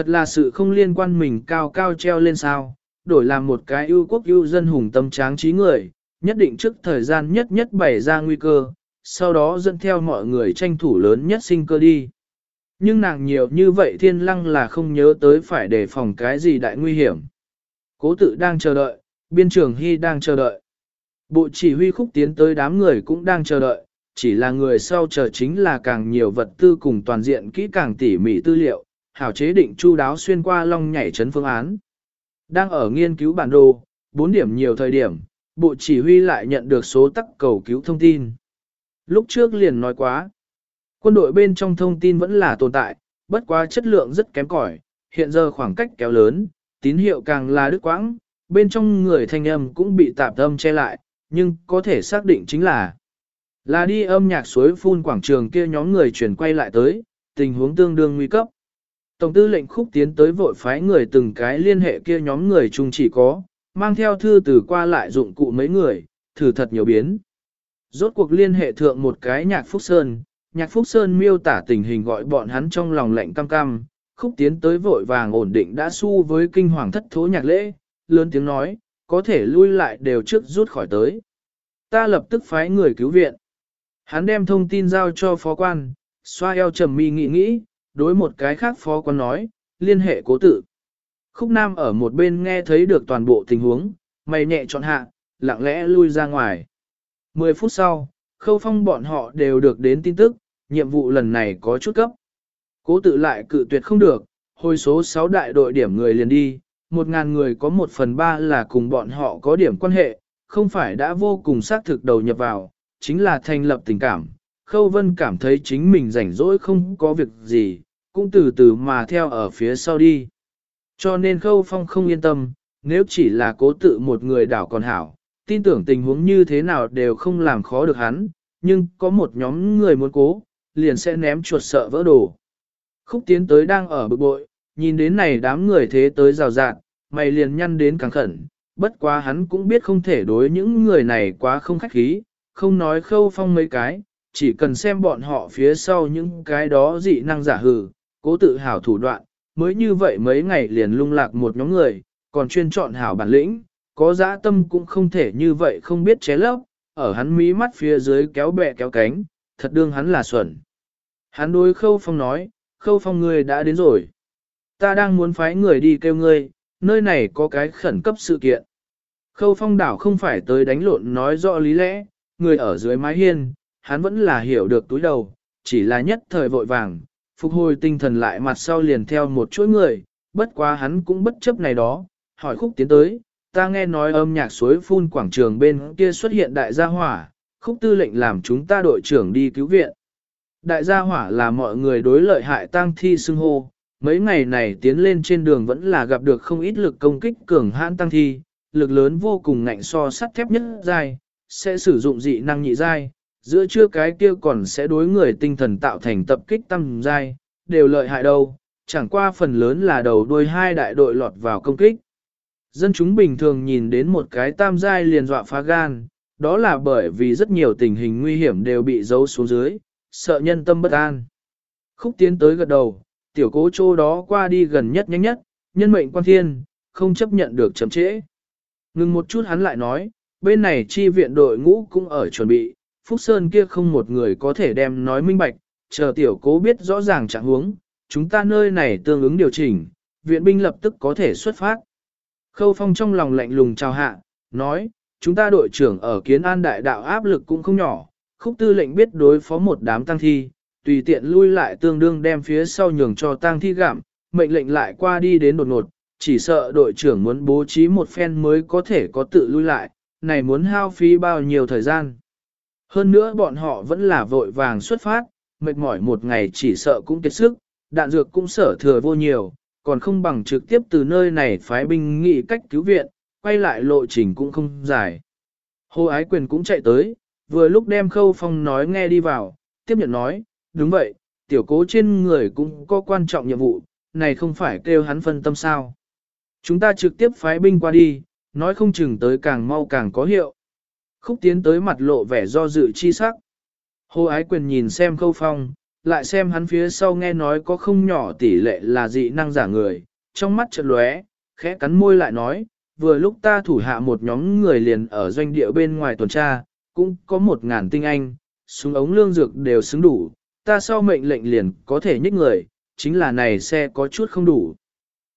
Thật là sự không liên quan mình cao cao treo lên sao, đổi làm một cái ưu quốc ưu dân hùng tâm tráng trí người, nhất định trước thời gian nhất nhất bày ra nguy cơ, sau đó dẫn theo mọi người tranh thủ lớn nhất sinh cơ đi. Nhưng nàng nhiều như vậy thiên lăng là không nhớ tới phải đề phòng cái gì đại nguy hiểm. Cố tự đang chờ đợi, biên trường hy đang chờ đợi. Bộ chỉ huy khúc tiến tới đám người cũng đang chờ đợi, chỉ là người sau chờ chính là càng nhiều vật tư cùng toàn diện kỹ càng tỉ mỉ tư liệu, hảo chế định chu đáo xuyên qua long nhảy chấn phương án. Đang ở nghiên cứu bản đồ, 4 điểm nhiều thời điểm, bộ chỉ huy lại nhận được số tắc cầu cứu thông tin. Lúc trước liền nói quá, quân đội bên trong thông tin vẫn là tồn tại, bất quá chất lượng rất kém cỏi, hiện giờ khoảng cách kéo lớn, tín hiệu càng là đứt quãng, bên trong người thanh âm cũng bị tạp âm che lại, nhưng có thể xác định chính là là đi âm nhạc suối phun quảng trường kia nhóm người chuyển quay lại tới, tình huống tương đương nguy cấp. Tổng tư lệnh khúc tiến tới vội phái người từng cái liên hệ kia nhóm người chung chỉ có, mang theo thư từ qua lại dụng cụ mấy người, thử thật nhiều biến. Rốt cuộc liên hệ thượng một cái nhạc Phúc Sơn, nhạc Phúc Sơn miêu tả tình hình gọi bọn hắn trong lòng lạnh cam cam, khúc tiến tới vội vàng ổn định đã su với kinh hoàng thất thố nhạc lễ, lớn tiếng nói, có thể lui lại đều trước rút khỏi tới. Ta lập tức phái người cứu viện. Hắn đem thông tin giao cho phó quan, xoa eo trầm mi nghĩ nghĩ, đối một cái khác phó quan nói, liên hệ cố tự. Khúc Nam ở một bên nghe thấy được toàn bộ tình huống, mày nhẹ chọn hạ, lặng lẽ lui ra ngoài. Mười phút sau, khâu phong bọn họ đều được đến tin tức, nhiệm vụ lần này có chút cấp. Cố tự lại cự tuyệt không được, hồi số 6 đại đội điểm người liền đi, một ngàn người có một phần ba là cùng bọn họ có điểm quan hệ, không phải đã vô cùng xác thực đầu nhập vào, chính là thành lập tình cảm. Khâu Vân cảm thấy chính mình rảnh rỗi không có việc gì, cũng từ từ mà theo ở phía sau đi. Cho nên Khâu Phong không yên tâm, nếu chỉ là cố tự một người đảo còn hảo, tin tưởng tình huống như thế nào đều không làm khó được hắn, nhưng có một nhóm người muốn cố, liền sẽ ném chuột sợ vỡ đồ. Khúc tiến tới đang ở bực bội, nhìn đến này đám người thế tới rào rạt, mày liền nhăn đến càng khẩn, bất quá hắn cũng biết không thể đối những người này quá không khách khí, không nói khâu phong mấy cái, chỉ cần xem bọn họ phía sau những cái đó dị năng giả hừ, cố tự hào thủ đoạn, mới như vậy mấy ngày liền lung lạc một nhóm người, còn chuyên chọn hảo bản lĩnh, có dã tâm cũng không thể như vậy không biết ché lấp, ở hắn mí mắt phía dưới kéo bẹ kéo cánh, thật đương hắn là xuẩn. Hắn đối khâu phong nói, khâu phong ngươi đã đến rồi. Ta đang muốn phái người đi kêu ngươi, nơi này có cái khẩn cấp sự kiện. Khâu phong đảo không phải tới đánh lộn nói rõ lý lẽ, người ở dưới mái hiên, hắn vẫn là hiểu được túi đầu, chỉ là nhất thời vội vàng, phục hồi tinh thần lại mặt sau liền theo một chuỗi người, bất quá hắn cũng bất chấp này đó, hỏi khúc tiến tới, ta nghe nói âm nhạc suối phun quảng trường bên kia xuất hiện đại gia hỏa, khúc tư lệnh làm chúng ta đội trưởng đi cứu viện. Đại gia hỏa là mọi người đối lợi hại tang thi xưng hô, mấy ngày này tiến lên trên đường vẫn là gặp được không ít lực công kích cường hãn tăng thi, lực lớn vô cùng ngạnh so sắt thép nhất dai, sẽ sử dụng dị năng nhị dai, giữa chưa cái kia còn sẽ đối người tinh thần tạo thành tập kích tăng dai, đều lợi hại đâu, chẳng qua phần lớn là đầu đuôi hai đại đội lọt vào công kích. Dân chúng bình thường nhìn đến một cái tam giai liền dọa phá gan, đó là bởi vì rất nhiều tình hình nguy hiểm đều bị giấu xuống dưới, sợ nhân tâm bất an. Khúc tiến tới gật đầu, tiểu cố chỗ đó qua đi gần nhất nhanh nhất, nhân mệnh quan thiên, không chấp nhận được chậm trễ. Ngừng một chút hắn lại nói, bên này chi viện đội ngũ cũng ở chuẩn bị, Phúc Sơn kia không một người có thể đem nói minh bạch, chờ tiểu cố biết rõ ràng trạng huống, chúng ta nơi này tương ứng điều chỉnh, viện binh lập tức có thể xuất phát. Khâu Phong trong lòng lạnh lùng chào hạ, nói, chúng ta đội trưởng ở kiến an đại đạo áp lực cũng không nhỏ, khúc tư lệnh biết đối phó một đám tăng thi, tùy tiện lui lại tương đương đem phía sau nhường cho tăng thi gạm, mệnh lệnh lại qua đi đến đột ngột, chỉ sợ đội trưởng muốn bố trí một phen mới có thể có tự lui lại, này muốn hao phí bao nhiêu thời gian. Hơn nữa bọn họ vẫn là vội vàng xuất phát, mệt mỏi một ngày chỉ sợ cũng kiệt sức, đạn dược cũng sở thừa vô nhiều, còn không bằng trực tiếp từ nơi này phái binh nghị cách cứu viện, quay lại lộ trình cũng không dài. Hồ Ái Quyền cũng chạy tới, vừa lúc đem Khâu Phong nói nghe đi vào, tiếp nhận nói, đúng vậy, tiểu cố trên người cũng có quan trọng nhiệm vụ, này không phải kêu hắn phân tâm sao. Chúng ta trực tiếp phái binh qua đi, nói không chừng tới càng mau càng có hiệu. Khúc tiến tới mặt lộ vẻ do dự chi sắc. Hồ Ái Quyền nhìn xem Khâu Phong, lại xem hắn phía sau nghe nói có không nhỏ tỷ lệ là dị năng giả người, trong mắt chợt lóe, khẽ cắn môi lại nói, vừa lúc ta thủ hạ một nhóm người liền ở doanh địa bên ngoài tuần tra, cũng có một ngàn tinh anh, súng ống lương dược đều xứng đủ, ta sau mệnh lệnh liền có thể nhích người, chính là này xe có chút không đủ.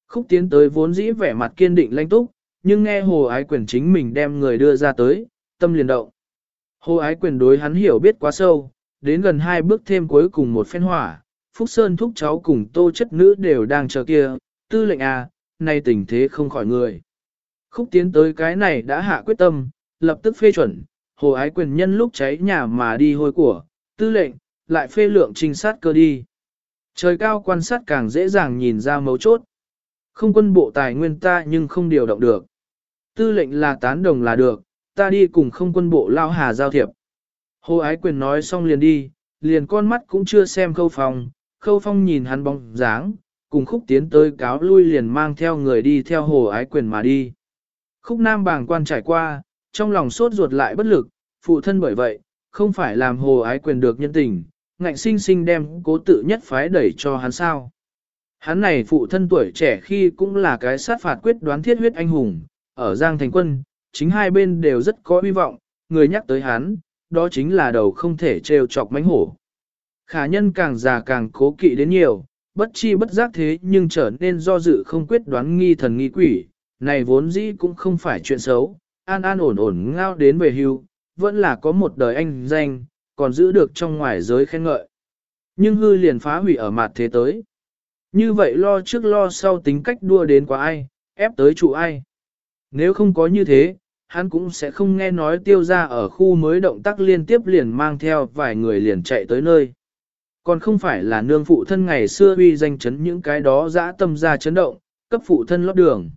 Khúc tiến tới vốn dĩ vẻ mặt kiên định lãnh túc, nhưng nghe hồ ái quyền chính mình đem người đưa ra tới, tâm liền động. Hồ ái quyền đối hắn hiểu biết quá sâu, đến gần hai bước thêm cuối cùng một phen hỏa, Phúc Sơn thúc cháu cùng tô chất nữ đều đang chờ kia, tư lệnh à, nay tình thế không khỏi người. Khúc tiến tới cái này đã hạ quyết tâm, lập tức phê chuẩn, hồ ái quyền nhân lúc cháy nhà mà đi hôi của, tư lệnh, lại phê lượng trinh sát cơ đi. Trời cao quan sát càng dễ dàng nhìn ra mấu chốt. Không quân bộ tài nguyên ta nhưng không điều động được. Tư lệnh là tán đồng là được, ta đi cùng không quân bộ lao hà giao thiệp. Hồ ái quyền nói xong liền đi, liền con mắt cũng chưa xem khâu phong, khâu phong nhìn hắn bóng dáng, cùng khúc tiến tới cáo lui liền mang theo người đi theo hồ ái quyền mà đi. Khúc nam bàng quan trải qua, trong lòng sốt ruột lại bất lực, phụ thân bởi vậy, không phải làm hồ ái quyền được nhân tình, ngạnh sinh sinh đem cố tự nhất phái đẩy cho hắn sao. Hắn này phụ thân tuổi trẻ khi cũng là cái sát phạt quyết đoán thiết huyết anh hùng, ở Giang Thành Quân, chính hai bên đều rất có hy vọng, người nhắc tới hắn, đó chính là đầu không thể trêu chọc mánh hổ. Khả nhân càng già càng cố kỵ đến nhiều, bất chi bất giác thế nhưng trở nên do dự không quyết đoán nghi thần nghi quỷ, này vốn dĩ cũng không phải chuyện xấu, an an ổn ổn ngao đến về hưu, vẫn là có một đời anh danh, còn giữ được trong ngoài giới khen ngợi. Nhưng hư liền phá hủy ở mặt thế tới. Như vậy lo trước lo sau tính cách đua đến quá ai, ép tới trụ ai. Nếu không có như thế, hắn cũng sẽ không nghe nói tiêu ra ở khu mới động tác liên tiếp liền mang theo vài người liền chạy tới nơi. Còn không phải là nương phụ thân ngày xưa uy danh chấn những cái đó dã tâm ra chấn động, cấp phụ thân lót đường.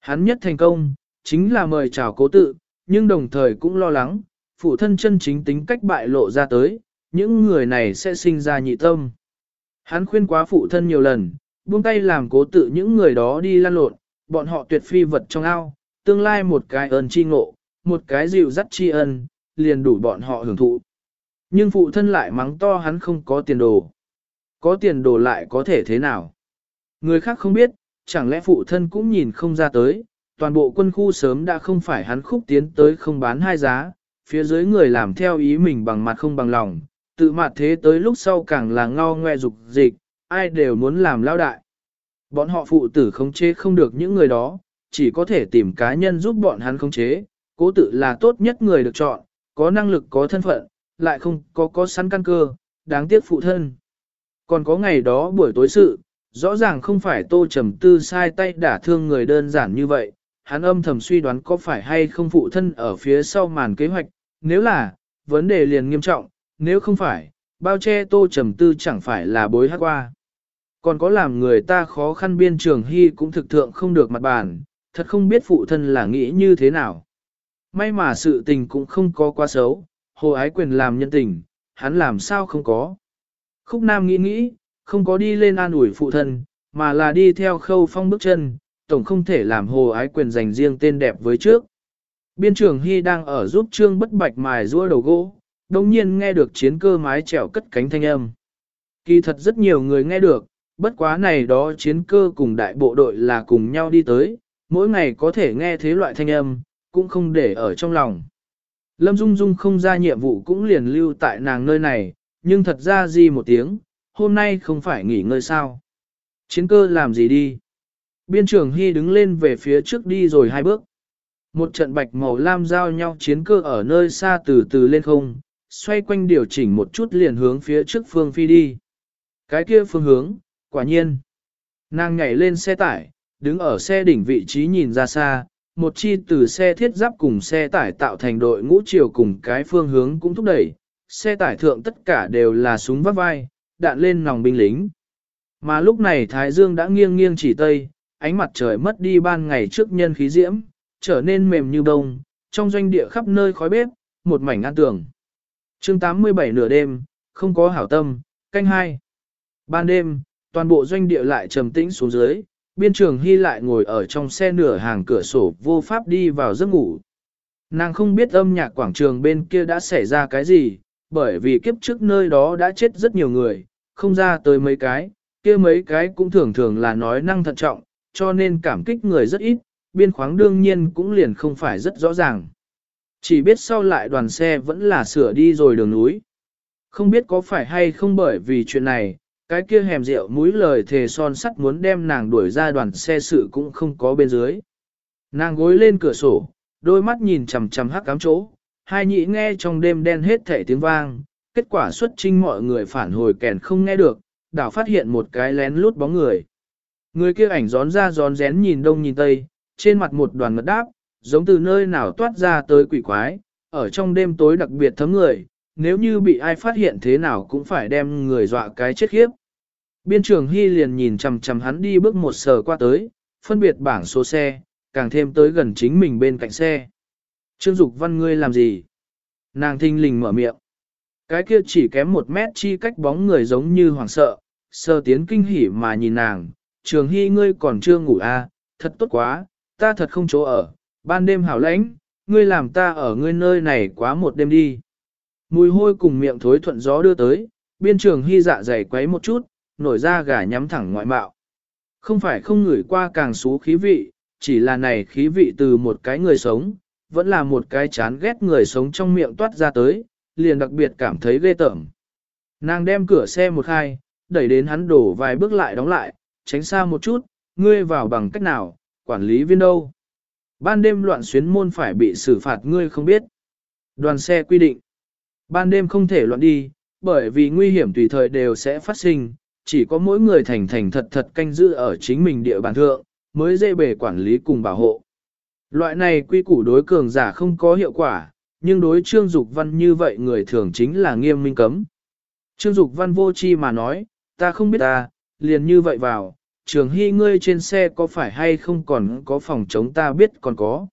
Hắn nhất thành công, chính là mời chào cố tự, nhưng đồng thời cũng lo lắng, phụ thân chân chính tính cách bại lộ ra tới, những người này sẽ sinh ra nhị tâm. Hắn khuyên quá phụ thân nhiều lần, buông tay làm cố tự những người đó đi lan lộn, bọn họ tuyệt phi vật trong ao, tương lai một cái ơn chi ngộ, một cái dịu dắt chi ân, liền đủ bọn họ hưởng thụ. Nhưng phụ thân lại mắng to hắn không có tiền đồ. Có tiền đồ lại có thể thế nào? Người khác không biết, chẳng lẽ phụ thân cũng nhìn không ra tới, toàn bộ quân khu sớm đã không phải hắn khúc tiến tới không bán hai giá, phía dưới người làm theo ý mình bằng mặt không bằng lòng, tự mặt thế tới lúc sau càng là ngao ngoe dục dịch, ai đều muốn làm lao đại. Bọn họ phụ tử không chế không được những người đó, chỉ có thể tìm cá nhân giúp bọn hắn khống chế, cố tự là tốt nhất người được chọn, có năng lực có thân phận, lại không có có sẵn căn cơ, đáng tiếc phụ thân. Còn có ngày đó buổi tối sự, rõ ràng không phải tô trầm tư sai tay đả thương người đơn giản như vậy, hắn âm thầm suy đoán có phải hay không phụ thân ở phía sau màn kế hoạch, nếu là, vấn đề liền nghiêm trọng, nếu không phải, bao che tô trầm tư chẳng phải là bối hát qua. Còn có làm người ta khó khăn biên trường hy cũng thực thượng không được mặt bàn, thật không biết phụ thân là nghĩ như thế nào. May mà sự tình cũng không có quá xấu, hồ ái quyền làm nhân tình, hắn làm sao không có. Khúc Nam nghĩ nghĩ, không có đi lên an ủi phụ thân, mà là đi theo khâu phong bước chân, tổng không thể làm hồ ái quyền dành riêng tên đẹp với trước. Biên trưởng Hy đang ở giúp trương bất bạch mài rua đầu gỗ, đồng nhiên nghe được chiến cơ mái trèo cất cánh thanh âm. Kỳ thật rất nhiều người nghe được, bất quá này đó chiến cơ cùng đại bộ đội là cùng nhau đi tới, mỗi ngày có thể nghe thế loại thanh âm, cũng không để ở trong lòng. Lâm Dung Dung không ra nhiệm vụ cũng liền lưu tại nàng nơi này, nhưng thật ra gì một tiếng, hôm nay không phải nghỉ ngơi sao. Chiến cơ làm gì đi? Biên trưởng Hy đứng lên về phía trước đi rồi hai bước. Một trận bạch màu lam giao nhau chiến cơ ở nơi xa từ từ lên không, xoay quanh điều chỉnh một chút liền hướng phía trước phương phi đi. Cái kia phương hướng, quả nhiên. Nàng nhảy lên xe tải, đứng ở xe đỉnh vị trí nhìn ra xa, một chi từ xe thiết giáp cùng xe tải tạo thành đội ngũ chiều cùng cái phương hướng cũng thúc đẩy, xe tải thượng tất cả đều là súng vắt vai, đạn lên nòng binh lính. Mà lúc này Thái Dương đã nghiêng nghiêng chỉ tây, ánh mặt trời mất đi ban ngày trước nhân khí diễm, trở nên mềm như bông, trong doanh địa khắp nơi khói bếp, một mảnh an tường. chương 87 nửa đêm, không có hảo tâm, canh hai. Ban đêm, toàn bộ doanh địa lại trầm tĩnh xuống dưới, biên trường hy lại ngồi ở trong xe nửa hàng cửa sổ vô pháp đi vào giấc ngủ. Nàng không biết âm nhạc quảng trường bên kia đã xảy ra cái gì, bởi vì kiếp trước nơi đó đã chết rất nhiều người, không ra tới mấy cái, kia mấy cái cũng thường thường là nói năng thận trọng, cho nên cảm kích người rất ít, biên khoáng đương nhiên cũng liền không phải rất rõ ràng. Chỉ biết sau lại đoàn xe vẫn là sửa đi rồi đường núi. Không biết có phải hay không bởi vì chuyện này, cái kia hèm rượu mũi lời thề son sắt muốn đem nàng đuổi ra đoàn xe sự cũng không có bên dưới. Nàng gối lên cửa sổ, đôi mắt nhìn chằm chằm hắc cám chỗ, hai nhị nghe trong đêm đen hết thể tiếng vang, kết quả xuất trinh mọi người phản hồi kèn không nghe được, đảo phát hiện một cái lén lút bóng người. Người kia ảnh gión ra gión rén nhìn đông nhìn tây, trên mặt một đoàn ngất đáp, giống từ nơi nào toát ra tới quỷ quái, ở trong đêm tối đặc biệt thấm người, nếu như bị ai phát hiện thế nào cũng phải đem người dọa cái chết khiếp. Biên trường Hy liền nhìn chằm chằm hắn đi bước một sờ qua tới, phân biệt bảng số xe, càng thêm tới gần chính mình bên cạnh xe. Trương Dục Văn ngươi làm gì? Nàng thinh lình mở miệng. Cái kia chỉ kém một mét chi cách bóng người giống như hoảng sợ, sơ tiến kinh hỉ mà nhìn nàng. Trường Hy ngươi còn chưa ngủ à, thật tốt quá, ta thật không chỗ ở, ban đêm hảo lãnh, ngươi làm ta ở ngươi nơi này quá một đêm đi. Mùi hôi cùng miệng thối thuận gió đưa tới, biên trường hy dạ dày quấy một chút, nổi ra gà nhắm thẳng ngoại mạo. Không phải không ngửi qua càng xú khí vị, chỉ là này khí vị từ một cái người sống, vẫn là một cái chán ghét người sống trong miệng toát ra tới, liền đặc biệt cảm thấy ghê tởm. Nàng đem cửa xe một khai, đẩy đến hắn đổ vài bước lại đóng lại, tránh xa một chút, ngươi vào bằng cách nào, quản lý viên đâu. Ban đêm loạn xuyến môn phải bị xử phạt ngươi không biết. Đoàn xe quy định. Ban đêm không thể loạn đi, bởi vì nguy hiểm tùy thời đều sẽ phát sinh, chỉ có mỗi người thành thành thật thật canh giữ ở chính mình địa bàn thượng, mới dễ bề quản lý cùng bảo hộ. Loại này quy củ đối cường giả không có hiệu quả, nhưng đối Trương Dục Văn như vậy người thường chính là nghiêm minh cấm. Trương Dục Văn vô chi mà nói, ta không biết ta, liền như vậy vào, trường hy ngươi trên xe có phải hay không còn có phòng chống ta biết còn có.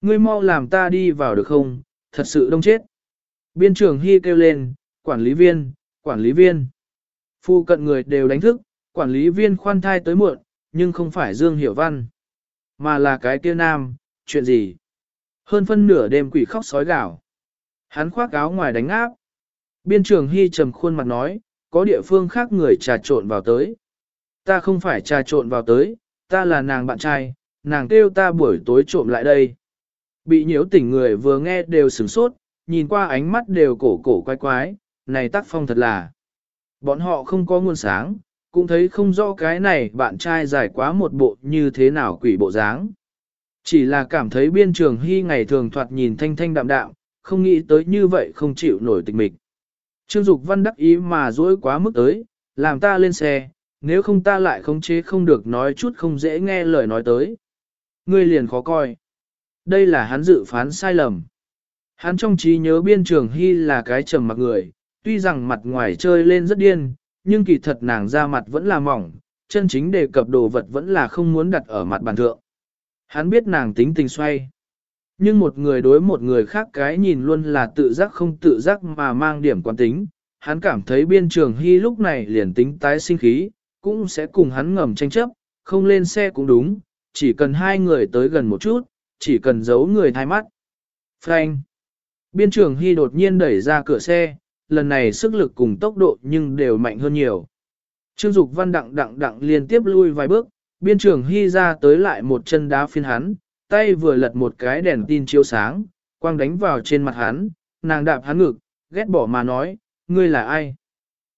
Ngươi mau làm ta đi vào được không, thật sự đông chết. Biên trường hy kêu lên, quản lý viên, quản lý viên. Phu cận người đều đánh thức, quản lý viên khoan thai tới muộn, nhưng không phải Dương Hiểu Văn. Mà là cái kia nam, chuyện gì? Hơn phân nửa đêm quỷ khóc sói gào. Hắn khoác áo ngoài đánh áp. Biên trường hy trầm khuôn mặt nói, có địa phương khác người trà trộn vào tới. Ta không phải trà trộn vào tới, ta là nàng bạn trai, nàng kêu ta buổi tối trộm lại đây. Bị nhiễu tỉnh người vừa nghe đều sửng sốt, nhìn qua ánh mắt đều cổ cổ quái quái, này tác phong thật là. Bọn họ không có nguồn sáng, cũng thấy không rõ cái này bạn trai dài quá một bộ như thế nào quỷ bộ dáng. Chỉ là cảm thấy biên trường hy ngày thường thoạt nhìn thanh thanh đạm đạm, không nghĩ tới như vậy không chịu nổi tịch mịch. Trương Dục Văn đắc ý mà dối quá mức tới, làm ta lên xe, nếu không ta lại khống chế không được nói chút không dễ nghe lời nói tới. Ngươi liền khó coi. Đây là hắn dự phán sai lầm. Hắn trong trí nhớ biên trường hy là cái trầm mặc người, tuy rằng mặt ngoài chơi lên rất điên, nhưng kỳ thật nàng ra mặt vẫn là mỏng, chân chính đề cập đồ vật vẫn là không muốn đặt ở mặt bàn thượng. Hắn biết nàng tính tình xoay. Nhưng một người đối một người khác cái nhìn luôn là tự giác không tự giác mà mang điểm quan tính. Hắn cảm thấy biên trường hy lúc này liền tính tái sinh khí, cũng sẽ cùng hắn ngầm tranh chấp, không lên xe cũng đúng, chỉ cần hai người tới gần một chút, chỉ cần giấu người thay mắt. Frank. Biên trường Hy đột nhiên đẩy ra cửa xe, lần này sức lực cùng tốc độ nhưng đều mạnh hơn nhiều. Trương Dục Văn đặng đặng đặng liên tiếp lui vài bước, biên trường Hy ra tới lại một chân đá phiên hắn, tay vừa lật một cái đèn tin chiếu sáng, quang đánh vào trên mặt hắn, nàng đạp hắn ngực, ghét bỏ mà nói, ngươi là ai?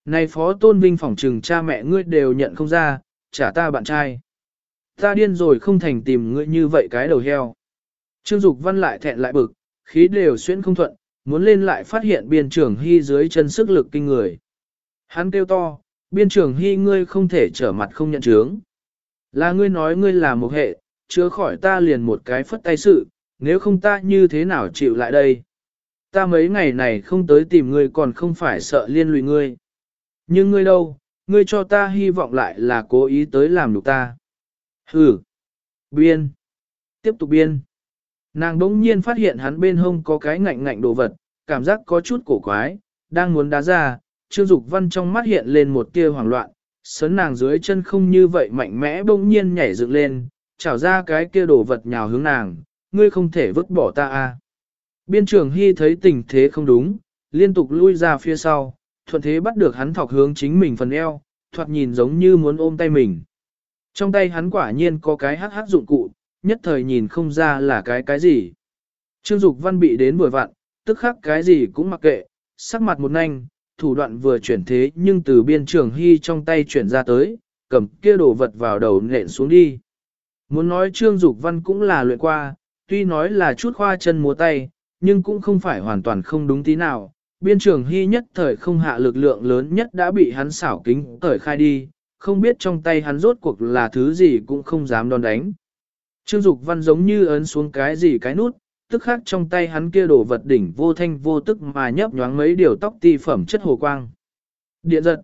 Này phó tôn vinh phỏng trừng cha mẹ ngươi đều nhận không ra, trả ta bạn trai. Ta điên rồi không thành tìm ngươi như vậy cái đầu heo. Trương Dục Văn lại thẹn lại bực, khí đều xuyên không thuận, muốn lên lại phát hiện biên trưởng hy dưới chân sức lực kinh người. Hắn kêu to, biên trưởng hy ngươi không thể trở mặt không nhận chướng. Là ngươi nói ngươi là một hệ, chứa khỏi ta liền một cái phất tay sự, nếu không ta như thế nào chịu lại đây. Ta mấy ngày này không tới tìm ngươi còn không phải sợ liên lụy ngươi. Nhưng ngươi đâu, ngươi cho ta hy vọng lại là cố ý tới làm nhục ta. Hừ. Biên. Tiếp tục biên. Nàng bỗng nhiên phát hiện hắn bên hông có cái ngạnh ngạnh đồ vật, cảm giác có chút cổ quái, đang muốn đá ra, Trương Dục Văn trong mắt hiện lên một tia hoảng loạn, sấn nàng dưới chân không như vậy mạnh mẽ bỗng nhiên nhảy dựng lên, chảo ra cái kia đồ vật nhào hướng nàng, ngươi không thể vứt bỏ ta a. Biên trưởng Hy thấy tình thế không đúng, liên tục lui ra phía sau, thuận thế bắt được hắn thọc hướng chính mình phần eo, thoạt nhìn giống như muốn ôm tay mình. Trong tay hắn quả nhiên có cái hắc hắc dụng cụ, nhất thời nhìn không ra là cái cái gì. Trương Dục Văn bị đến vừa vặn, tức khắc cái gì cũng mặc kệ, sắc mặt một nhanh, thủ đoạn vừa chuyển thế nhưng từ biên trường hy trong tay chuyển ra tới, cầm kia đồ vật vào đầu nện xuống đi. Muốn nói Trương Dục Văn cũng là luyện qua, tuy nói là chút khoa chân múa tay, nhưng cũng không phải hoàn toàn không đúng tí nào. Biên trường hy nhất thời không hạ lực lượng lớn nhất đã bị hắn xảo kính cởi khai đi, không biết trong tay hắn rốt cuộc là thứ gì cũng không dám đòn đánh. Trương Dục Văn giống như ấn xuống cái gì cái nút, tức khắc trong tay hắn kia đổ vật đỉnh vô thanh vô tức mà nhấp nhoáng mấy điều tóc ti phẩm chất hồ quang. Điện giật.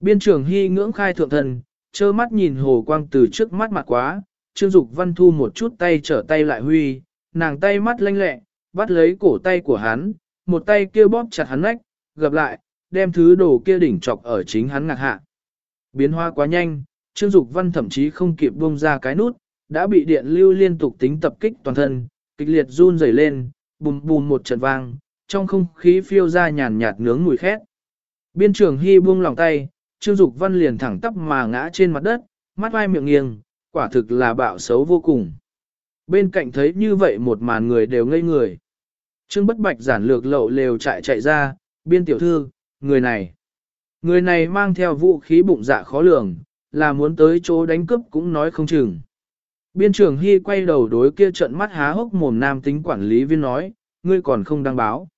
Biên trưởng hy ngưỡng khai thượng thần, trơ mắt nhìn hồ quang từ trước mắt mặt quá, Trương Dục Văn thu một chút tay trở tay lại huy, nàng tay mắt lanh lẹ, bắt lấy cổ tay của hắn, một tay kia bóp chặt hắn nách, gặp lại, đem thứ đồ kia đỉnh chọc ở chính hắn ngạc hạ. Biến hóa quá nhanh, Trương Dục Văn thậm chí không kịp buông ra cái nút, đã bị điện lưu liên tục tính tập kích toàn thân, kịch liệt run rẩy lên, bùm bùm một trận vang, trong không khí phiêu ra nhàn nhạt nướng mùi khét. Biên trưởng Hy buông lòng tay, Trương Dục Văn liền thẳng tắp mà ngã trên mặt đất, mắt vai miệng nghiêng, quả thực là bạo xấu vô cùng. Bên cạnh thấy như vậy một màn người đều ngây người. Trương Bất Bạch giản lược lậu lều chạy chạy ra, biên tiểu thư, người này. Người này mang theo vũ khí bụng dạ khó lường, là muốn tới chỗ đánh cướp cũng nói không chừng. Biên trưởng Hy quay đầu đối kia trận mắt há hốc mồm nam tính quản lý viên nói, ngươi còn không đăng báo.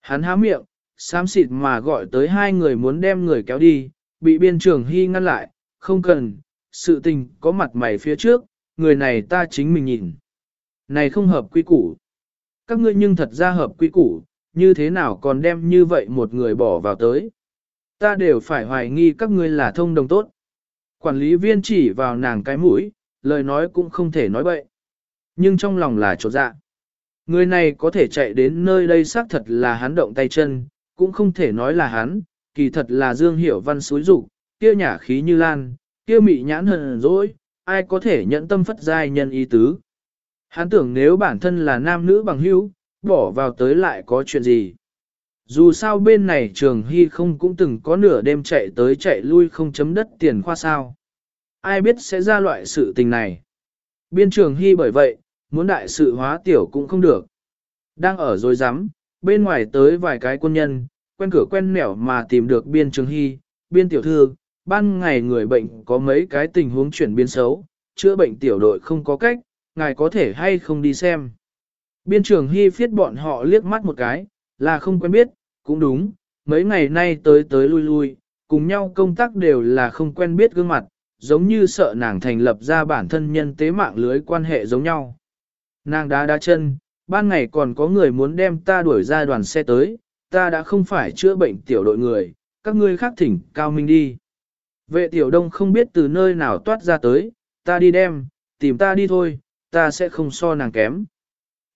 Hắn há miệng, xám xịt mà gọi tới hai người muốn đem người kéo đi, bị biên trưởng Hy ngăn lại, không cần, sự tình có mặt mày phía trước, người này ta chính mình nhìn. Này không hợp quy củ. Các ngươi nhưng thật ra hợp quy củ, như thế nào còn đem như vậy một người bỏ vào tới. Ta đều phải hoài nghi các ngươi là thông đồng tốt. Quản lý viên chỉ vào nàng cái mũi, lời nói cũng không thể nói bậy. Nhưng trong lòng là chỗ dạ. Người này có thể chạy đến nơi đây xác thật là hắn động tay chân, cũng không thể nói là hắn, kỳ thật là Dương Hiểu Văn suối rụng, kia nhả khí như lan, kia mị nhãn hờn dỗi, ai có thể nhận tâm phất giai nhân ý tứ. Hắn tưởng nếu bản thân là nam nữ bằng hữu, bỏ vào tới lại có chuyện gì. Dù sao bên này trường hy không cũng từng có nửa đêm chạy tới chạy lui không chấm đất tiền khoa sao. Ai biết sẽ ra loại sự tình này. Biên trường hy bởi vậy, muốn đại sự hóa tiểu cũng không được. Đang ở rồi rắm bên ngoài tới vài cái quân nhân, quen cửa quen nẻo mà tìm được biên trường hy, biên tiểu thư, ban ngày người bệnh có mấy cái tình huống chuyển biến xấu, chữa bệnh tiểu đội không có cách, ngài có thể hay không đi xem. Biên trường hy phiết bọn họ liếc mắt một cái, là không quen biết, cũng đúng, mấy ngày nay tới tới lui lui, cùng nhau công tác đều là không quen biết gương mặt, giống như sợ nàng thành lập ra bản thân nhân tế mạng lưới quan hệ giống nhau. Nàng đá đá chân, ban ngày còn có người muốn đem ta đuổi ra đoàn xe tới, ta đã không phải chữa bệnh tiểu đội người, các ngươi khác thỉnh cao minh đi. Vệ tiểu đông không biết từ nơi nào toát ra tới, ta đi đem, tìm ta đi thôi, ta sẽ không so nàng kém.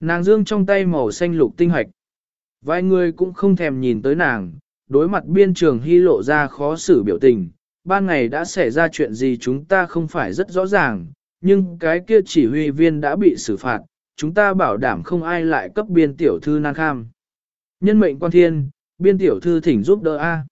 Nàng dương trong tay màu xanh lục tinh hạch. Vài người cũng không thèm nhìn tới nàng, đối mặt biên trường hy lộ ra khó xử biểu tình. Ban ngày đã xảy ra chuyện gì chúng ta không phải rất rõ ràng, nhưng cái kia chỉ huy viên đã bị xử phạt, chúng ta bảo đảm không ai lại cấp biên tiểu thư nan kham. Nhân mệnh quan thiên, biên tiểu thư thỉnh giúp đỡ A.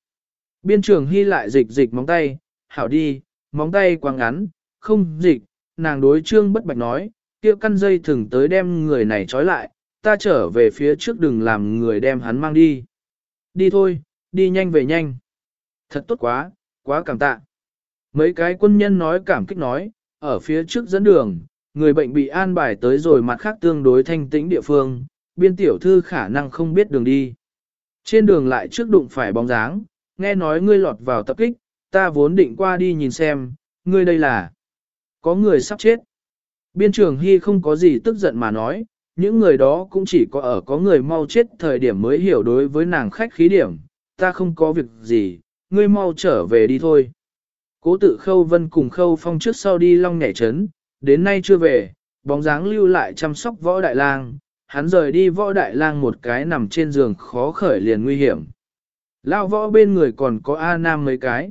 Biên trưởng hy lại dịch dịch móng tay, hảo đi, móng tay quá ngắn, không dịch, nàng đối trương bất bạch nói, kia căn dây thừng tới đem người này trói lại, ta trở về phía trước đừng làm người đem hắn mang đi. Đi thôi, đi nhanh về nhanh. Thật tốt quá, quá cảm tạ. Mấy cái quân nhân nói cảm kích nói, ở phía trước dẫn đường, người bệnh bị an bài tới rồi mặt khác tương đối thanh tĩnh địa phương, biên tiểu thư khả năng không biết đường đi. Trên đường lại trước đụng phải bóng dáng, nghe nói ngươi lọt vào tập kích, ta vốn định qua đi nhìn xem, ngươi đây là có người sắp chết. Biên trường Hy không có gì tức giận mà nói, những người đó cũng chỉ có ở có người mau chết thời điểm mới hiểu đối với nàng khách khí điểm, ta không có việc gì, ngươi mau trở về đi thôi. Cố tự khâu vân cùng khâu phong trước sau đi long nhảy trấn, đến nay chưa về, bóng dáng lưu lại chăm sóc võ đại lang, hắn rời đi võ đại lang một cái nằm trên giường khó khởi liền nguy hiểm. Lao võ bên người còn có A Nam mấy cái.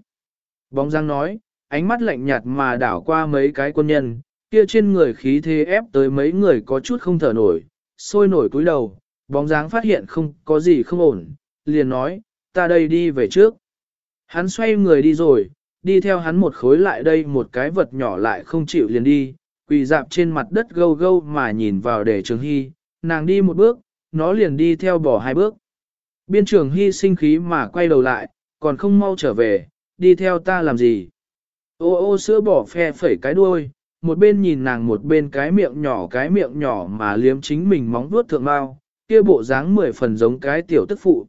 Bóng dáng nói, ánh mắt lạnh nhạt mà đảo qua mấy cái quân nhân, kia trên người khí thế ép tới mấy người có chút không thở nổi, sôi nổi cúi đầu, bóng dáng phát hiện không có gì không ổn, liền nói, ta đây đi về trước. Hắn xoay người đi rồi, đi theo hắn một khối lại đây một cái vật nhỏ lại không chịu liền đi, quỳ dạp trên mặt đất gâu gâu mà nhìn vào để trường hy, nàng đi một bước, nó liền đi theo bỏ hai bước. Biên trường hy sinh khí mà quay đầu lại, còn không mau trở về, đi theo ta làm gì. Ô ô sữa bỏ phe phẩy cái đuôi, một bên nhìn nàng một bên cái miệng nhỏ cái miệng nhỏ mà liếm chính mình móng vuốt thượng bao, kia bộ dáng mười phần giống cái tiểu tức phụ.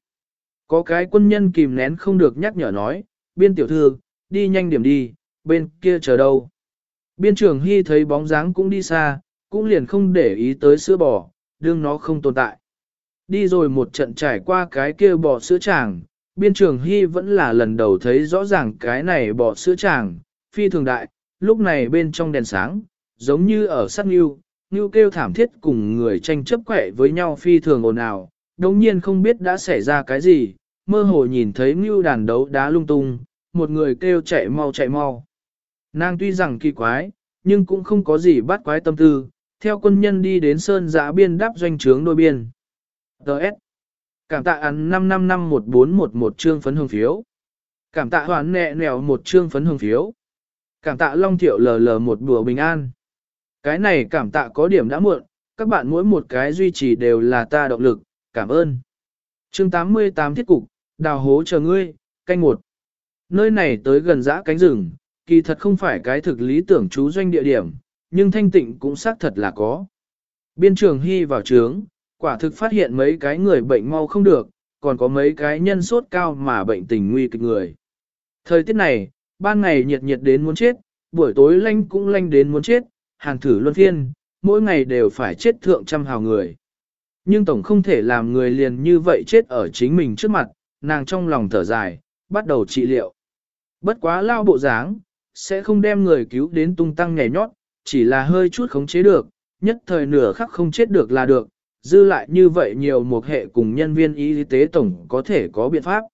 Có cái quân nhân kìm nén không được nhắc nhở nói, biên tiểu thư, đi nhanh điểm đi, bên kia chờ đâu. Biên trưởng Hy thấy bóng dáng cũng đi xa, cũng liền không để ý tới sữa bò, đương nó không tồn tại. Đi rồi một trận trải qua cái kia bò sữa chàng, biên trưởng Hy vẫn là lần đầu thấy rõ ràng cái này bò sữa chàng, phi thường đại, lúc này bên trong đèn sáng, giống như ở sát nghiêu, nghiêu kêu thảm thiết cùng người tranh chấp khỏe với nhau phi thường ồn ào, đồng nhiên không biết đã xảy ra cái gì, mơ hồ nhìn thấy ngưu đàn đấu đá lung tung, một người kêu chạy mau chạy mau. Nàng tuy rằng kỳ quái, nhưng cũng không có gì bắt quái tâm tư, theo quân nhân đi đến sơn giã biên đáp doanh trướng đôi biên. Đợt. Cảm tạ ăn 5551411 chương phấn hương phiếu. Cảm tạ hoán nẹ nèo một chương phấn hương phiếu. Cảm tạ Long Thiệu lờ lờ một bùa bình an. Cái này cảm tạ có điểm đã muộn, các bạn mỗi một cái duy trì đều là ta động lực, cảm ơn. Chương 88 thiết cục, đào hố chờ ngươi, canh một. Nơi này tới gần dã cánh rừng, kỳ thật không phải cái thực lý tưởng chú doanh địa điểm, nhưng thanh tịnh cũng xác thật là có. Biên trường hy vào trướng, quả thực phát hiện mấy cái người bệnh mau không được, còn có mấy cái nhân sốt cao mà bệnh tình nguy kịch người. Thời tiết này, ban ngày nhiệt nhiệt đến muốn chết, buổi tối lanh cũng lanh đến muốn chết, hàng thử luân phiên, mỗi ngày đều phải chết thượng trăm hào người. Nhưng tổng không thể làm người liền như vậy chết ở chính mình trước mặt, nàng trong lòng thở dài, bắt đầu trị liệu. Bất quá lao bộ dáng, sẽ không đem người cứu đến tung tăng nhảy nhót, chỉ là hơi chút khống chế được, nhất thời nửa khắc không chết được là được, dư lại như vậy nhiều một hệ cùng nhân viên y tế tổng có thể có biện pháp.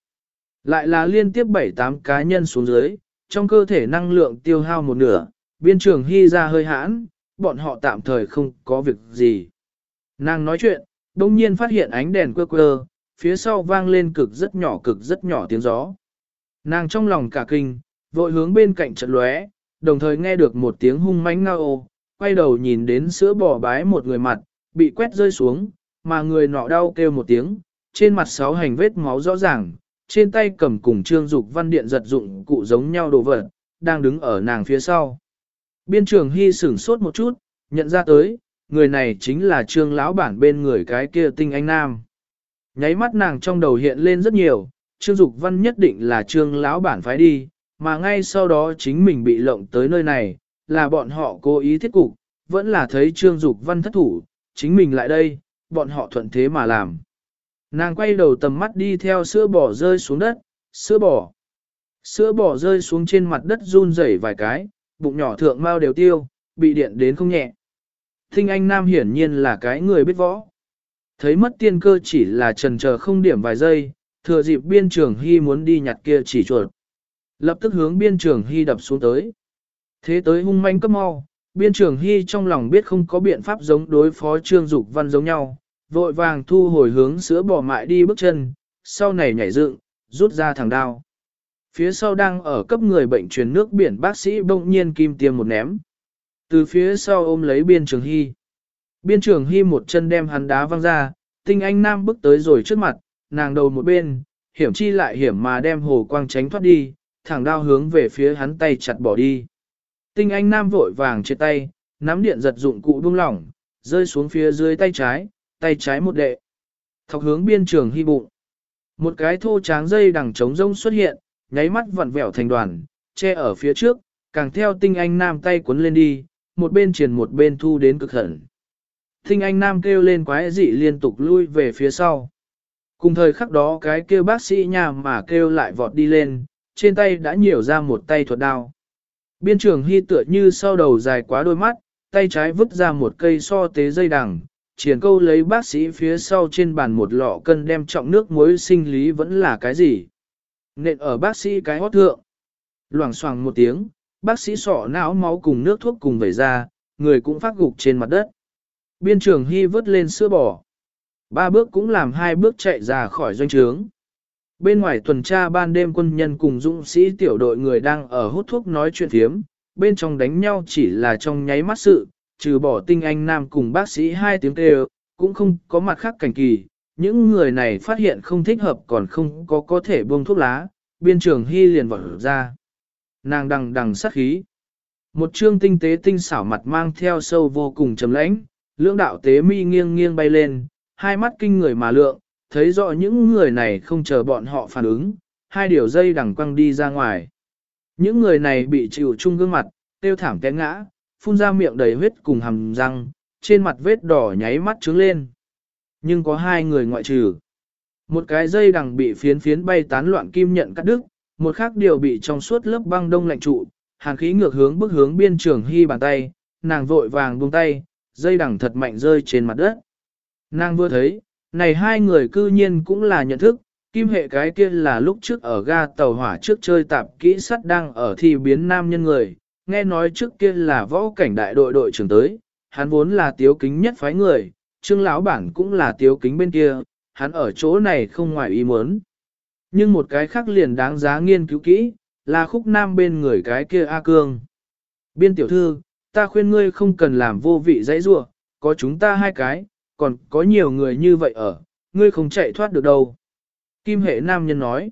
Lại là liên tiếp 7-8 cá nhân xuống dưới, trong cơ thể năng lượng tiêu hao một nửa, biên trường hy ra hơi hãn, bọn họ tạm thời không có việc gì. Nàng nói chuyện, đông nhiên phát hiện ánh đèn quơ quơ, phía sau vang lên cực rất nhỏ cực rất nhỏ tiếng gió. Nàng trong lòng cả kinh, vội hướng bên cạnh trận lóe, đồng thời nghe được một tiếng hung mãnh ngao ô, quay đầu nhìn đến sữa bò bái một người mặt, bị quét rơi xuống, mà người nọ đau kêu một tiếng, trên mặt sáu hành vết máu rõ ràng, trên tay cầm cùng trương dục văn điện giật dụng cụ giống nhau đồ vật, đang đứng ở nàng phía sau. Biên trường hy sửng sốt một chút, nhận ra tới, người này chính là trương lão bản bên người cái kia tinh anh nam. Nháy mắt nàng trong đầu hiện lên rất nhiều, trương dục văn nhất định là trương lão bản phái đi, mà ngay sau đó chính mình bị lộng tới nơi này, là bọn họ cố ý thiết cục, vẫn là thấy trương dục văn thất thủ, chính mình lại đây, bọn họ thuận thế mà làm. Nàng quay đầu tầm mắt đi theo sữa bò rơi xuống đất, sữa bò. Sữa bò rơi xuống trên mặt đất run rẩy vài cái, bụng nhỏ thượng mau đều tiêu, bị điện đến không nhẹ. Thinh anh nam hiển nhiên là cái người biết võ. Thấy mất tiên cơ chỉ là trần chờ không điểm vài giây, thừa dịp biên trường hy muốn đi nhặt kia chỉ chuột. Lập tức hướng biên trường hy đập xuống tới. Thế tới hung manh cấp mau, biên trường hy trong lòng biết không có biện pháp giống đối phó trương dục văn giống nhau, vội vàng thu hồi hướng sữa bỏ mại đi bước chân, sau này nhảy dựng, rút ra thằng đao. Phía sau đang ở cấp người bệnh truyền nước biển bác sĩ bỗng nhiên kim tiêm một ném. Từ phía sau ôm lấy biên trường hy. Biên trường hy một chân đem hắn đá văng ra, tinh anh nam bước tới rồi trước mặt, nàng đầu một bên, hiểm chi lại hiểm mà đem hồ quang tránh thoát đi, thẳng đao hướng về phía hắn tay chặt bỏ đi. Tinh anh nam vội vàng trên tay, nắm điện giật dụng cụ buông lỏng, rơi xuống phía dưới tay trái, tay trái một đệ. Thọc hướng biên trường hy bụng. Một cái thô tráng dây đằng trống rông xuất hiện, nháy mắt vặn vẹo thành đoàn, che ở phía trước, càng theo tinh anh nam tay cuốn lên đi, một bên triển một bên thu đến cực hẳn thinh anh nam kêu lên quái dị liên tục lui về phía sau. Cùng thời khắc đó cái kêu bác sĩ nhà mà kêu lại vọt đi lên, trên tay đã nhiều ra một tay thuật đao. Biên trường hy tựa như sau đầu dài quá đôi mắt, tay trái vứt ra một cây so tế dây đằng, triển câu lấy bác sĩ phía sau trên bàn một lọ cân đem trọng nước muối sinh lý vẫn là cái gì. Nện ở bác sĩ cái hót thượng. Loảng xoảng một tiếng, bác sĩ sọ não máu cùng nước thuốc cùng vẩy ra, người cũng phát gục trên mặt đất. Biên trường hy vớt lên sữa bò. Ba bước cũng làm hai bước chạy ra khỏi doanh trướng. Bên ngoài tuần tra ban đêm quân nhân cùng dũng sĩ tiểu đội người đang ở hút thuốc nói chuyện thiếm, bên trong đánh nhau chỉ là trong nháy mắt sự, trừ bỏ tinh anh nam cùng bác sĩ hai tiếng kêu, cũng không có mặt khác cảnh kỳ. Những người này phát hiện không thích hợp còn không có có thể buông thuốc lá, biên trường hy liền vọt ra. Nàng đằng đằng sát khí. Một trương tinh tế tinh xảo mặt mang theo sâu vô cùng trầm lãnh, lưỡng đạo tế mi nghiêng nghiêng bay lên, hai mắt kinh người mà lượng, thấy rõ những người này không chờ bọn họ phản ứng, hai điều dây đằng quăng đi ra ngoài. Những người này bị chịu chung gương mặt, tiêu thảm té ngã, phun ra miệng đầy huyết cùng hầm răng, trên mặt vết đỏ nháy mắt trướng lên. Nhưng có hai người ngoại trừ. Một cái dây đằng bị phiến phiến bay tán loạn kim nhận cắt đứt, một khác điều bị trong suốt lớp băng đông lạnh trụ, hàn khí ngược hướng bức hướng biên trường hy bàn tay, nàng vội vàng buông tay, dây đằng thật mạnh rơi trên mặt đất. Nàng vừa thấy, này hai người cư nhiên cũng là nhận thức, kim hệ cái kia là lúc trước ở ga tàu hỏa trước chơi tạp kỹ sắt đang ở thi biến nam nhân người, nghe nói trước kia là võ cảnh đại đội đội trưởng tới, hắn vốn là tiếu kính nhất phái người, trương lão bản cũng là tiếu kính bên kia, hắn ở chỗ này không ngoài ý muốn. Nhưng một cái khác liền đáng giá nghiên cứu kỹ, là khúc nam bên người cái kia A Cương. Biên tiểu thư, ta khuyên ngươi không cần làm vô vị dãy rua, có chúng ta hai cái, còn có nhiều người như vậy ở, ngươi không chạy thoát được đâu. Kim hệ nam nhân nói,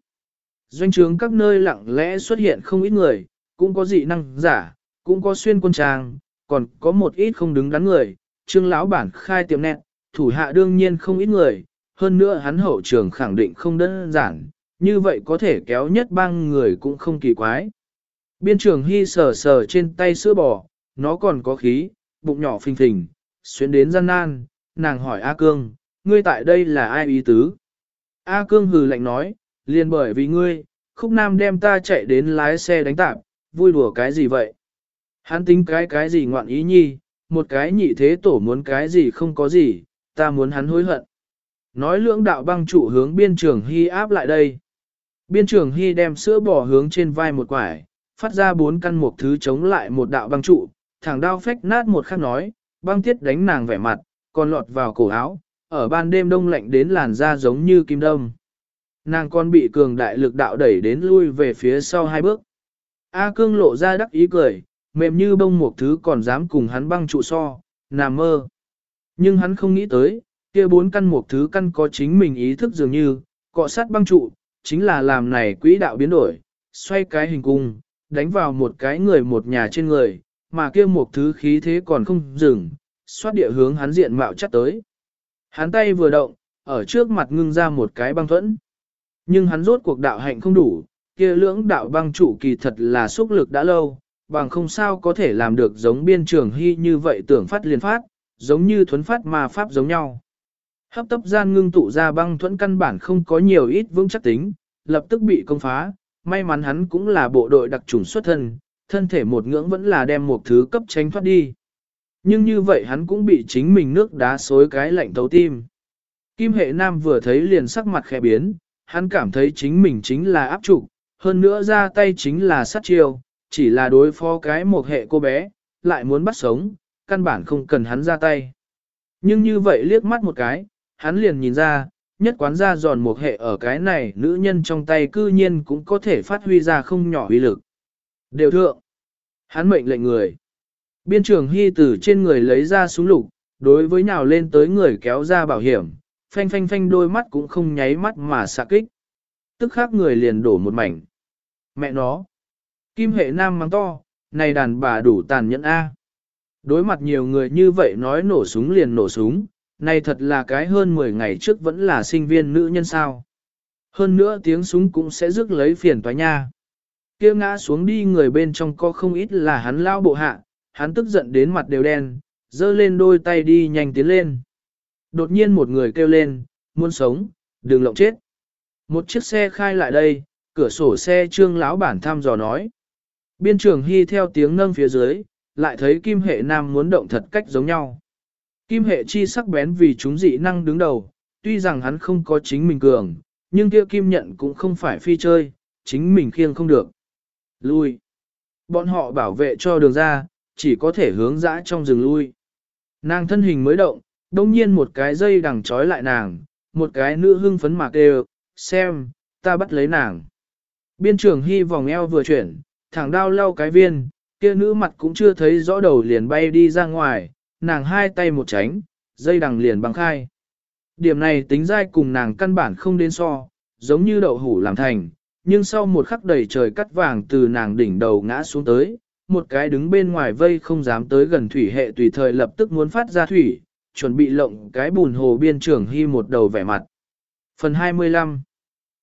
doanh trướng các nơi lặng lẽ xuất hiện không ít người, cũng có dị năng giả, cũng có xuyên quân trang, còn có một ít không đứng đắn người, trương lão bản khai tiệm nẹt, thủ hạ đương nhiên không ít người, hơn nữa hắn hậu trường khẳng định không đơn giản, như vậy có thể kéo nhất bang người cũng không kỳ quái. Biên trường hy sờ sờ trên tay sữa bò, nó còn có khí, bụng nhỏ phình phình, xuyến đến gian nan, nàng hỏi A Cương, ngươi tại đây là ai ý tứ? A Cương hừ lạnh nói, liền bởi vì ngươi, khúc nam đem ta chạy đến lái xe đánh tạp, vui đùa cái gì vậy? Hắn tính cái cái gì ngoạn ý nhi, một cái nhị thế tổ muốn cái gì không có gì, ta muốn hắn hối hận. Nói lưỡng đạo băng trụ hướng biên trường hy áp lại đây. Biên trường hy đem sữa bò hướng trên vai một quải, phát ra bốn căn một thứ chống lại một đạo băng trụ, thẳng đao phách nát một khắc nói, băng tiết đánh nàng vẻ mặt, còn lọt vào cổ áo, ở ban đêm đông lạnh đến làn da giống như kim đông. Nàng còn bị cường đại lực đạo đẩy đến lui về phía sau hai bước. A cương lộ ra đắc ý cười, mềm như bông một thứ còn dám cùng hắn băng trụ so, nằm mơ. Nhưng hắn không nghĩ tới, kia bốn căn một thứ căn có chính mình ý thức dường như, cọ sát băng trụ, chính là làm này quỹ đạo biến đổi, xoay cái hình cung, đánh vào một cái người một nhà trên người, mà kia một thứ khí thế còn không dừng, xoát địa hướng hắn diện mạo chắc tới. Hắn tay vừa động, ở trước mặt ngưng ra một cái băng thuẫn. Nhưng hắn rốt cuộc đạo hạnh không đủ, kia lưỡng đạo băng chủ kỳ thật là xúc lực đã lâu, bằng không sao có thể làm được giống biên trường hy như vậy tưởng phát liền phát, giống như thuấn phát mà pháp giống nhau. Hấp tấp gian ngưng tụ ra băng thuẫn căn bản không có nhiều ít vững chắc tính, lập tức bị công phá, may mắn hắn cũng là bộ đội đặc trùng xuất thân, thân thể một ngưỡng vẫn là đem một thứ cấp tránh thoát đi. Nhưng như vậy hắn cũng bị chính mình nước đá xối cái lạnh thấu tim. Kim hệ nam vừa thấy liền sắc mặt khẽ biến, hắn cảm thấy chính mình chính là áp trục, hơn nữa ra tay chính là sát chiêu, chỉ là đối phó cái một hệ cô bé, lại muốn bắt sống, căn bản không cần hắn ra tay. Nhưng như vậy liếc mắt một cái, hắn liền nhìn ra, nhất quán ra giòn một hệ ở cái này nữ nhân trong tay cư nhiên cũng có thể phát huy ra không nhỏ uy lực. Đều thượng, hắn mệnh lệnh người. Biên trường hy từ trên người lấy ra súng lục, đối với nhào lên tới người kéo ra bảo hiểm, phanh phanh phanh đôi mắt cũng không nháy mắt mà xạ kích. Tức khác người liền đổ một mảnh. Mẹ nó. Kim hệ nam mắng to, này đàn bà đủ tàn nhẫn A. Đối mặt nhiều người như vậy nói nổ súng liền nổ súng, này thật là cái hơn 10 ngày trước vẫn là sinh viên nữ nhân sao. Hơn nữa tiếng súng cũng sẽ rước lấy phiền toái nha kia ngã xuống đi người bên trong có không ít là hắn lao bộ hạ, hắn tức giận đến mặt đều đen, dơ lên đôi tay đi nhanh tiến lên. Đột nhiên một người kêu lên, muốn sống, đừng lộng chết. Một chiếc xe khai lại đây, cửa sổ xe trương lão bản thăm dò nói. Biên trưởng hy theo tiếng nâng phía dưới, lại thấy kim hệ nam muốn động thật cách giống nhau. Kim hệ chi sắc bén vì chúng dị năng đứng đầu, tuy rằng hắn không có chính mình cường, nhưng kia kim nhận cũng không phải phi chơi, chính mình khiêng không được. Lui. Bọn họ bảo vệ cho đường ra, chỉ có thể hướng dã trong rừng lui. Nàng thân hình mới động, đông nhiên một cái dây đằng trói lại nàng, một cái nữ hưng phấn mạc đều, xem, ta bắt lấy nàng. Biên trưởng hy vòng eo vừa chuyển, thẳng đao lau cái viên, kia nữ mặt cũng chưa thấy rõ đầu liền bay đi ra ngoài, nàng hai tay một tránh, dây đằng liền bằng khai. Điểm này tính dai cùng nàng căn bản không đến so, giống như đậu hủ làm thành, nhưng sau một khắc đầy trời cắt vàng từ nàng đỉnh đầu ngã xuống tới, một cái đứng bên ngoài vây không dám tới gần thủy hệ tùy thời lập tức muốn phát ra thủy, chuẩn bị lộng cái bùn hồ biên trưởng hy một đầu vẻ mặt. Phần 25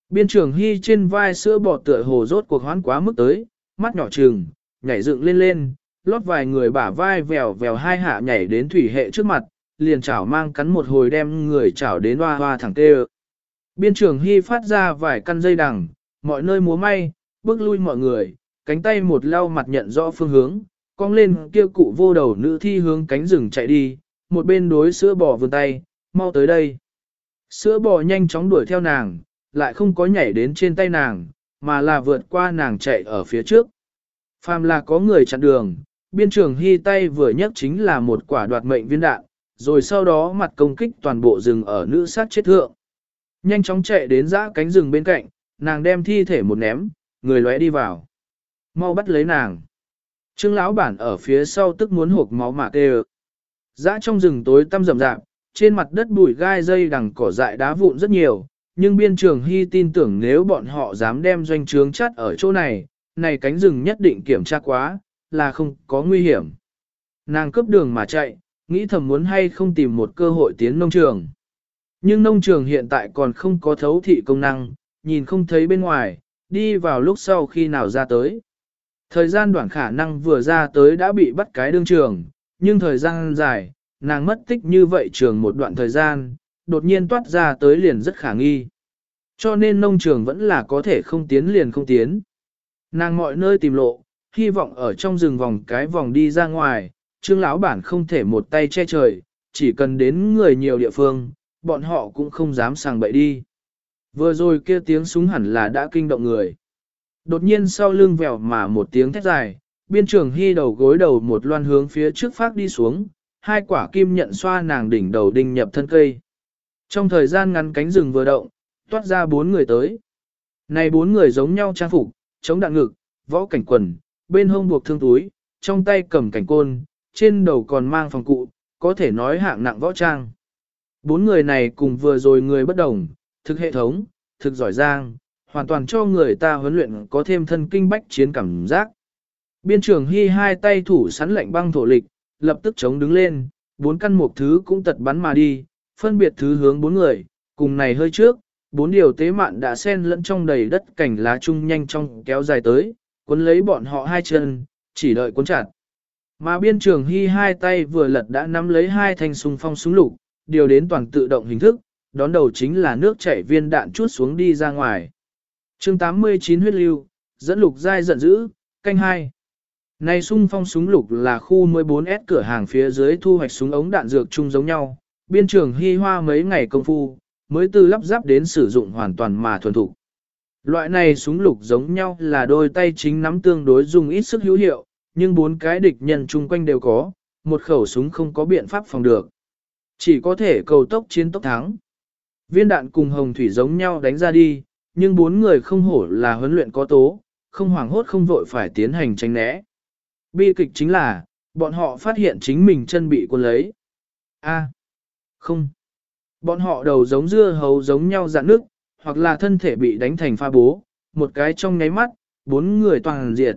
Biên trưởng hy trên vai sữa bò tựa hồ rốt cuộc hoán quá mức tới, mắt nhỏ trừng, nhảy dựng lên lên, lót vài người bả vai vèo vèo hai hạ nhảy đến thủy hệ trước mặt, liền chảo mang cắn một hồi đem người chảo đến hoa hoa thẳng tê Biên trưởng hy phát ra vài căn dây đằng, mọi nơi múa may, bước lui mọi người, cánh tay một lau mặt nhận rõ phương hướng, cong lên kia cụ vô đầu nữ thi hướng cánh rừng chạy đi, một bên đối sữa bò vươn tay, mau tới đây. Sữa bò nhanh chóng đuổi theo nàng, lại không có nhảy đến trên tay nàng, mà là vượt qua nàng chạy ở phía trước. Phàm là có người chặn đường, biên trường hy tay vừa nhấc chính là một quả đoạt mệnh viên đạn, rồi sau đó mặt công kích toàn bộ rừng ở nữ sát chết thượng. Nhanh chóng chạy đến dã cánh rừng bên cạnh, nàng đem thi thể một ném, người lóe đi vào. Mau bắt lấy nàng. Trương lão bản ở phía sau tức muốn hộp máu mà kêu Dã trong rừng tối tăm rậm rạp, trên mặt đất bụi gai dây đằng cỏ dại đá vụn rất nhiều, nhưng biên trường hy tin tưởng nếu bọn họ dám đem doanh trướng chắt ở chỗ này, này cánh rừng nhất định kiểm tra quá, là không có nguy hiểm. Nàng cướp đường mà chạy, nghĩ thầm muốn hay không tìm một cơ hội tiến nông trường. Nhưng nông trường hiện tại còn không có thấu thị công năng, nhìn không thấy bên ngoài, đi vào lúc sau khi nào ra tới. Thời gian đoạn khả năng vừa ra tới đã bị bắt cái đương trường, nhưng thời gian dài, nàng mất tích như vậy trường một đoạn thời gian, đột nhiên toát ra tới liền rất khả nghi. Cho nên nông trường vẫn là có thể không tiến liền không tiến. Nàng mọi nơi tìm lộ, hy vọng ở trong rừng vòng cái vòng đi ra ngoài, trương lão bản không thể một tay che trời, chỉ cần đến người nhiều địa phương, bọn họ cũng không dám sàng bậy đi. Vừa rồi kia tiếng súng hẳn là đã kinh động người. Đột nhiên sau lưng vèo mà một tiếng thét dài, biên trường hy đầu gối đầu một loan hướng phía trước phát đi xuống, hai quả kim nhận xoa nàng đỉnh đầu đinh nhập thân cây. Trong thời gian ngắn cánh rừng vừa động, toát ra bốn người tới. Này bốn người giống nhau trang phục, chống đạn ngực, võ cảnh quần, bên hông buộc thương túi, trong tay cầm cảnh côn, trên đầu còn mang phòng cụ, có thể nói hạng nặng võ trang. Bốn người này cùng vừa rồi người bất đồng, thực hệ thống, thực giỏi giang, hoàn toàn cho người ta huấn luyện có thêm thân kinh bách chiến cảm giác. Biên trưởng hy hai tay thủ sắn lệnh băng thổ lịch, lập tức chống đứng lên, bốn căn một thứ cũng tật bắn mà đi, phân biệt thứ hướng bốn người, cùng này hơi trước, bốn điều tế mạn đã xen lẫn trong đầy đất cảnh lá chung nhanh trong kéo dài tới, cuốn lấy bọn họ hai chân, chỉ đợi cuốn chặt. Mà biên trường hy hai tay vừa lật đã nắm lấy hai thanh súng phong súng lục, điều đến toàn tự động hình thức, đón đầu chính là nước chảy viên đạn chút xuống đi ra ngoài. chương 89 huyết lưu, dẫn lục dai giận dữ, canh hai. Này sung phong súng lục là khu 14S cửa hàng phía dưới thu hoạch súng ống đạn dược chung giống nhau, biên trường hy hoa mấy ngày công phu, mới từ lắp ráp đến sử dụng hoàn toàn mà thuần thục. Loại này súng lục giống nhau là đôi tay chính nắm tương đối dùng ít sức hữu hiệu, nhưng bốn cái địch nhân chung quanh đều có, một khẩu súng không có biện pháp phòng được. Chỉ có thể cầu tốc chiến tốc thắng. Viên đạn cùng hồng thủy giống nhau đánh ra đi, nhưng bốn người không hổ là huấn luyện có tố, không hoảng hốt không vội phải tiến hành tránh né. Bi kịch chính là, bọn họ phát hiện chính mình chân bị cuốn lấy. A. không. Bọn họ đầu giống dưa hấu giống nhau dạn nước, hoặc là thân thể bị đánh thành pha bố, một cái trong nháy mắt, bốn người toàn diệt.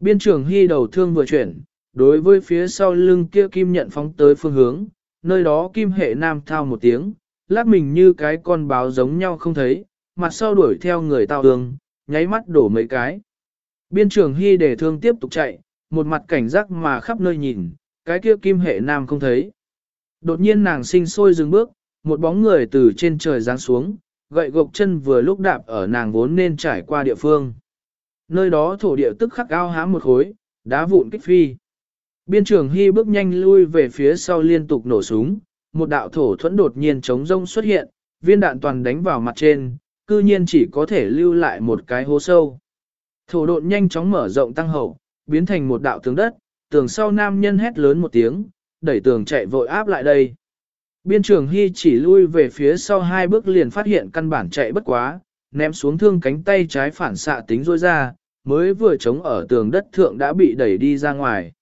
Biên trưởng hy đầu thương vừa chuyển, đối với phía sau lưng kia kim nhận phóng tới phương hướng, nơi đó kim hệ nam thao một tiếng, lát mình như cái con báo giống nhau không thấy, mặt sau đuổi theo người tao đường, nháy mắt đổ mấy cái. Biên trưởng hy để thương tiếp tục chạy, một mặt cảnh giác mà khắp nơi nhìn, cái kia kim hệ nam không thấy. Đột nhiên nàng sinh sôi dừng bước, một bóng người từ trên trời giáng xuống, gậy gộc chân vừa lúc đạp ở nàng vốn nên trải qua địa phương. Nơi đó thổ địa tức khắc ao hám một khối, đá vụn kích phi. Biên trưởng Hy bước nhanh lui về phía sau liên tục nổ súng, một đạo thổ thuẫn đột nhiên chống rông xuất hiện, viên đạn toàn đánh vào mặt trên, cư nhiên chỉ có thể lưu lại một cái hố sâu. Thổ độn nhanh chóng mở rộng tăng hậu, biến thành một đạo tường đất, tường sau nam nhân hét lớn một tiếng, đẩy tường chạy vội áp lại đây. Biên trưởng Hy chỉ lui về phía sau hai bước liền phát hiện căn bản chạy bất quá, ném xuống thương cánh tay trái phản xạ tính rôi ra, mới vừa chống ở tường đất thượng đã bị đẩy đi ra ngoài.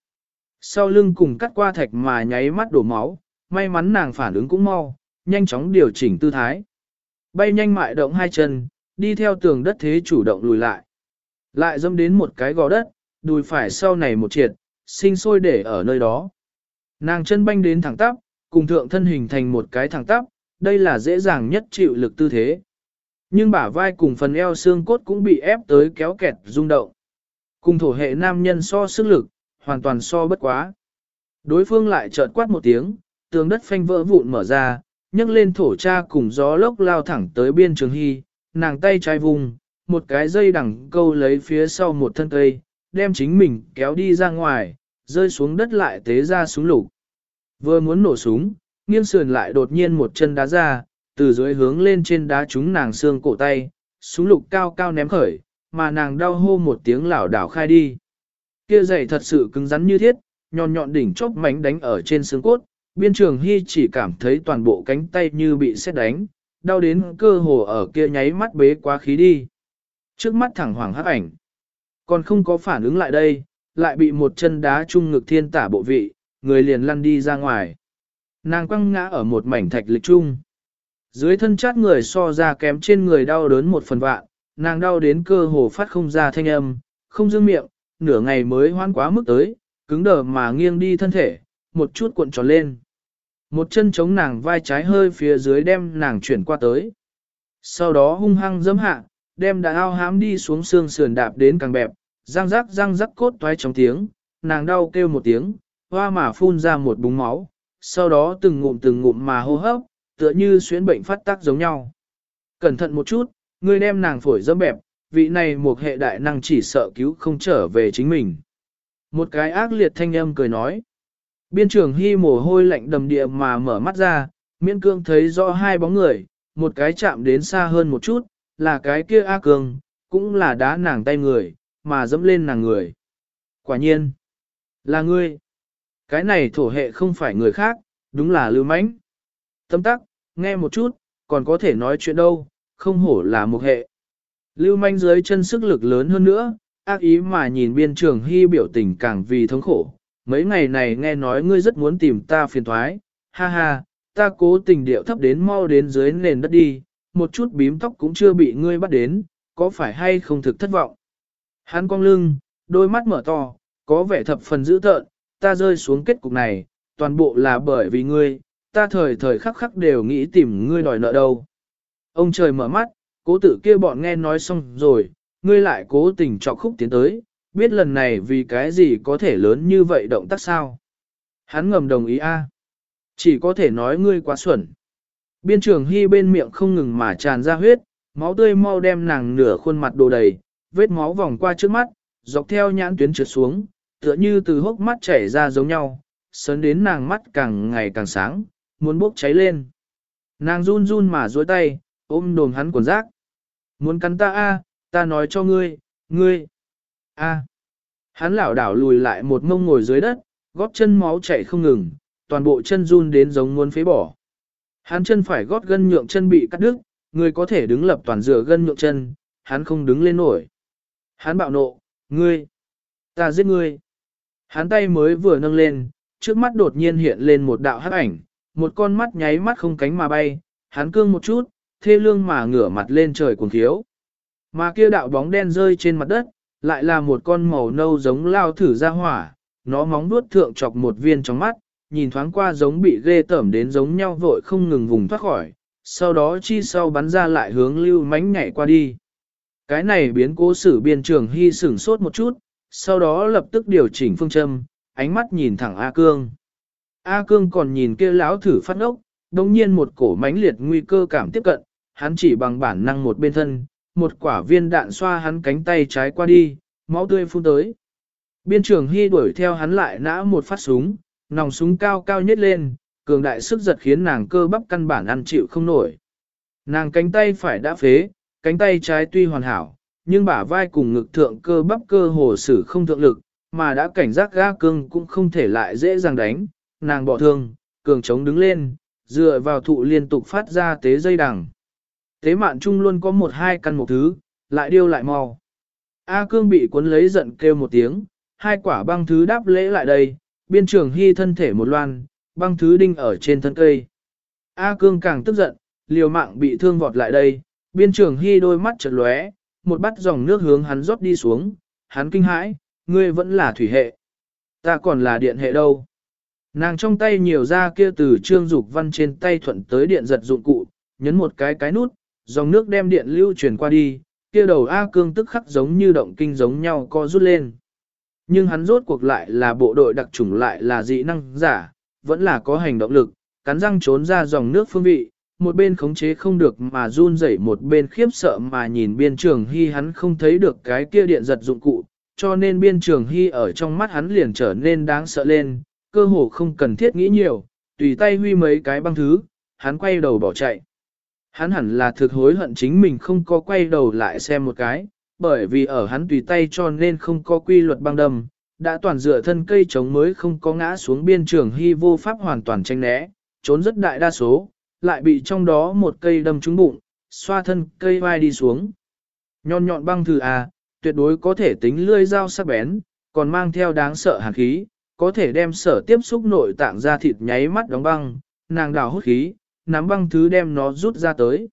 Sau lưng cùng cắt qua thạch mà nháy mắt đổ máu, may mắn nàng phản ứng cũng mau, nhanh chóng điều chỉnh tư thái. Bay nhanh mại động hai chân, đi theo tường đất thế chủ động lùi lại. Lại dâm đến một cái gò đất, đùi phải sau này một triệt, sinh sôi để ở nơi đó. Nàng chân banh đến thẳng tắp, cùng thượng thân hình thành một cái thẳng tắp, đây là dễ dàng nhất chịu lực tư thế. Nhưng bả vai cùng phần eo xương cốt cũng bị ép tới kéo kẹt rung động. Cùng thổ hệ nam nhân so sức lực, hoàn toàn so bất quá. Đối phương lại chợt quát một tiếng, tường đất phanh vỡ vụn mở ra, nhấc lên thổ cha cùng gió lốc lao thẳng tới biên trường hy, nàng tay trái vùng, một cái dây đằng câu lấy phía sau một thân cây, đem chính mình kéo đi ra ngoài, rơi xuống đất lại tế ra súng lục. Vừa muốn nổ súng, nghiêng sườn lại đột nhiên một chân đá ra, từ dưới hướng lên trên đá trúng nàng xương cổ tay, súng lục cao cao ném khởi, mà nàng đau hô một tiếng lảo đảo khai đi. Kia giày thật sự cứng rắn như thiết, nhọn nhọn đỉnh chốc mảnh đánh ở trên xương cốt, biên trường hy chỉ cảm thấy toàn bộ cánh tay như bị xét đánh, đau đến cơ hồ ở kia nháy mắt bế quá khí đi. Trước mắt thẳng hoàng hắc ảnh, còn không có phản ứng lại đây, lại bị một chân đá trung ngực thiên tả bộ vị, người liền lăn đi ra ngoài. Nàng quăng ngã ở một mảnh thạch lịch trung. Dưới thân chát người so ra kém trên người đau đớn một phần vạn, nàng đau đến cơ hồ phát không ra thanh âm, không dương miệng, nửa ngày mới hoan quá mức tới, cứng đờ mà nghiêng đi thân thể, một chút cuộn tròn lên. Một chân chống nàng vai trái hơi phía dưới đem nàng chuyển qua tới. Sau đó hung hăng dẫm hạ, đem đã ao hám đi xuống xương sườn đạp đến càng bẹp, răng rắc răng rắc cốt toái trong tiếng, nàng đau kêu một tiếng, hoa mà phun ra một búng máu, sau đó từng ngụm từng ngụm mà hô hấp, tựa như xuyến bệnh phát tác giống nhau. Cẩn thận một chút, ngươi đem nàng phổi dẫm bẹp, vị này một hệ đại năng chỉ sợ cứu không trở về chính mình. Một cái ác liệt thanh âm cười nói. Biên trưởng hy mồ hôi lạnh đầm địa mà mở mắt ra, miễn cương thấy rõ hai bóng người, một cái chạm đến xa hơn một chút, là cái kia A Cường, cũng là đá nàng tay người, mà dẫm lên nàng người. Quả nhiên, là ngươi. Cái này thổ hệ không phải người khác, đúng là lưu mãnh. Tâm tắc, nghe một chút, còn có thể nói chuyện đâu, không hổ là một hệ. Lưu manh dưới chân sức lực lớn hơn nữa, ác ý mà nhìn biên trường hy biểu tình càng vì thống khổ. Mấy ngày này nghe nói ngươi rất muốn tìm ta phiền thoái, ha ha, ta cố tình điệu thấp đến mau đến dưới nền đất đi, một chút bím tóc cũng chưa bị ngươi bắt đến, có phải hay không thực thất vọng. Hắn cong lưng, đôi mắt mở to, có vẻ thập phần dữ tợn, ta rơi xuống kết cục này, toàn bộ là bởi vì ngươi, ta thời thời khắc khắc đều nghĩ tìm ngươi đòi nợ đâu. Ông trời mở mắt, cố tử kia bọn nghe nói xong rồi, ngươi lại cố tình trọc khúc tiến tới, biết lần này vì cái gì có thể lớn như vậy động tác sao. Hắn ngầm đồng ý a, à. Chỉ có thể nói ngươi quá xuẩn. Biên trường hy bên miệng không ngừng mà tràn ra huyết, máu tươi mau đem nàng nửa khuôn mặt đồ đầy, vết máu vòng qua trước mắt, dọc theo nhãn tuyến trượt xuống, tựa như từ hốc mắt chảy ra giống nhau, sớn đến nàng mắt càng ngày càng sáng, muốn bốc cháy lên. Nàng run run mà dối tay, ôm đồm hắn quần rác. Muốn cắn ta a, ta nói cho ngươi, ngươi a. Hắn lảo đảo lùi lại một mông ngồi dưới đất, gót chân máu chảy không ngừng, toàn bộ chân run đến giống muốn phế bỏ. Hắn chân phải gót gân nhượng chân bị cắt đứt, người có thể đứng lập toàn dựa gân nhượng chân, hắn không đứng lên nổi. Hắn bạo nộ, ngươi, ta giết ngươi. Hắn tay mới vừa nâng lên, trước mắt đột nhiên hiện lên một đạo hắc ảnh, một con mắt nháy mắt không cánh mà bay, hắn cương một chút, thê lương mà ngửa mặt lên trời cuồng thiếu. Mà kia đạo bóng đen rơi trên mặt đất, lại là một con màu nâu giống lao thử ra hỏa, nó móng vuốt thượng chọc một viên trong mắt, nhìn thoáng qua giống bị ghê tởm đến giống nhau vội không ngừng vùng thoát khỏi, sau đó chi sau bắn ra lại hướng lưu mánh nhảy qua đi. Cái này biến cố sử biên trường hy sửng sốt một chút, sau đó lập tức điều chỉnh phương châm, ánh mắt nhìn thẳng A Cương. A Cương còn nhìn kia lão thử phát ốc, đồng nhiên một cổ mãnh liệt nguy cơ cảm tiếp cận, hắn chỉ bằng bản năng một bên thân, một quả viên đạn xoa hắn cánh tay trái qua đi, máu tươi phun tới. Biên trưởng Hy đuổi theo hắn lại nã một phát súng, nòng súng cao cao nhất lên, cường đại sức giật khiến nàng cơ bắp căn bản ăn chịu không nổi. Nàng cánh tay phải đã phế, cánh tay trái tuy hoàn hảo, nhưng bả vai cùng ngực thượng cơ bắp cơ hồ sử không thượng lực, mà đã cảnh giác ga cương cũng không thể lại dễ dàng đánh, nàng bỏ thương, cường chống đứng lên, dựa vào thụ liên tục phát ra tế dây đằng. Tế mạn trung luôn có một hai căn một thứ, lại điêu lại mau. A cương bị cuốn lấy giận kêu một tiếng, hai quả băng thứ đáp lễ lại đây, biên trường hy thân thể một loan, băng thứ đinh ở trên thân cây. A cương càng tức giận, liều mạng bị thương vọt lại đây, biên trường hy đôi mắt chật lóe, một bát dòng nước hướng hắn rót đi xuống, hắn kinh hãi, ngươi vẫn là thủy hệ. Ta còn là điện hệ đâu. Nàng trong tay nhiều ra kia từ trương dục văn trên tay thuận tới điện giật dụng cụ, nhấn một cái cái nút, dòng nước đem điện lưu truyền qua đi, kia đầu A cương tức khắc giống như động kinh giống nhau co rút lên. Nhưng hắn rốt cuộc lại là bộ đội đặc chủng lại là dị năng giả, vẫn là có hành động lực, cắn răng trốn ra dòng nước phương vị, một bên khống chế không được mà run rẩy một bên khiếp sợ mà nhìn biên trường hy hắn không thấy được cái kia điện giật dụng cụ, cho nên biên trường hy ở trong mắt hắn liền trở nên đáng sợ lên, cơ hồ không cần thiết nghĩ nhiều, tùy tay huy mấy cái băng thứ, hắn quay đầu bỏ chạy. Hắn hẳn là thực hối hận chính mình không có quay đầu lại xem một cái, bởi vì ở hắn tùy tay cho nên không có quy luật băng đâm, đã toàn dựa thân cây chống mới không có ngã xuống biên trường hy vô pháp hoàn toàn tranh né, trốn rất đại đa số, lại bị trong đó một cây đâm trúng bụng, xoa thân cây vai đi xuống. Nhọn nhọn băng thử à, tuyệt đối có thể tính lươi dao sắc bén, còn mang theo đáng sợ hàn khí, có thể đem sở tiếp xúc nội tạng ra thịt nháy mắt đóng băng, nàng đào hút khí, nắm băng thứ đem nó rút ra tới.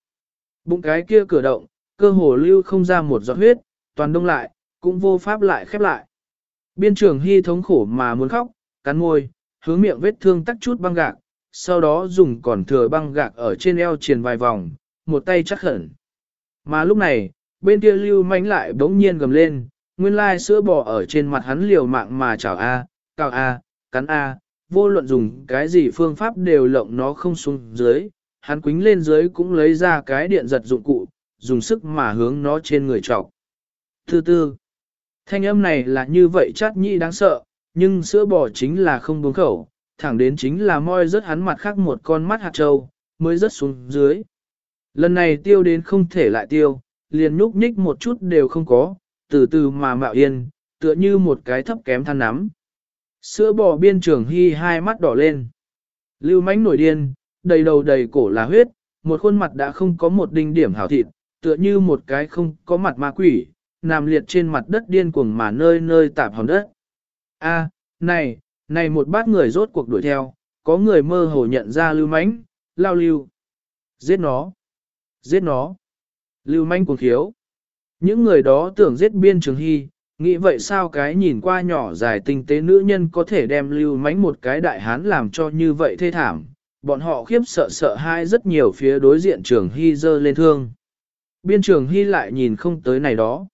Bụng cái kia cửa động, cơ hồ lưu không ra một giọt huyết, toàn đông lại, cũng vô pháp lại khép lại. Biên trưởng hy thống khổ mà muốn khóc, cắn môi, hướng miệng vết thương tắt chút băng gạc, sau đó dùng còn thừa băng gạc ở trên eo triền vài vòng, một tay chắc khẩn. Mà lúc này, bên kia lưu mánh lại bỗng nhiên gầm lên, nguyên lai sữa bò ở trên mặt hắn liều mạng mà chảo A, cào A, cắn A, vô luận dùng cái gì phương pháp đều lộng nó không xuống dưới, hắn quính lên dưới cũng lấy ra cái điện giật dụng cụ, dùng sức mà hướng nó trên người trọc. Thứ tư, thanh âm này là như vậy chát nhị đáng sợ, nhưng sữa bò chính là không buông khẩu, thẳng đến chính là moi rớt hắn mặt khác một con mắt hạt trâu, mới rớt xuống dưới. Lần này tiêu đến không thể lại tiêu, liền nhúc nhích một chút đều không có, từ từ mà mạo yên, tựa như một cái thấp kém than nắm. Sữa bò biên trường hy hai mắt đỏ lên. Lưu mánh nổi điên, đầy đầu đầy cổ là huyết, một khuôn mặt đã không có một đinh điểm hảo thịt, tựa như một cái không có mặt ma quỷ, nằm liệt trên mặt đất điên cuồng mà nơi nơi tạp hòn đất. A, này, này một bát người rốt cuộc đuổi theo, có người mơ hồ nhận ra lưu mánh, lao lưu. Giết nó! Giết nó! Lưu manh cuồng khiếu. Những người đó tưởng giết biên trường hy, nghĩ vậy sao cái nhìn qua nhỏ dài tinh tế nữ nhân có thể đem lưu mánh một cái đại hán làm cho như vậy thê thảm. Bọn họ khiếp sợ sợ hai rất nhiều phía đối diện trường hy dơ lên thương. Biên trường hy lại nhìn không tới này đó.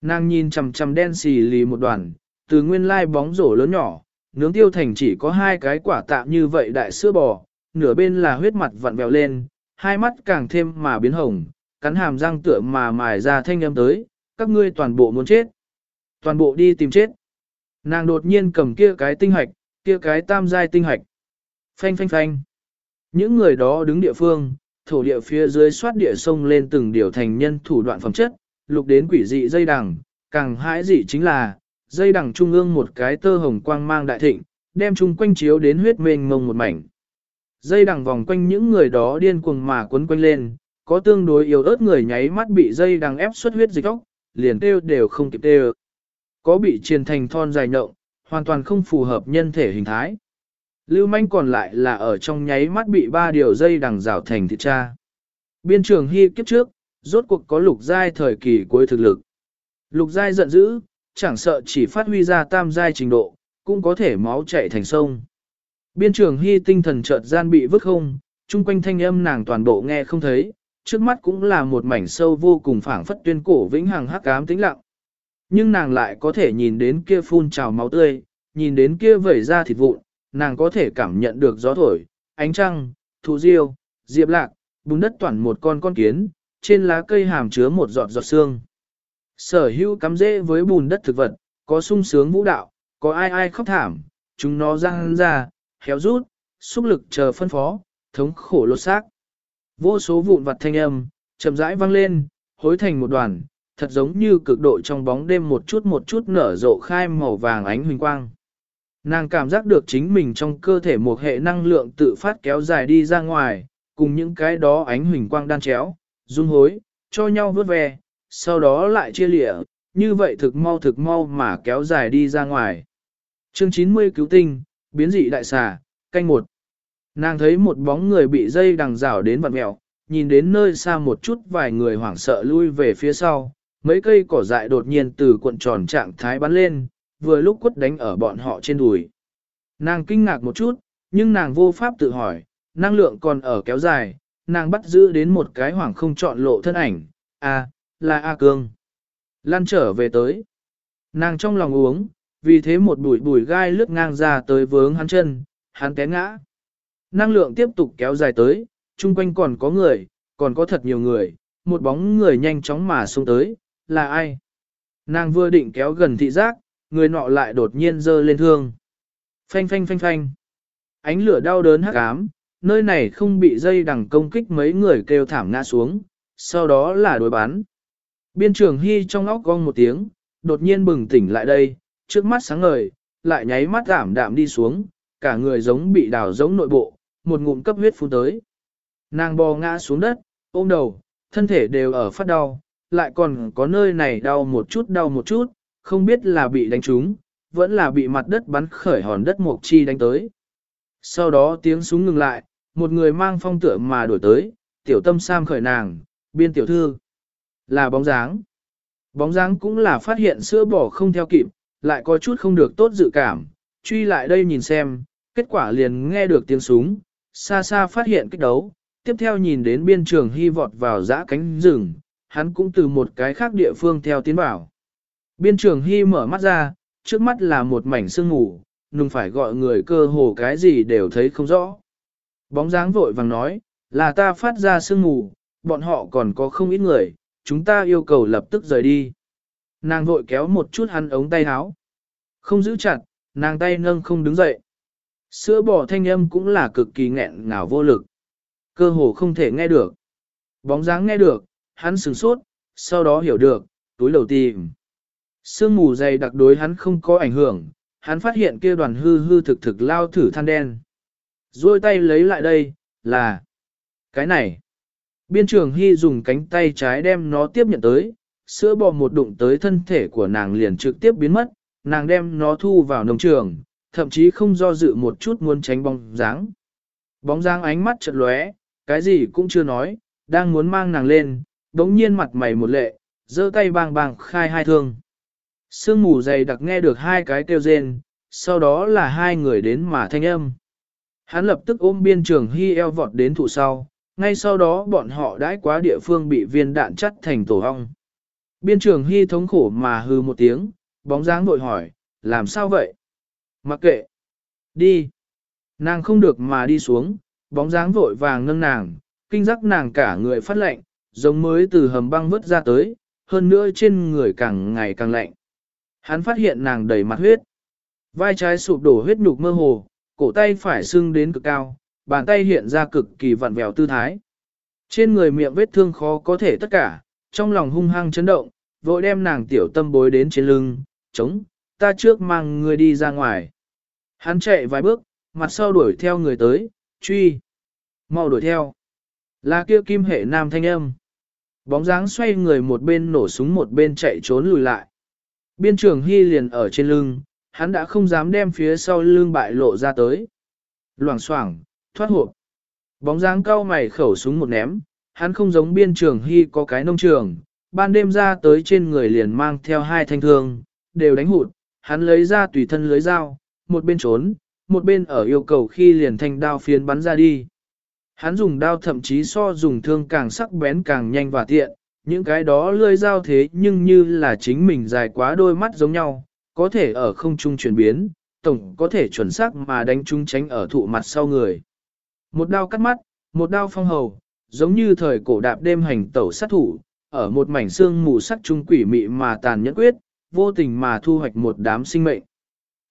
Nàng nhìn chằm chằm đen xì lì một đoàn, từ nguyên lai bóng rổ lớn nhỏ, nướng tiêu thành chỉ có hai cái quả tạm như vậy đại sữa bò, nửa bên là huyết mặt vặn vẹo lên, hai mắt càng thêm mà biến hồng, cắn hàm răng tựa mà mài ra thanh âm tới, các ngươi toàn bộ muốn chết. Toàn bộ đi tìm chết. Nàng đột nhiên cầm kia cái tinh hạch, kia cái tam giai tinh hạch. Phanh phanh phanh. Những người đó đứng địa phương, thổ địa phía dưới xoát địa sông lên từng điều thành nhân thủ đoạn phẩm chất, lục đến quỷ dị dây đằng, càng hãi dị chính là, dây đằng trung ương một cái tơ hồng quang mang đại thịnh, đem chung quanh chiếu đến huyết mênh mông một mảnh. Dây đằng vòng quanh những người đó điên cuồng mà quấn quanh lên, có tương đối yếu ớt người nháy mắt bị dây đằng ép xuất huyết dịch óc, liền tiêu đều không kịp tiêu. Có bị triền thành thon dài nộng, hoàn toàn không phù hợp nhân thể hình thái. Lưu manh còn lại là ở trong nháy mắt bị ba điều dây đằng rào thành thịt cha. Biên trường hy kiếp trước, rốt cuộc có lục giai thời kỳ cuối thực lực. Lục giai giận dữ, chẳng sợ chỉ phát huy ra tam giai trình độ, cũng có thể máu chảy thành sông. Biên trường hy tinh thần chợt gian bị vứt không, chung quanh thanh âm nàng toàn bộ nghe không thấy, trước mắt cũng là một mảnh sâu vô cùng phảng phất tuyên cổ vĩnh hằng hắc ám tĩnh lặng. Nhưng nàng lại có thể nhìn đến kia phun trào máu tươi, nhìn đến kia vẩy ra thịt vụn, nàng có thể cảm nhận được gió thổi, ánh trăng, thụ diêu, diệp lạc, bùn đất toàn một con con kiến, trên lá cây hàm chứa một giọt giọt xương. Sở hữu cắm rễ với bùn đất thực vật, có sung sướng vũ đạo, có ai ai khóc thảm, chúng nó răng ra, héo rút, xúc lực chờ phân phó, thống khổ lột xác. Vô số vụn vặt thanh âm, chậm rãi vang lên, hối thành một đoàn, thật giống như cực độ trong bóng đêm một chút một chút nở rộ khai màu vàng ánh huỳnh quang. Nàng cảm giác được chính mình trong cơ thể một hệ năng lượng tự phát kéo dài đi ra ngoài, cùng những cái đó ánh huỳnh quang đan chéo, dung hối, cho nhau vớt ve, sau đó lại chia lịa, như vậy thực mau thực mau mà kéo dài đi ra ngoài. Chương 90 cứu tinh, biến dị đại xà, canh một. Nàng thấy một bóng người bị dây đằng rảo đến vặn mẹo, nhìn đến nơi xa một chút vài người hoảng sợ lui về phía sau, mấy cây cỏ dại đột nhiên từ cuộn tròn trạng thái bắn lên, vừa lúc quất đánh ở bọn họ trên đùi. Nàng kinh ngạc một chút, nhưng nàng vô pháp tự hỏi, năng lượng còn ở kéo dài, nàng bắt giữ đến một cái hoảng không chọn lộ thân ảnh, a là A Cương. Lan trở về tới. Nàng trong lòng uống, vì thế một bụi bụi gai lướt ngang ra tới vướng hắn chân, hắn té ngã. Năng lượng tiếp tục kéo dài tới, chung quanh còn có người, còn có thật nhiều người, một bóng người nhanh chóng mà xuống tới, là ai? Nàng vừa định kéo gần thị giác, người nọ lại đột nhiên giơ lên thương. Phanh phanh phanh phanh. Ánh lửa đau đớn hắc ám, nơi này không bị dây đằng công kích mấy người kêu thảm ngã xuống, sau đó là đối bán. Biên trưởng Hy trong óc gong một tiếng, đột nhiên bừng tỉnh lại đây, trước mắt sáng ngời, lại nháy mắt giảm đạm đi xuống, cả người giống bị đào giống nội bộ, một ngụm cấp huyết phun tới. Nàng bò ngã xuống đất, ôm đầu, thân thể đều ở phát đau, lại còn có nơi này đau một chút đau một chút, không biết là bị đánh trúng, vẫn là bị mặt đất bắn khởi hòn đất mộc chi đánh tới. Sau đó tiếng súng ngừng lại, một người mang phong tựa mà đổi tới, tiểu tâm sam khởi nàng, biên tiểu thư. Là bóng dáng. Bóng dáng cũng là phát hiện sữa bỏ không theo kịp, lại có chút không được tốt dự cảm, truy lại đây nhìn xem, kết quả liền nghe được tiếng súng, xa xa phát hiện kích đấu, tiếp theo nhìn đến biên trường hy vọt vào dã cánh rừng, hắn cũng từ một cái khác địa phương theo tiến bảo. Biên trường hy mở mắt ra, trước mắt là một mảnh sương ngủ, nùng phải gọi người cơ hồ cái gì đều thấy không rõ. Bóng dáng vội vàng nói, là ta phát ra sương ngủ, bọn họ còn có không ít người, chúng ta yêu cầu lập tức rời đi. Nàng vội kéo một chút hắn ống tay áo. Không giữ chặt, nàng tay nâng không đứng dậy. Sữa bỏ thanh âm cũng là cực kỳ nghẹn ngào vô lực. Cơ hồ không thể nghe được. Bóng dáng nghe được, hắn sửng sốt, sau đó hiểu được, túi đầu tìm. Sương mù dày đặc đối hắn không có ảnh hưởng, hắn phát hiện kia đoàn hư hư thực thực lao thử than đen. Rồi tay lấy lại đây, là cái này. Biên trường Hy dùng cánh tay trái đem nó tiếp nhận tới, sữa bò một đụng tới thân thể của nàng liền trực tiếp biến mất, nàng đem nó thu vào nông trường, thậm chí không do dự một chút muốn tránh bóng dáng. Bóng dáng ánh mắt chợt lóe, cái gì cũng chưa nói, đang muốn mang nàng lên, đống nhiên mặt mày một lệ, giơ tay bang bang khai hai thương. Sương mù dày đặc nghe được hai cái kêu rên, sau đó là hai người đến mà thanh âm. Hắn lập tức ôm biên trường hy eo vọt đến thụ sau, ngay sau đó bọn họ đãi quá địa phương bị viên đạn chắt thành tổ hong. Biên trường hy thống khổ mà hư một tiếng, bóng dáng vội hỏi, làm sao vậy? Mặc kệ. Đi. Nàng không được mà đi xuống, bóng dáng vội vàng nâng nàng, kinh giác nàng cả người phát lệnh giống mới từ hầm băng vứt ra tới, hơn nữa trên người càng ngày càng lạnh. Hắn phát hiện nàng đầy mặt huyết. Vai trái sụp đổ huyết nhục mơ hồ, cổ tay phải sưng đến cực cao, bàn tay hiện ra cực kỳ vặn vẹo tư thái. Trên người miệng vết thương khó có thể tất cả, trong lòng hung hăng chấn động, vội đem nàng tiểu tâm bối đến trên lưng, chống, ta trước mang người đi ra ngoài. Hắn chạy vài bước, mặt sau đuổi theo người tới, truy. mau đuổi theo. Là kia kim hệ nam thanh âm. Bóng dáng xoay người một bên nổ súng một bên chạy trốn lùi lại. Biên trường Hy liền ở trên lưng, hắn đã không dám đem phía sau lưng bại lộ ra tới. Loảng xoảng, thoát hộp. Bóng dáng cao mày khẩu súng một ném, hắn không giống biên trường Hy có cái nông trường, ban đêm ra tới trên người liền mang theo hai thanh thương, đều đánh hụt, hắn lấy ra tùy thân lưới dao, một bên trốn, một bên ở yêu cầu khi liền thanh đao phiến bắn ra đi. Hắn dùng đao thậm chí so dùng thương càng sắc bén càng nhanh và tiện, những cái đó lưỡi dao thế nhưng như là chính mình dài quá đôi mắt giống nhau, có thể ở không trung chuyển biến, tổng có thể chuẩn xác mà đánh trung tránh ở thụ mặt sau người. Một đao cắt mắt, một đao phong hầu, giống như thời cổ đạp đêm hành tẩu sát thủ, ở một mảnh xương mù sắc trung quỷ mị mà tàn nhẫn quyết, vô tình mà thu hoạch một đám sinh mệnh.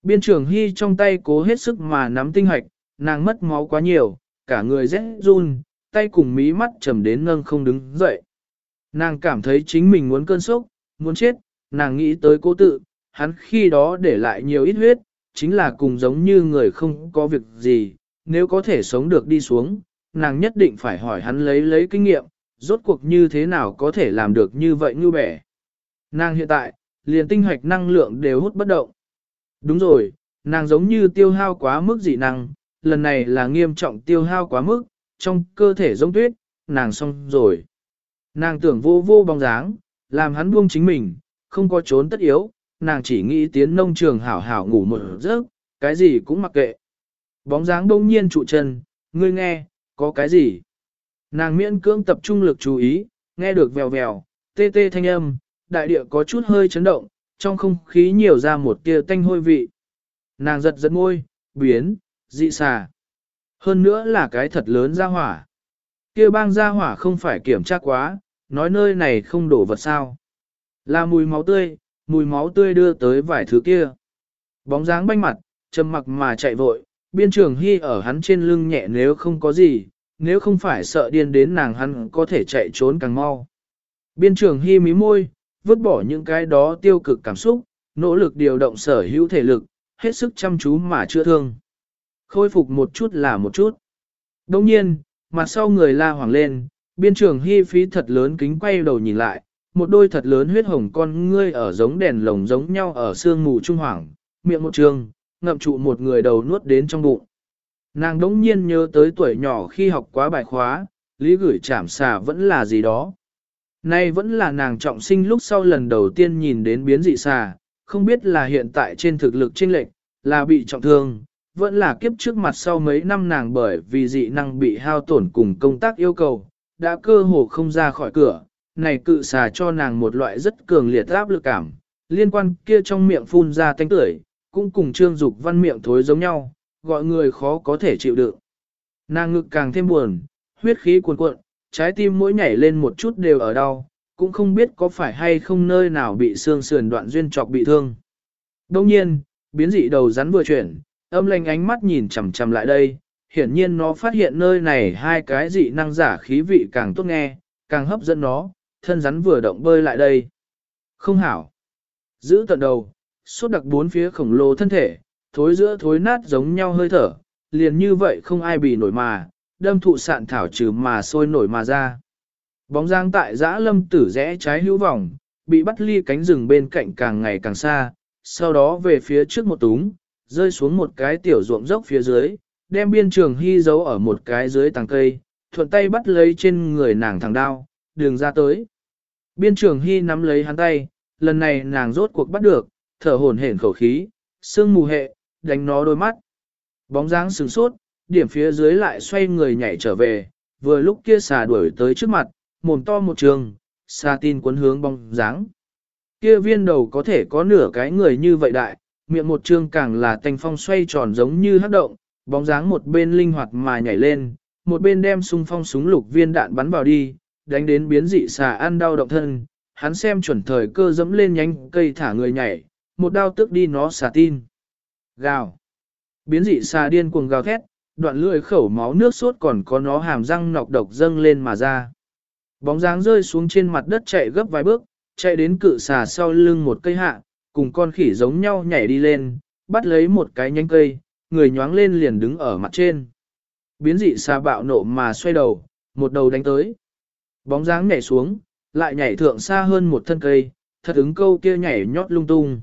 Biên trưởng Hy trong tay cố hết sức mà nắm tinh hoạch, nàng mất máu quá nhiều, cả người rét run, tay cùng mí mắt trầm đến nâng không đứng dậy. Nàng cảm thấy chính mình muốn cơn sốc, muốn chết, nàng nghĩ tới cố tự, hắn khi đó để lại nhiều ít huyết, chính là cùng giống như người không có việc gì, nếu có thể sống được đi xuống, nàng nhất định phải hỏi hắn lấy lấy kinh nghiệm, rốt cuộc như thế nào có thể làm được như vậy như bẻ. Nàng hiện tại, liền tinh hoạch năng lượng đều hút bất động. Đúng rồi, nàng giống như tiêu hao quá mức dị năng, lần này là nghiêm trọng tiêu hao quá mức, trong cơ thể giống tuyết, nàng xong rồi. Nàng tưởng vô vô bóng dáng, làm hắn buông chính mình, không có trốn tất yếu, nàng chỉ nghĩ tiến nông trường hảo hảo ngủ một giấc, cái gì cũng mặc kệ. Bóng dáng đông nhiên trụ chân, ngươi nghe, có cái gì? Nàng miễn cưỡng tập trung lực chú ý, nghe được vèo vèo, tê tê thanh âm, đại địa có chút hơi chấn động, trong không khí nhiều ra một tia tanh hôi vị. Nàng giật giật môi, biến, dị xà. Hơn nữa là cái thật lớn ra hỏa. kia bang ra hỏa không phải kiểm tra quá, nói nơi này không đổ vật sao. Là mùi máu tươi, mùi máu tươi đưa tới vài thứ kia. Bóng dáng banh mặt, trầm mặc mà chạy vội, biên trường hy ở hắn trên lưng nhẹ nếu không có gì, nếu không phải sợ điên đến nàng hắn có thể chạy trốn càng mau. Biên trường hy mí môi, vứt bỏ những cái đó tiêu cực cảm xúc, nỗ lực điều động sở hữu thể lực, hết sức chăm chú mà chữa thương. Khôi phục một chút là một chút. Đồng nhiên, mặt sau người la hoảng lên, biên trường hy phí thật lớn kính quay đầu nhìn lại, một đôi thật lớn huyết hồng con ngươi ở giống đèn lồng giống nhau ở sương mù trung hoảng, miệng một trường, ngậm trụ một người đầu nuốt đến trong bụng. Nàng đống nhiên nhớ tới tuổi nhỏ khi học quá bài khóa, lý gửi chảm xà vẫn là gì đó. Nay vẫn là nàng trọng sinh lúc sau lần đầu tiên nhìn đến biến dị xà, không biết là hiện tại trên thực lực chênh lệch, là bị trọng thương, vẫn là kiếp trước mặt sau mấy năm nàng bởi vì dị năng bị hao tổn cùng công tác yêu cầu, đã cơ hồ không ra khỏi cửa, này cự xà cho nàng một loại rất cường liệt áp lực cảm, liên quan kia trong miệng phun ra tanh tưởi, cũng cùng trương dục văn miệng thối giống nhau, gọi người khó có thể chịu đựng. Nàng ngực càng thêm buồn, huyết khí cuồn cuộn, trái tim mỗi nhảy lên một chút đều ở đau, cũng không biết có phải hay không nơi nào bị xương sườn đoạn duyên trọc bị thương. Đông nhiên, biến dị đầu rắn vừa chuyển, âm lành ánh mắt nhìn chằm chằm lại đây, hiển nhiên nó phát hiện nơi này hai cái dị năng giả khí vị càng tốt nghe, càng hấp dẫn nó, thân rắn vừa động bơi lại đây. Không hảo. Giữ tận đầu, suốt đặc bốn phía khổng lồ thân thể, thối giữa thối nát giống nhau hơi thở, liền như vậy không ai bị nổi mà, đâm thụ sạn thảo trừ mà sôi nổi mà ra. Bóng dáng tại giã lâm tử rẽ trái hữu vòng, bị bắt ly cánh rừng bên cạnh càng ngày càng xa, sau đó về phía trước một túng, rơi xuống một cái tiểu ruộng dốc phía dưới, đem biên trường hy giấu ở một cái dưới tàng cây, thuận tay bắt lấy trên người nàng thằng đao, đường ra tới. Biên trường hy nắm lấy hắn tay, lần này nàng rốt cuộc bắt được, thở hổn hển khẩu khí, sương mù hệ, đánh nó đôi mắt. Bóng dáng sừng sốt, điểm phía dưới lại xoay người nhảy trở về, vừa lúc kia xà đuổi tới trước mặt, mồm to một trường, xà tin cuốn hướng bóng dáng. Kia viên đầu có thể có nửa cái người như vậy đại, miệng một trương càng là tanh phong xoay tròn giống như hát động, bóng dáng một bên linh hoạt mà nhảy lên, một bên đem sung phong súng lục viên đạn bắn vào đi, đánh đến biến dị xà ăn đau động thân, hắn xem chuẩn thời cơ dẫm lên nhánh cây thả người nhảy, một đao tức đi nó xà tin. Gào. Biến dị xà điên cuồng gào thét, đoạn lưỡi khẩu máu nước suốt còn có nó hàm răng nọc độc dâng lên mà ra. Bóng dáng rơi xuống trên mặt đất chạy gấp vài bước, chạy đến cự xà sau lưng một cây hạ, cùng con khỉ giống nhau nhảy đi lên, bắt lấy một cái nhánh cây, người nhoáng lên liền đứng ở mặt trên. Biến dị xà bạo nộ mà xoay đầu, một đầu đánh tới. Bóng dáng nhảy xuống, lại nhảy thượng xa hơn một thân cây, thật ứng câu kia nhảy nhót lung tung.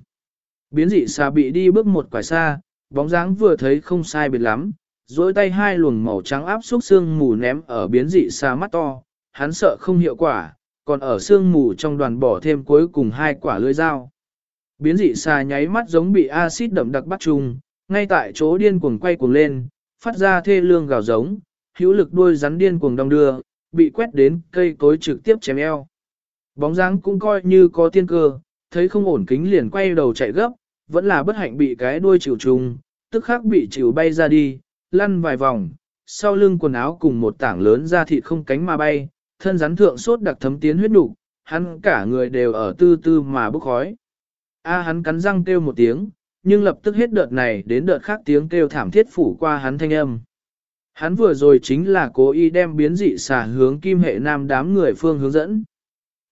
Biến dị xà bị đi bước một quải xa, bóng dáng vừa thấy không sai biệt lắm, dối tay hai luồng màu trắng áp xúc xương mù ném ở biến dị xà mắt to, hắn sợ không hiệu quả, còn ở xương mù trong đoàn bỏ thêm cuối cùng hai quả lưỡi dao. Biến dị xà nháy mắt giống bị axit đậm đặc bắt trùng, ngay tại chỗ điên cuồng quay cuồng lên, phát ra thê lương gào giống, hữu lực đuôi rắn điên cuồng đong đưa, bị quét đến cây cối trực tiếp chém eo. Bóng dáng cũng coi như có tiên cơ, thấy không ổn kính liền quay đầu chạy gấp, vẫn là bất hạnh bị cái đuôi chịu trùng, tức khắc bị chịu bay ra đi, lăn vài vòng, sau lưng quần áo cùng một tảng lớn da thịt không cánh mà bay, thân rắn thượng sốt đặc thấm tiến huyết đủ hắn cả người đều ở tư tư mà bốc khói. A hắn cắn răng kêu một tiếng, nhưng lập tức hết đợt này đến đợt khác tiếng kêu thảm thiết phủ qua hắn thanh âm. Hắn vừa rồi chính là cố ý đem biến dị xả hướng kim hệ nam đám người phương hướng dẫn.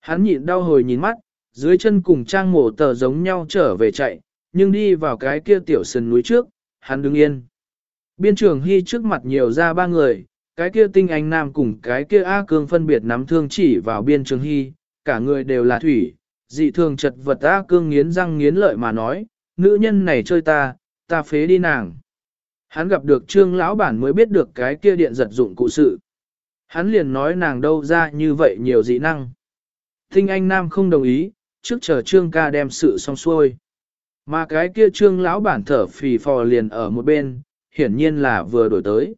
Hắn nhịn đau hồi nhìn mắt, dưới chân cùng trang mổ tờ giống nhau trở về chạy, nhưng đi vào cái kia tiểu sân núi trước, hắn đứng yên. Biên trường hy trước mặt nhiều ra ba người, cái kia tinh anh nam cùng cái kia A cương phân biệt nắm thương chỉ vào biên trường hy, cả người đều là thủy, dị thường chật vật ta cương nghiến răng nghiến lợi mà nói, nữ nhân này chơi ta, ta phế đi nàng. Hắn gặp được trương lão bản mới biết được cái kia điện giật dụng cụ sự. Hắn liền nói nàng đâu ra như vậy nhiều dị năng. Tinh anh nam không đồng ý, trước chờ trương ca đem sự xong xuôi. Mà cái kia trương lão bản thở phì phò liền ở một bên, hiển nhiên là vừa đổi tới.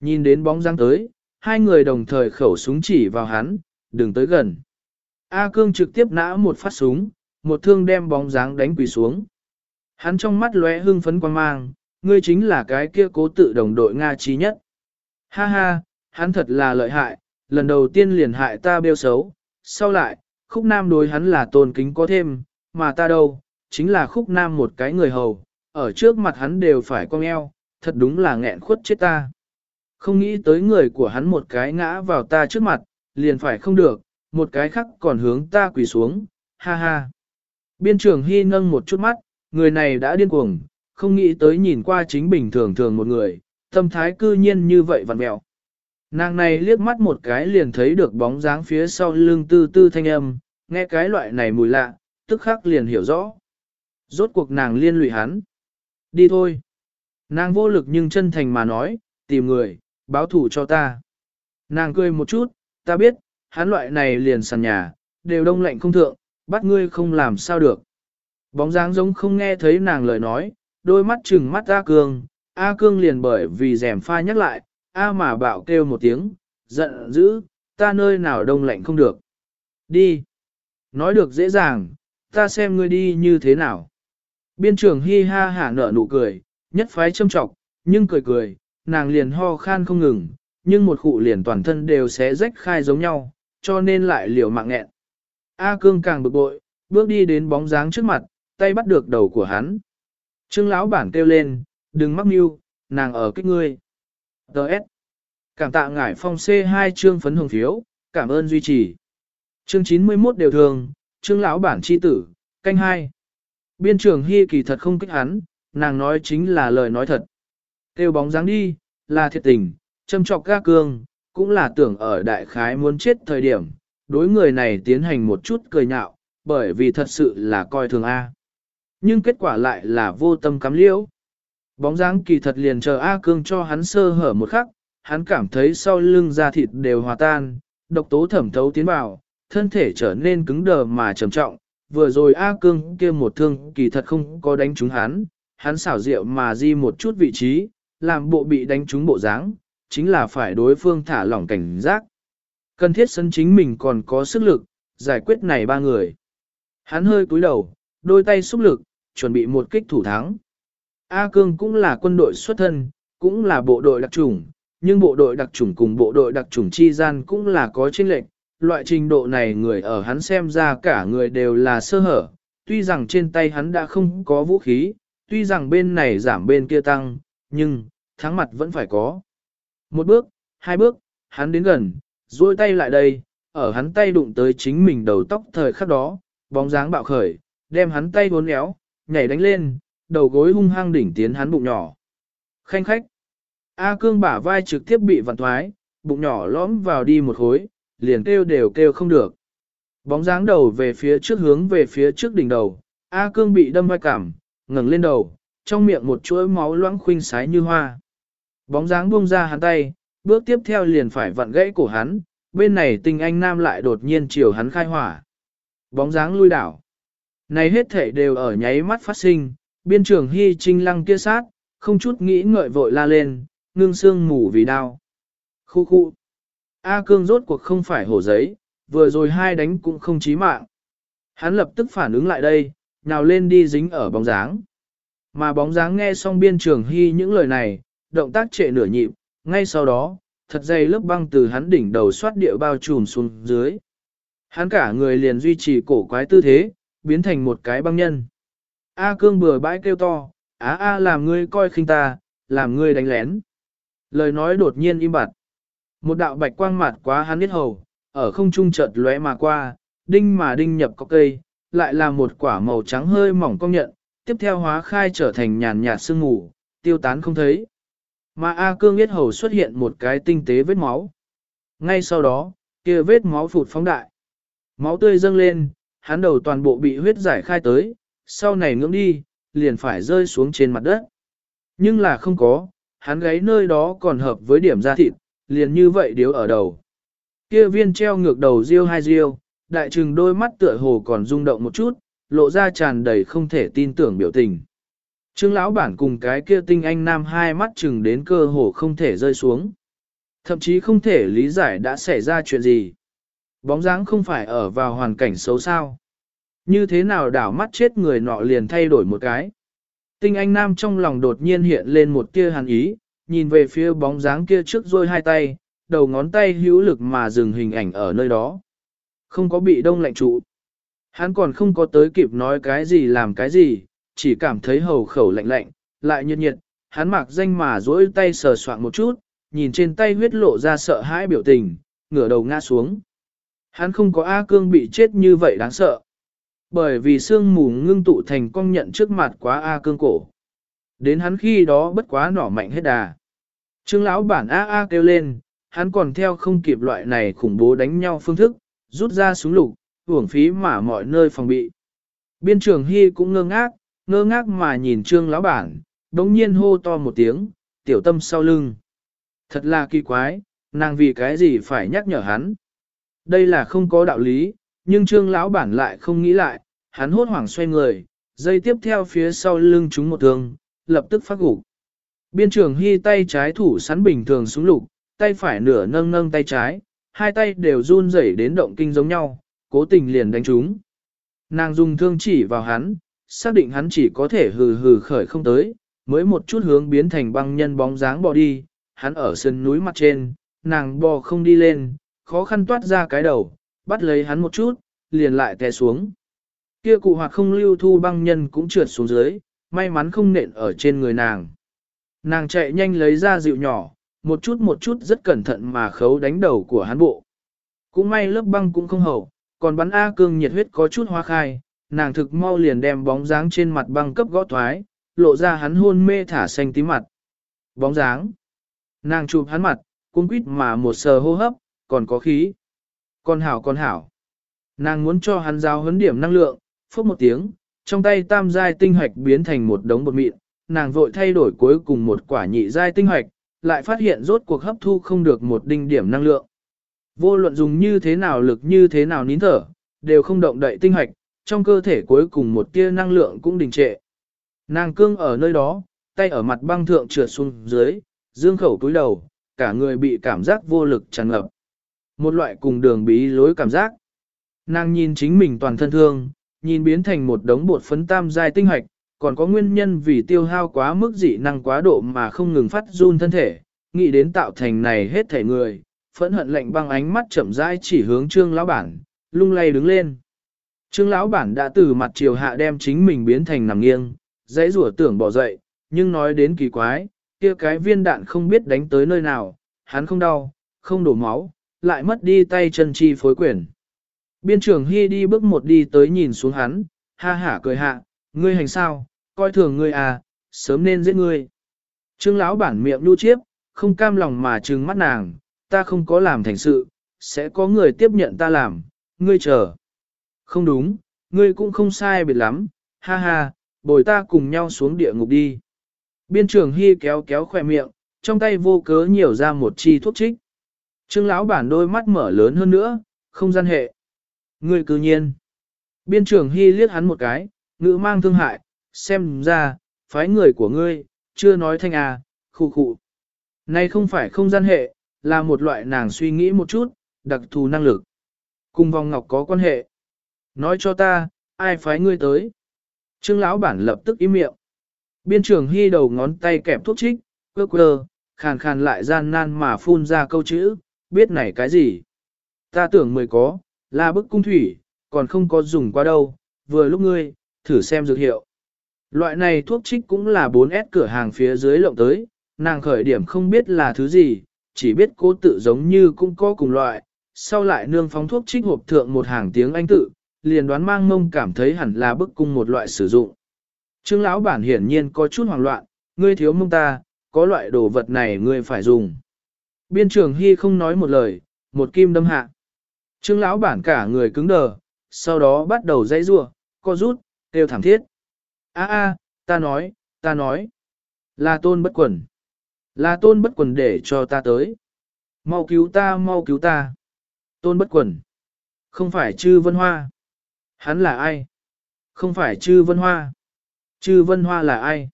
Nhìn đến bóng dáng tới, hai người đồng thời khẩu súng chỉ vào hắn, đừng tới gần. A cương trực tiếp nã một phát súng, một thương đem bóng dáng đánh quỳ xuống. Hắn trong mắt lóe hưng phấn quan mang, ngươi chính là cái kia cố tự đồng đội Nga trí nhất. Ha ha, hắn thật là lợi hại, lần đầu tiên liền hại ta bêu xấu, sau lại, khúc nam đối hắn là tôn kính có thêm, mà ta đâu, chính là khúc nam một cái người hầu, ở trước mặt hắn đều phải cong eo, thật đúng là nghẹn khuất chết ta. Không nghĩ tới người của hắn một cái ngã vào ta trước mặt, liền phải không được, một cái khác còn hướng ta quỳ xuống, ha ha. Biên trưởng Hy nâng một chút mắt, người này đã điên cuồng, không nghĩ tới nhìn qua chính bình thường thường một người, tâm thái cư nhiên như vậy vặn mẹo. Nàng này liếc mắt một cái liền thấy được bóng dáng phía sau lưng tư tư thanh âm, nghe cái loại này mùi lạ, tức khắc liền hiểu rõ. Rốt cuộc nàng liên lụy hắn. Đi thôi. Nàng vô lực nhưng chân thành mà nói, tìm người, báo thủ cho ta. Nàng cười một chút, ta biết, hắn loại này liền sàn nhà, đều đông lạnh không thượng, bắt ngươi không làm sao được. Bóng dáng giống không nghe thấy nàng lời nói, đôi mắt trừng mắt A Cương, A Cương liền bởi vì rèm pha nhắc lại, A mà bạo kêu một tiếng, giận dữ, ta nơi nào đông lạnh không được. Đi. Nói được dễ dàng, ta xem ngươi đi như thế nào. Biên trưởng hi ha hả nở nụ cười, nhất phái châm trọng, nhưng cười cười, nàng liền ho khan không ngừng, nhưng một khụ liền toàn thân đều xé rách khai giống nhau, cho nên lại liều mạng nghẹn. A cương càng bực bội, bước đi đến bóng dáng trước mặt, tay bắt được đầu của hắn. Trương lão bản kêu lên, đừng mắc mưu, nàng ở kích ngươi. Đợt. Cảm tạ ngải phong C2 Trương phấn hồng phiếu, cảm ơn duy trì. Chương 91 đều thường, trương lão bản chi tử, canh hai. Biên trưởng hy kỳ thật không kích hắn, nàng nói chính là lời nói thật. Kêu bóng dáng đi, là thiệt tình, châm trọc ga cương, cũng là tưởng ở đại khái muốn chết thời điểm, đối người này tiến hành một chút cười nhạo, bởi vì thật sự là coi thường A. Nhưng kết quả lại là vô tâm cắm liễu. Bóng dáng kỳ thật liền chờ A cương cho hắn sơ hở một khắc, hắn cảm thấy sau lưng da thịt đều hòa tan, độc tố thẩm thấu tiến vào, thân thể trở nên cứng đờ mà trầm trọng. Vừa rồi A cương kia một thương kỳ thật không có đánh trúng hắn, hắn xảo diệu mà di một chút vị trí, làm bộ bị đánh trúng bộ dáng, chính là phải đối phương thả lỏng cảnh giác. Cần thiết sân chính mình còn có sức lực, giải quyết này ba người. Hắn hơi cúi đầu, đôi tay xúc lực, chuẩn bị một kích thủ thắng. A Cương cũng là quân đội xuất thân, cũng là bộ đội đặc chủng, nhưng bộ đội đặc chủng cùng bộ đội đặc chủng chi gian cũng là có chênh lệch. Loại trình độ này người ở hắn xem ra cả người đều là sơ hở, tuy rằng trên tay hắn đã không có vũ khí, tuy rằng bên này giảm bên kia tăng, nhưng, thắng mặt vẫn phải có. Một bước, hai bước, hắn đến gần, duỗi tay lại đây, ở hắn tay đụng tới chính mình đầu tóc thời khắc đó, bóng dáng bạo khởi, đem hắn tay uốn éo, nhảy đánh lên, đầu gối hung hăng đỉnh tiến hắn bụng nhỏ. Khanh khách, A cương bả vai trực tiếp bị vặn thoái, bụng nhỏ lõm vào đi một khối, liền kêu đều kêu không được. Bóng dáng đầu về phía trước hướng về phía trước đỉnh đầu, A cương bị đâm vai cảm, ngẩng lên đầu, trong miệng một chuỗi máu loãng khuynh sái như hoa. Bóng dáng buông ra hắn tay, bước tiếp theo liền phải vặn gãy cổ hắn, bên này tình anh nam lại đột nhiên chiều hắn khai hỏa. Bóng dáng lui đảo. Này hết thể đều ở nháy mắt phát sinh, biên trường hy trinh lăng kia sát, không chút nghĩ ngợi vội la lên, ngưng xương mù vì đau. Khu khu. A cương rốt cuộc không phải hổ giấy, vừa rồi hai đánh cũng không chí mạng. Hắn lập tức phản ứng lại đây, nhào lên đi dính ở bóng dáng. Mà bóng dáng nghe xong biên trường hy những lời này, động tác trệ nửa nhịp, ngay sau đó, thật dày lớp băng từ hắn đỉnh đầu xoát địa bao trùm xuống dưới. Hắn cả người liền duy trì cổ quái tư thế, biến thành một cái băng nhân. A cương bừa bãi kêu to, á a làm ngươi coi khinh ta, làm ngươi đánh lén. Lời nói đột nhiên im bặt. Một đạo bạch quang mặt quá hắn biết hầu, ở không trung chợt lóe mà qua, đinh mà đinh nhập có cây, lại là một quả màu trắng hơi mỏng công nhận, tiếp theo hóa khai trở thành nhàn nhạt sương ngủ, tiêu tán không thấy. Mà A cương biết hầu xuất hiện một cái tinh tế vết máu. Ngay sau đó, kia vết máu phụt phóng đại. Máu tươi dâng lên, hắn đầu toàn bộ bị huyết giải khai tới, sau này ngưỡng đi, liền phải rơi xuống trên mặt đất. Nhưng là không có, hắn gáy nơi đó còn hợp với điểm da thịt, liền như vậy điếu ở đầu. Kia viên treo ngược đầu riêu hai riêu, đại trừng đôi mắt tựa hồ còn rung động một chút, lộ ra tràn đầy không thể tin tưởng biểu tình. Trương lão bản cùng cái kia tinh anh nam hai mắt chừng đến cơ hồ không thể rơi xuống. Thậm chí không thể lý giải đã xảy ra chuyện gì. Bóng dáng không phải ở vào hoàn cảnh xấu sao. Như thế nào đảo mắt chết người nọ liền thay đổi một cái. Tinh anh nam trong lòng đột nhiên hiện lên một tia hàn ý, nhìn về phía bóng dáng kia trước rôi hai tay, đầu ngón tay hữu lực mà dừng hình ảnh ở nơi đó. Không có bị đông lạnh trụ. Hắn còn không có tới kịp nói cái gì làm cái gì, chỉ cảm thấy hầu khẩu lạnh lạnh, lại nhiệt nhiệt, hắn mặc danh mà dỗi tay sờ soạn một chút, nhìn trên tay huyết lộ ra sợ hãi biểu tình, ngửa đầu ngã xuống. Hắn không có A cương bị chết như vậy đáng sợ. Bởi vì sương mù ngưng tụ thành công nhận trước mặt quá A cương cổ. Đến hắn khi đó bất quá nỏ mạnh hết đà. Trương lão bản A A kêu lên, hắn còn theo không kịp loại này khủng bố đánh nhau phương thức, rút ra súng lục, hưởng phí mà mọi nơi phòng bị. Biên trưởng Hy cũng ngơ ngác, ngơ ngác mà nhìn trương lão bản, đống nhiên hô to một tiếng, tiểu tâm sau lưng. Thật là kỳ quái, nàng vì cái gì phải nhắc nhở hắn. Đây là không có đạo lý, nhưng trương lão bản lại không nghĩ lại, hắn hốt hoảng xoay người, dây tiếp theo phía sau lưng chúng một thương, lập tức phát gục. Biên trưởng hy tay trái thủ sắn bình thường xuống lục, tay phải nửa nâng nâng tay trái, hai tay đều run rẩy đến động kinh giống nhau, cố tình liền đánh chúng. Nàng dùng thương chỉ vào hắn, xác định hắn chỉ có thể hừ hừ khởi không tới, mới một chút hướng biến thành băng nhân bóng dáng bò đi, hắn ở sân núi mặt trên, nàng bò không đi lên, khó khăn toát ra cái đầu, bắt lấy hắn một chút, liền lại té xuống. Kia cụ hoạt không lưu thu băng nhân cũng trượt xuống dưới, may mắn không nện ở trên người nàng. Nàng chạy nhanh lấy ra dịu nhỏ, một chút một chút rất cẩn thận mà khấu đánh đầu của hắn bộ. Cũng may lớp băng cũng không hậu, còn bắn A cương nhiệt huyết có chút hoa khai, nàng thực mau liền đem bóng dáng trên mặt băng cấp gõ thoái, lộ ra hắn hôn mê thả xanh tí mặt. Bóng dáng. Nàng chụp hắn mặt, cung quýt mà một sờ hô hấp, còn có khí. Con hảo con hảo. Nàng muốn cho hắn giao huấn điểm năng lượng, phốc một tiếng, trong tay tam giai tinh hoạch biến thành một đống bột mịn, nàng vội thay đổi cuối cùng một quả nhị giai tinh hoạch, lại phát hiện rốt cuộc hấp thu không được một đinh điểm năng lượng. Vô luận dùng như thế nào lực như thế nào nín thở, đều không động đậy tinh hoạch, trong cơ thể cuối cùng một tia năng lượng cũng đình trệ. Nàng cương ở nơi đó, tay ở mặt băng thượng trượt xuống dưới, dương khẩu túi đầu, cả người bị cảm giác vô lực tràn ngập. Một loại cùng đường bí lối cảm giác. Nàng nhìn chính mình toàn thân thương, nhìn biến thành một đống bột phấn tam giai tinh hoạch, còn có nguyên nhân vì tiêu hao quá mức dị năng quá độ mà không ngừng phát run thân thể, nghĩ đến tạo thành này hết thể người, phẫn hận lệnh băng ánh mắt chậm rãi chỉ hướng trương lão bản, lung lay đứng lên. Trương lão bản đã từ mặt chiều hạ đem chính mình biến thành nằm nghiêng, dãy rủa tưởng bỏ dậy, nhưng nói đến kỳ quái, kia cái viên đạn không biết đánh tới nơi nào, hắn không đau, không đổ máu, lại mất đi tay chân chi phối quyền. Biên trưởng Hy đi bước một đi tới nhìn xuống hắn, ha hả cười hạ, ngươi hành sao, coi thường ngươi à, sớm nên giết ngươi. Trương lão bản miệng nu chiếp, không cam lòng mà trừng mắt nàng, ta không có làm thành sự, sẽ có người tiếp nhận ta làm, ngươi chờ. Không đúng, ngươi cũng không sai biệt lắm, ha ha, bồi ta cùng nhau xuống địa ngục đi. Biên trưởng Hy kéo kéo khỏe miệng, trong tay vô cớ nhiều ra một chi thuốc trích. Trương lão bản đôi mắt mở lớn hơn nữa, không gian hệ. Ngươi cư nhiên. Biên trưởng Hy liếc hắn một cái, ngữ mang thương hại, xem ra, phái người của ngươi, chưa nói thanh à, khu khụ. Này không phải không gian hệ, là một loại nàng suy nghĩ một chút, đặc thù năng lực. Cùng vòng ngọc có quan hệ. Nói cho ta, ai phái ngươi tới. Trương lão bản lập tức im miệng. Biên trưởng hy đầu ngón tay kẹp thuốc trích, quơ quơ, khàn khàn lại gian nan mà phun ra câu chữ, biết này cái gì. Ta tưởng mười có, là bức cung thủy, còn không có dùng qua đâu, vừa lúc ngươi, thử xem dược hiệu. Loại này thuốc trích cũng là 4S cửa hàng phía dưới lộng tới, nàng khởi điểm không biết là thứ gì, chỉ biết cố tự giống như cũng có cùng loại, sau lại nương phóng thuốc trích hộp thượng một hàng tiếng Anh tự, liền đoán mang mông cảm thấy hẳn là bức cung một loại sử dụng. Trương lão bản hiển nhiên có chút hoảng loạn, ngươi thiếu mông ta, có loại đồ vật này ngươi phải dùng. Biên trường Hy không nói một lời, một kim đâm hạ. Trương lão bản cả người cứng đờ, sau đó bắt đầu dãy rua, co rút, kêu thảm thiết. A a, ta nói, ta nói. Là tôn bất quần. Là tôn bất quần để cho ta tới. Mau cứu ta, mau cứu ta. Tôn bất quần. Không phải chư vân hoa. Hắn là ai? Không phải chư vân hoa. Chư vân hoa là ai?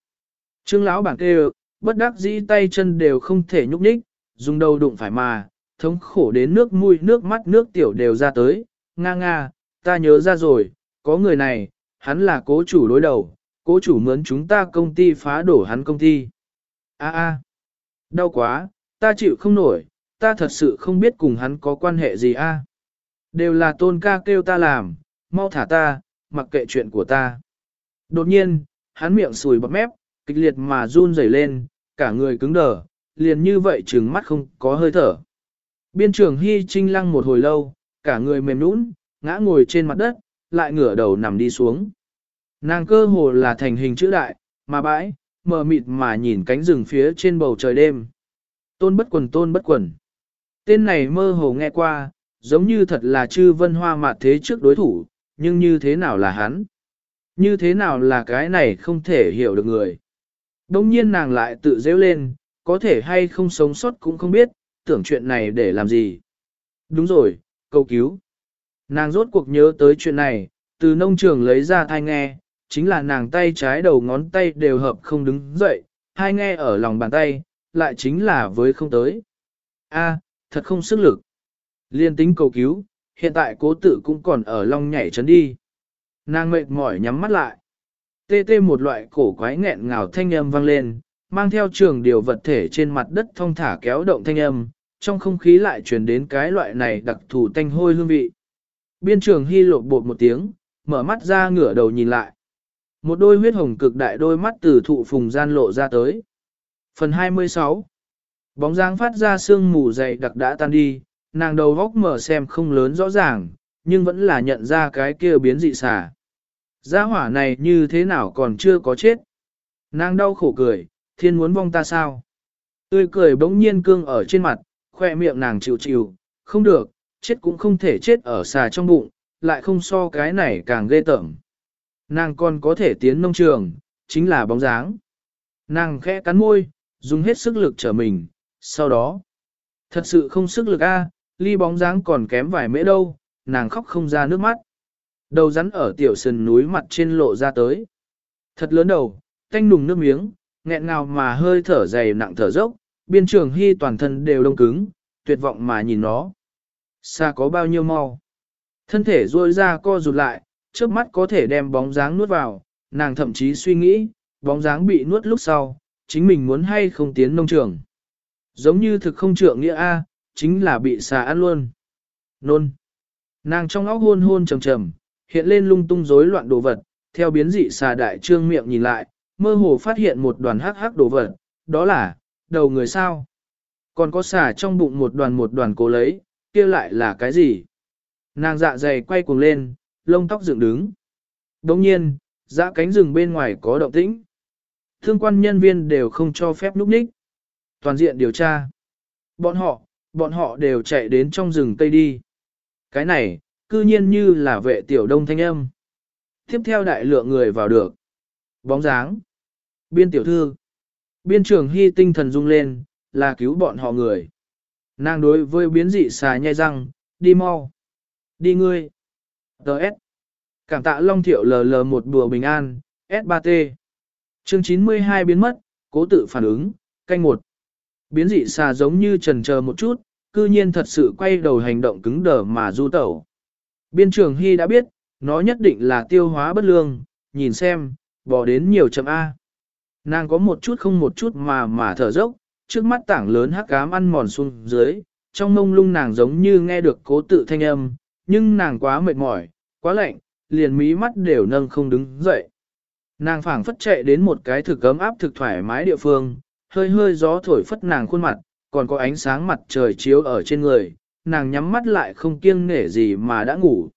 Trương lão bản kêu, bất đắc dĩ tay chân đều không thể nhúc nhích, dùng đầu đụng phải mà, thống khổ đến nước mũi nước mắt nước tiểu đều ra tới, nga nga, ta nhớ ra rồi, có người này, hắn là cố chủ đối đầu, cố chủ mướn chúng ta công ty phá đổ hắn công ty. A a, đau quá, ta chịu không nổi, ta thật sự không biết cùng hắn có quan hệ gì a. Đều là tôn ca kêu ta làm, mau thả ta, mặc kệ chuyện của ta. Đột nhiên, hắn miệng sùi bắp mép, kịch liệt mà run rẩy lên, cả người cứng đờ, liền như vậy trừng mắt không có hơi thở. Biên trưởng Hy Trinh lăng một hồi lâu, cả người mềm nũng, ngã ngồi trên mặt đất, lại ngửa đầu nằm đi xuống. Nàng cơ hồ là thành hình chữ đại, mà bãi, mờ mịt mà nhìn cánh rừng phía trên bầu trời đêm. Tôn bất quần tôn bất quần. Tên này mơ hồ nghe qua, giống như thật là chư vân hoa mạt thế trước đối thủ, nhưng như thế nào là hắn? Như thế nào là cái này không thể hiểu được người? Đông nhiên nàng lại tự dễu lên, có thể hay không sống sót cũng không biết, tưởng chuyện này để làm gì. Đúng rồi, cầu cứu. Nàng rốt cuộc nhớ tới chuyện này, từ nông trường lấy ra thai nghe, chính là nàng tay trái đầu ngón tay đều hợp không đứng dậy, hai nghe ở lòng bàn tay, lại chính là với không tới. A, thật không sức lực. Liên tính cầu cứu, hiện tại cố tự cũng còn ở long nhảy chấn đi. Nàng mệt mỏi nhắm mắt lại. Tê tê một loại cổ quái nghẹn ngào thanh âm vang lên, mang theo trường điều vật thể trên mặt đất thông thả kéo động thanh âm, trong không khí lại truyền đến cái loại này đặc thù tanh hôi hương vị. Biên trường hy lột bột một tiếng, mở mắt ra ngửa đầu nhìn lại. Một đôi huyết hồng cực đại đôi mắt từ thụ phùng gian lộ ra tới. Phần 26 Bóng dáng phát ra sương mù dày đặc đã tan đi, nàng đầu góc mở xem không lớn rõ ràng, nhưng vẫn là nhận ra cái kia biến dị xà. Gia hỏa này như thế nào còn chưa có chết. Nàng đau khổ cười, thiên muốn vong ta sao? Tươi cười bỗng nhiên cương ở trên mặt, khoe miệng nàng chịu chịu, không được, chết cũng không thể chết ở xà trong bụng, lại không so cái này càng ghê tởm. Nàng còn có thể tiến nông trường, chính là bóng dáng. Nàng khẽ cắn môi, dùng hết sức lực trở mình, sau đó. Thật sự không sức lực a, ly bóng dáng còn kém vài mễ đâu, nàng khóc không ra nước mắt. Đầu rắn ở tiểu sườn núi mặt trên lộ ra tới. Thật lớn đầu, tanh nùng nước miếng, nghẹn ngào mà hơi thở dày nặng thở dốc, biên trường hy toàn thân đều đông cứng, tuyệt vọng mà nhìn nó. Xa có bao nhiêu mau. Thân thể rôi ra co rụt lại, trước mắt có thể đem bóng dáng nuốt vào, nàng thậm chí suy nghĩ, bóng dáng bị nuốt lúc sau, chính mình muốn hay không tiến nông trường. Giống như thực không trượng nghĩa A, chính là bị xà ăn luôn. Nôn. Nàng trong óc hôn hôn trầm trầm, hiện lên lung tung rối loạn đồ vật, theo biến dị xà đại trương miệng nhìn lại, mơ hồ phát hiện một đoàn hắc hắc đồ vật, đó là, đầu người sao. Còn có xà trong bụng một đoàn một đoàn cố lấy, kia lại là cái gì? Nàng dạ dày quay cuồng lên, lông tóc dựng đứng. Đồng nhiên, dạ cánh rừng bên ngoài có động tĩnh. Thương quan nhân viên đều không cho phép núp ních. Toàn diện điều tra. Bọn họ, bọn họ đều chạy đến trong rừng Tây đi. Cái này, cư nhiên như là vệ tiểu đông thanh âm. Tiếp theo đại lượng người vào được. Bóng dáng. Biên tiểu thư. Biên trưởng hy tinh thần rung lên, là cứu bọn họ người. Nàng đối với biến dị xà nhai răng, đi mau. Đi ngươi. s Cảm tạ Long Thiệu LL một bùa bình an, S3T. Chương 92 biến mất, cố tự phản ứng, canh một. Biến dị xà giống như trần chờ một chút, cư nhiên thật sự quay đầu hành động cứng đờ mà du tẩu. Biên trường Hy đã biết, nó nhất định là tiêu hóa bất lương, nhìn xem, bỏ đến nhiều chấm A. Nàng có một chút không một chút mà mà thở dốc, trước mắt tảng lớn hắc cám ăn mòn xuống dưới, trong mông lung nàng giống như nghe được cố tự thanh âm, nhưng nàng quá mệt mỏi, quá lạnh, liền mí mắt đều nâng không đứng dậy. Nàng phảng phất chạy đến một cái thực ấm áp thực thoải mái địa phương, hơi hơi gió thổi phất nàng khuôn mặt, còn có ánh sáng mặt trời chiếu ở trên người, nàng nhắm mắt lại không kiêng nể gì mà đã ngủ.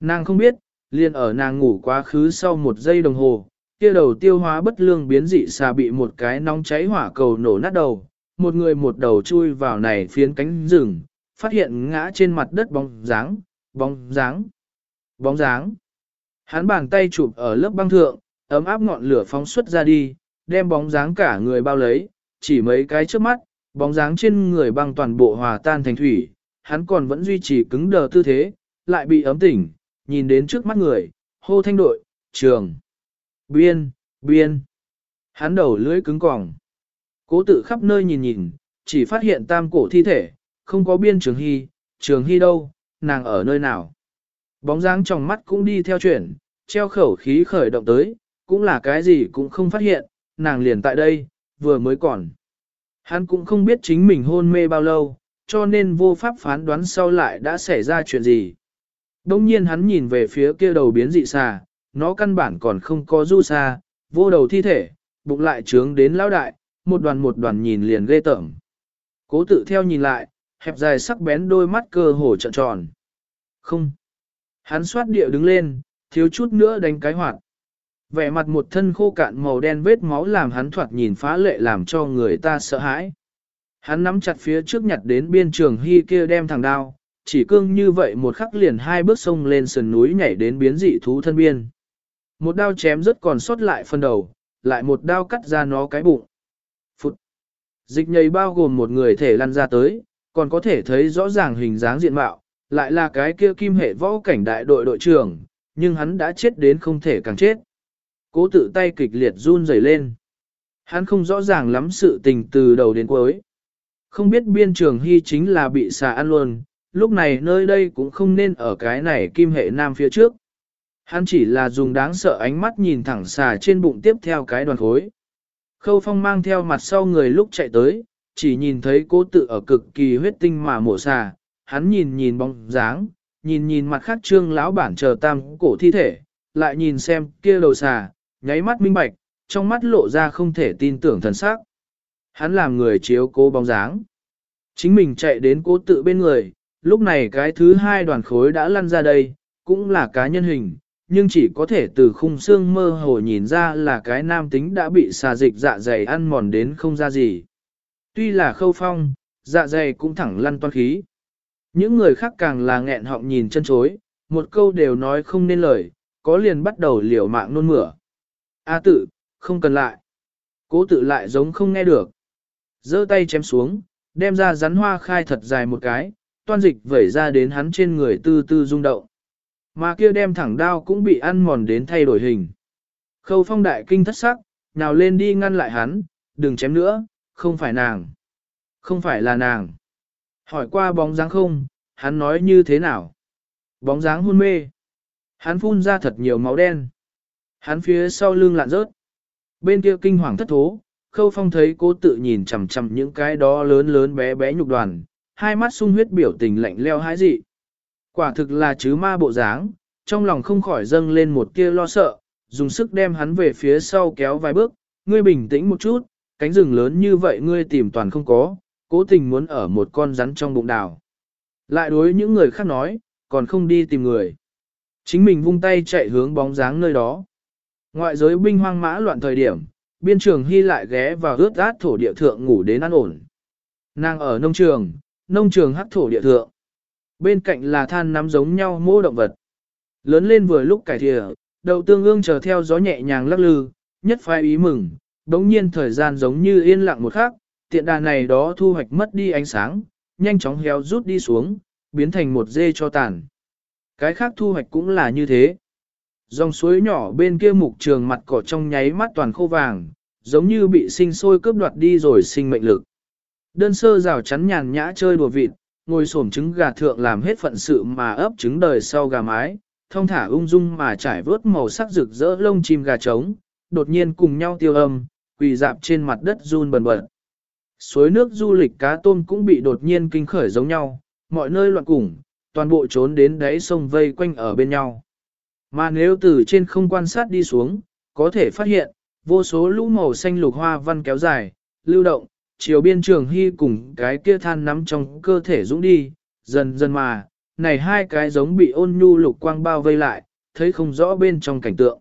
Nàng không biết, liền ở nàng ngủ quá khứ sau một giây đồng hồ, kia đầu tiêu hóa bất lương biến dị xà bị một cái nóng cháy hỏa cầu nổ nát đầu, một người một đầu chui vào này phiến cánh rừng, phát hiện ngã trên mặt đất bóng dáng, bóng dáng, bóng dáng. Hắn bàn tay chụp ở lớp băng thượng, ấm áp ngọn lửa phóng xuất ra đi, đem bóng dáng cả người bao lấy, chỉ mấy cái trước mắt, bóng dáng trên người băng toàn bộ hòa tan thành thủy, hắn còn vẫn duy trì cứng đờ tư thế, lại bị ấm tỉnh, nhìn đến trước mắt người, hô thanh đội, trường, biên, biên. Hắn đầu lưỡi cứng còng. Cố tự khắp nơi nhìn nhìn, chỉ phát hiện tam cổ thi thể, không có biên trường hy, trường hy đâu, nàng ở nơi nào. Bóng dáng trong mắt cũng đi theo chuyển, treo khẩu khí khởi động tới, cũng là cái gì cũng không phát hiện, nàng liền tại đây, vừa mới còn. Hắn cũng không biết chính mình hôn mê bao lâu, cho nên vô pháp phán đoán sau lại đã xảy ra chuyện gì. Đông nhiên hắn nhìn về phía kia đầu biến dị xà, nó căn bản còn không có du xa, vô đầu thi thể, bụng lại trướng đến lão đại, một đoàn một đoàn nhìn liền ghê tởm. Cố tự theo nhìn lại, hẹp dài sắc bén đôi mắt cơ hồ trợn tròn. Không. Hắn xoát địa đứng lên, thiếu chút nữa đánh cái hoạt. Vẻ mặt một thân khô cạn màu đen vết máu làm hắn thoạt nhìn phá lệ làm cho người ta sợ hãi. Hắn nắm chặt phía trước nhặt đến biên trường hy kia đem thằng đao, chỉ cương như vậy một khắc liền hai bước sông lên sườn núi nhảy đến biến dị thú thân biên. Một đao chém rất còn sót lại phần đầu, lại một đao cắt ra nó cái bụng. Phụt! Dịch nhầy bao gồm một người thể lăn ra tới, còn có thể thấy rõ ràng hình dáng diện mạo, lại là cái kia kim hệ võ cảnh đại đội đội trưởng, nhưng hắn đã chết đến không thể càng chết. Cố tự tay kịch liệt run rẩy lên. Hắn không rõ ràng lắm sự tình từ đầu đến cuối. Không biết biên trường hy chính là bị xà ăn luôn, lúc này nơi đây cũng không nên ở cái này kim hệ nam phía trước. Hắn chỉ là dùng đáng sợ ánh mắt nhìn thẳng xà trên bụng tiếp theo cái đoàn khối. Khâu phong mang theo mặt sau người lúc chạy tới, chỉ nhìn thấy cố tự ở cực kỳ huyết tinh mà mổ xà, hắn nhìn nhìn bóng dáng, nhìn nhìn mặt khác trương lão bản chờ tam cổ thi thể, lại nhìn xem kia đầu xà, nháy mắt minh bạch, trong mắt lộ ra không thể tin tưởng thần sắc. Hắn làm người chiếu cố bóng dáng. Chính mình chạy đến cố tự bên người, lúc này cái thứ hai đoàn khối đã lăn ra đây, cũng là cá nhân hình, nhưng chỉ có thể từ khung xương mơ hồ nhìn ra là cái nam tính đã bị xà dịch dạ dày ăn mòn đến không ra gì. Tuy là khâu phong, dạ dày cũng thẳng lăn toan khí. Những người khác càng là nghẹn họng nhìn chân chối, một câu đều nói không nên lời, có liền bắt đầu liều mạng nôn mửa. A tự, không cần lại. Cố tự lại giống không nghe được. giơ tay chém xuống, đem ra rắn hoa khai thật dài một cái, toan dịch vẩy ra đến hắn trên người tư tư rung động. Mà kia đem thẳng đao cũng bị ăn mòn đến thay đổi hình. Khâu phong đại kinh thất sắc, nào lên đi ngăn lại hắn, đừng chém nữa, không phải nàng. Không phải là nàng. Hỏi qua bóng dáng không, hắn nói như thế nào? Bóng dáng hôn mê. Hắn phun ra thật nhiều máu đen. Hắn phía sau lưng lạn rớt. Bên kia kinh hoàng thất thố, khâu phong thấy cô tự nhìn chằm chằm những cái đó lớn lớn bé bé nhục đoàn, hai mắt sung huyết biểu tình lạnh leo hái dị. Quả thực là chứ ma bộ dáng, trong lòng không khỏi dâng lên một tia lo sợ, dùng sức đem hắn về phía sau kéo vài bước, ngươi bình tĩnh một chút, cánh rừng lớn như vậy ngươi tìm toàn không có, cố tình muốn ở một con rắn trong bụng đào. Lại đối những người khác nói, còn không đi tìm người. Chính mình vung tay chạy hướng bóng dáng nơi đó. Ngoại giới binh hoang mã loạn thời điểm, biên trường hy lại ghé vào ướt át thổ địa thượng ngủ đến ăn ổn. Nàng ở nông trường, nông trường hắc thổ địa thượng. Bên cạnh là than nắm giống nhau mô động vật. Lớn lên vừa lúc cải thìa, đậu tương ương chờ theo gió nhẹ nhàng lắc lư, nhất phái ý mừng, đống nhiên thời gian giống như yên lặng một khắc, tiện đà này đó thu hoạch mất đi ánh sáng, nhanh chóng héo rút đi xuống, biến thành một dê cho tàn. Cái khác thu hoạch cũng là như thế. Dòng suối nhỏ bên kia mục trường mặt cỏ trong nháy mắt toàn khô vàng, giống như bị sinh sôi cướp đoạt đi rồi sinh mệnh lực. Đơn sơ rào chắn nhàn nhã chơi đùa vịt, ngồi xổm trứng gà thượng làm hết phận sự mà ấp trứng đời sau gà mái, thông thả ung dung mà trải vớt màu sắc rực rỡ lông chim gà trống, đột nhiên cùng nhau tiêu âm, quỳ dạp trên mặt đất run bần bật. Suối nước du lịch cá tôm cũng bị đột nhiên kinh khởi giống nhau, mọi nơi loạn củng, toàn bộ trốn đến đáy sông vây quanh ở bên nhau. Mà nếu từ trên không quan sát đi xuống, có thể phát hiện, vô số lũ màu xanh lục hoa văn kéo dài, lưu động, chiều biên trường hy cùng cái kia than nắm trong cơ thể dũng đi, dần dần mà, này hai cái giống bị ôn nhu lục quang bao vây lại, thấy không rõ bên trong cảnh tượng.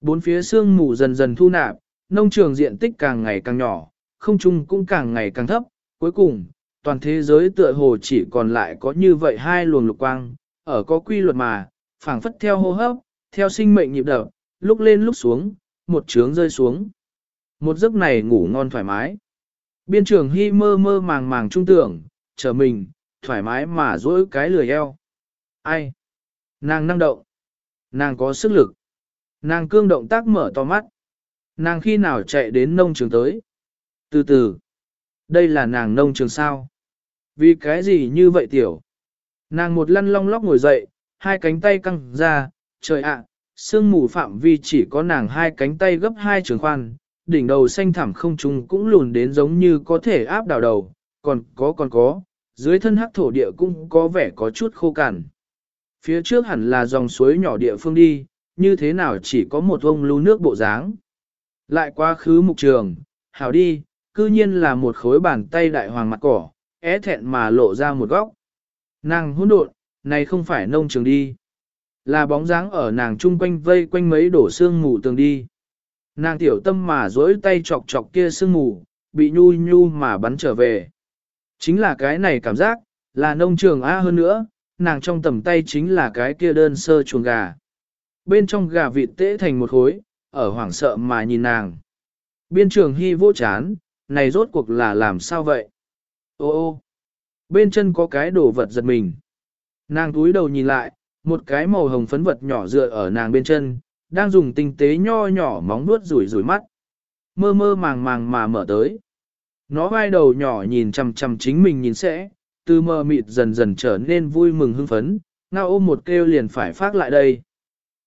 Bốn phía sương mù dần dần thu nạp, nông trường diện tích càng ngày càng nhỏ, không trung cũng càng ngày càng thấp, cuối cùng, toàn thế giới tựa hồ chỉ còn lại có như vậy hai luồng lục quang, ở có quy luật mà, phảng phất theo hô hấp, theo sinh mệnh nhịp đập, lúc lên lúc xuống, một trướng rơi xuống. Một giấc này ngủ ngon thoải mái. Biên trường hy mơ mơ màng màng trung tưởng, chờ mình, thoải mái mà dỗi cái lười eo. Ai? Nàng năng động. Nàng có sức lực. Nàng cương động tác mở to mắt. Nàng khi nào chạy đến nông trường tới? Từ từ. Đây là nàng nông trường sao? Vì cái gì như vậy tiểu? Nàng một lăn long lóc ngồi dậy, hai cánh tay căng ra, trời ạ, sương mù phạm vi chỉ có nàng hai cánh tay gấp hai trường khoan, đỉnh đầu xanh thẳm không trùng cũng lùn đến giống như có thể áp đảo đầu, còn có còn có, dưới thân hắc thổ địa cũng có vẻ có chút khô cằn. Phía trước hẳn là dòng suối nhỏ địa phương đi, như thế nào chỉ có một ông lưu nước bộ dáng. Lại quá khứ mục trường, hảo đi, cư nhiên là một khối bàn tay đại hoàng mặt cỏ, é thẹn mà lộ ra một góc. Nàng hỗn độn, này không phải nông trường đi. Là bóng dáng ở nàng chung quanh vây quanh mấy đổ xương mù tường đi. Nàng tiểu tâm mà dối tay chọc chọc kia sương mù, bị nhu nhu mà bắn trở về. Chính là cái này cảm giác, là nông trường A hơn nữa, nàng trong tầm tay chính là cái kia đơn sơ chuồng gà. Bên trong gà vịt tễ thành một khối, ở hoảng sợ mà nhìn nàng. Biên trường hy vô chán, này rốt cuộc là làm sao vậy? Ô ô, bên chân có cái đồ vật giật mình. Nàng túi đầu nhìn lại, một cái màu hồng phấn vật nhỏ dựa ở nàng bên chân, đang dùng tinh tế nho nhỏ móng nuốt rủi rủi mắt. Mơ mơ màng màng mà mở tới. Nó vai đầu nhỏ nhìn chằm chằm chính mình nhìn sẽ, từ mơ mịt dần dần trở nên vui mừng hưng phấn, ngao ôm một kêu liền phải phát lại đây.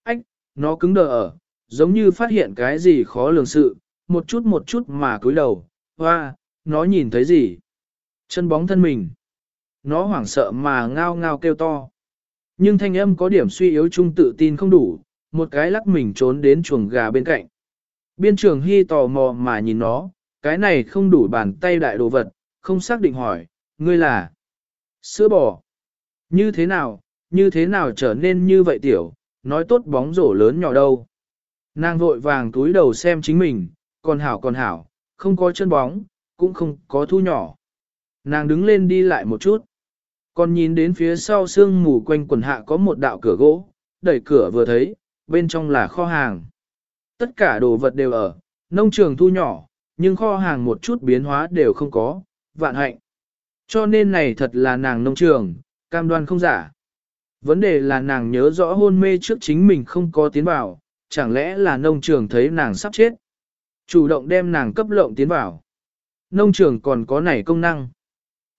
Ách, nó cứng đờ ở, giống như phát hiện cái gì khó lường sự, một chút một chút mà cúi đầu, hoa, nó nhìn thấy gì? Chân bóng thân mình. Nó hoảng sợ mà ngao ngao kêu to. Nhưng thanh âm có điểm suy yếu trung tự tin không đủ, một cái lắc mình trốn đến chuồng gà bên cạnh. Biên trường hy tò mò mà nhìn nó, cái này không đủ bàn tay đại đồ vật, không xác định hỏi, ngươi là sữa bò. Như thế nào, như thế nào trở nên như vậy tiểu, nói tốt bóng rổ lớn nhỏ đâu. Nàng vội vàng túi đầu xem chính mình, còn hảo còn hảo, không có chân bóng, cũng không có thu nhỏ. Nàng đứng lên đi lại một chút. Còn nhìn đến phía sau sương mù quanh quần hạ có một đạo cửa gỗ, đẩy cửa vừa thấy, bên trong là kho hàng. Tất cả đồ vật đều ở, nông trường thu nhỏ, nhưng kho hàng một chút biến hóa đều không có, vạn hạnh. Cho nên này thật là nàng nông trường, cam đoan không giả. Vấn đề là nàng nhớ rõ hôn mê trước chính mình không có tiến vào, chẳng lẽ là nông trường thấy nàng sắp chết. Chủ động đem nàng cấp lộng tiến vào. Nông trường còn có này công năng.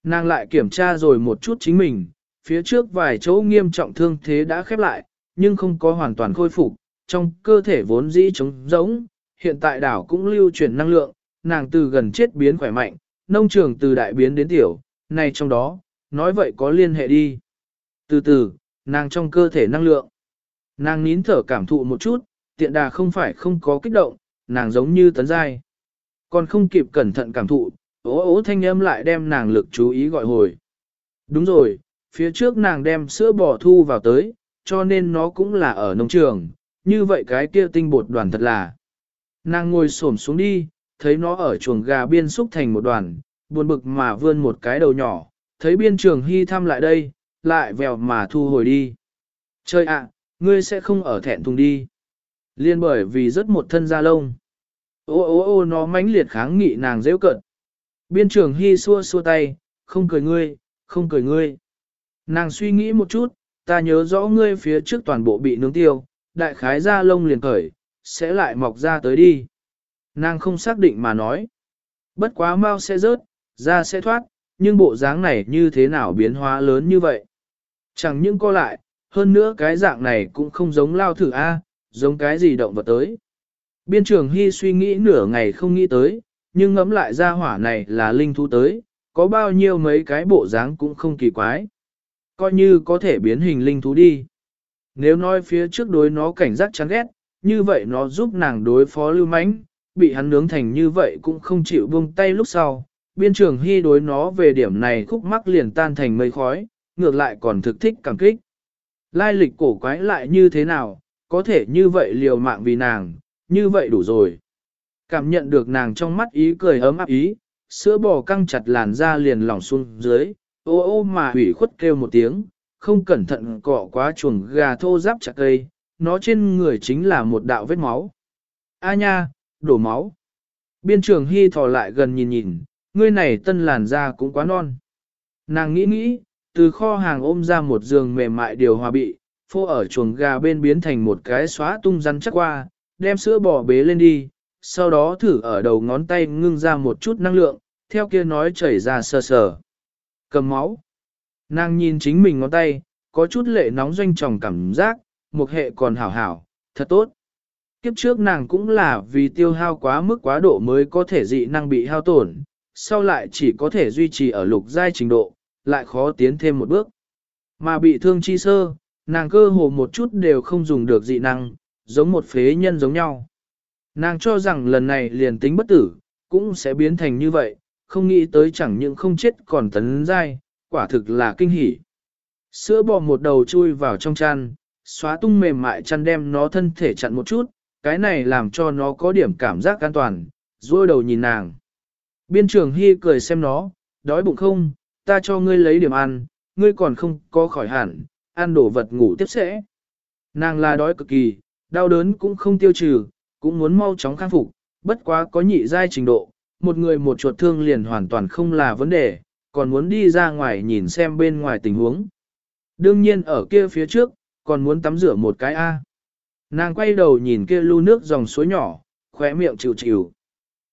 Nàng lại kiểm tra rồi một chút chính mình, phía trước vài chỗ nghiêm trọng thương thế đã khép lại, nhưng không có hoàn toàn khôi phục, trong cơ thể vốn dĩ trống rỗng, hiện tại đảo cũng lưu chuyển năng lượng, nàng từ gần chết biến khỏe mạnh, nông trường từ đại biến đến tiểu, này trong đó, nói vậy có liên hệ đi. Từ từ, nàng trong cơ thể năng lượng. Nàng nín thở cảm thụ một chút, tiện đà không phải không có kích động, nàng giống như tấn giai. Còn không kịp cẩn thận cảm thụ, ố ố thanh âm lại đem nàng lực chú ý gọi hồi. Đúng rồi, phía trước nàng đem sữa bò thu vào tới, cho nên nó cũng là ở nông trường, như vậy cái kia tinh bột đoàn thật là. Nàng ngồi xổm xuống đi, thấy nó ở chuồng gà biên xúc thành một đoàn, buồn bực mà vươn một cái đầu nhỏ, thấy biên trường hy thăm lại đây, lại vèo mà thu hồi đi. Chơi ạ, ngươi sẽ không ở thẹn thùng đi. Liên bởi vì rất một thân da lông. Ô ô ô nó mãnh liệt kháng nghị nàng dễ cận. Biên trường hy xua xua tay, không cười ngươi, không cười ngươi. Nàng suy nghĩ một chút, ta nhớ rõ ngươi phía trước toàn bộ bị nướng tiêu, đại khái da lông liền cởi, sẽ lại mọc ra tới đi. Nàng không xác định mà nói. Bất quá mau sẽ rớt, da sẽ thoát, nhưng bộ dáng này như thế nào biến hóa lớn như vậy? Chẳng những co lại, hơn nữa cái dạng này cũng không giống lao thử A, giống cái gì động vật tới. Biên trường Hy suy nghĩ nửa ngày không nghĩ tới, nhưng ngẫm lại ra hỏa này là linh thú tới, có bao nhiêu mấy cái bộ dáng cũng không kỳ quái. Coi như có thể biến hình linh thú đi. Nếu nói phía trước đối nó cảnh giác chán ghét, như vậy nó giúp nàng đối phó lưu mãnh, bị hắn nướng thành như vậy cũng không chịu buông tay lúc sau. Biên trường hy đối nó về điểm này khúc mắc liền tan thành mây khói, ngược lại còn thực thích cảm kích. Lai lịch cổ quái lại như thế nào, có thể như vậy liều mạng vì nàng, như vậy đủ rồi. Cảm nhận được nàng trong mắt ý cười ấm áp ý, sữa bò căng chặt làn da liền lỏng xuống dưới, ô ô mà hủy khuất kêu một tiếng, không cẩn thận cọ quá chuồng gà thô giáp chặt cây, nó trên người chính là một đạo vết máu. A nha, đổ máu. Biên trường hy thò lại gần nhìn nhìn, ngươi này tân làn da cũng quá non. Nàng nghĩ nghĩ, từ kho hàng ôm ra một giường mềm mại điều hòa bị, phô ở chuồng gà bên biến thành một cái xóa tung rắn chắc qua, đem sữa bò bế lên đi, sau đó thử ở đầu ngón tay ngưng ra một chút năng lượng, theo kia nói chảy ra sờ sờ. Cầm máu. Nàng nhìn chính mình ngón tay, có chút lệ nóng doanh tròng cảm giác, một hệ còn hảo hảo, thật tốt. Kiếp trước nàng cũng là vì tiêu hao quá mức quá độ mới có thể dị năng bị hao tổn, sau lại chỉ có thể duy trì ở lục giai trình độ, lại khó tiến thêm một bước. Mà bị thương chi sơ, nàng cơ hồ một chút đều không dùng được dị năng, giống một phế nhân giống nhau. Nàng cho rằng lần này liền tính bất tử, cũng sẽ biến thành như vậy, không nghĩ tới chẳng những không chết còn tấn giai, quả thực là kinh hỉ. Sữa bò một đầu chui vào trong chăn, xóa tung mềm mại chăn đem nó thân thể chặn một chút, cái này làm cho nó có điểm cảm giác an toàn, rôi đầu nhìn nàng. Biên trường Hy cười xem nó, đói bụng không, ta cho ngươi lấy điểm ăn, ngươi còn không có khỏi hẳn, ăn đồ vật ngủ tiếp sẽ. Nàng là đói cực kỳ, đau đớn cũng không tiêu trừ, cũng muốn mau chóng khắc phục, bất quá có nhị giai trình độ, một người một chuột thương liền hoàn toàn không là vấn đề, còn muốn đi ra ngoài nhìn xem bên ngoài tình huống. Đương nhiên ở kia phía trước, còn muốn tắm rửa một cái A. Nàng quay đầu nhìn kia lưu nước dòng suối nhỏ, khóe miệng chịu chịu.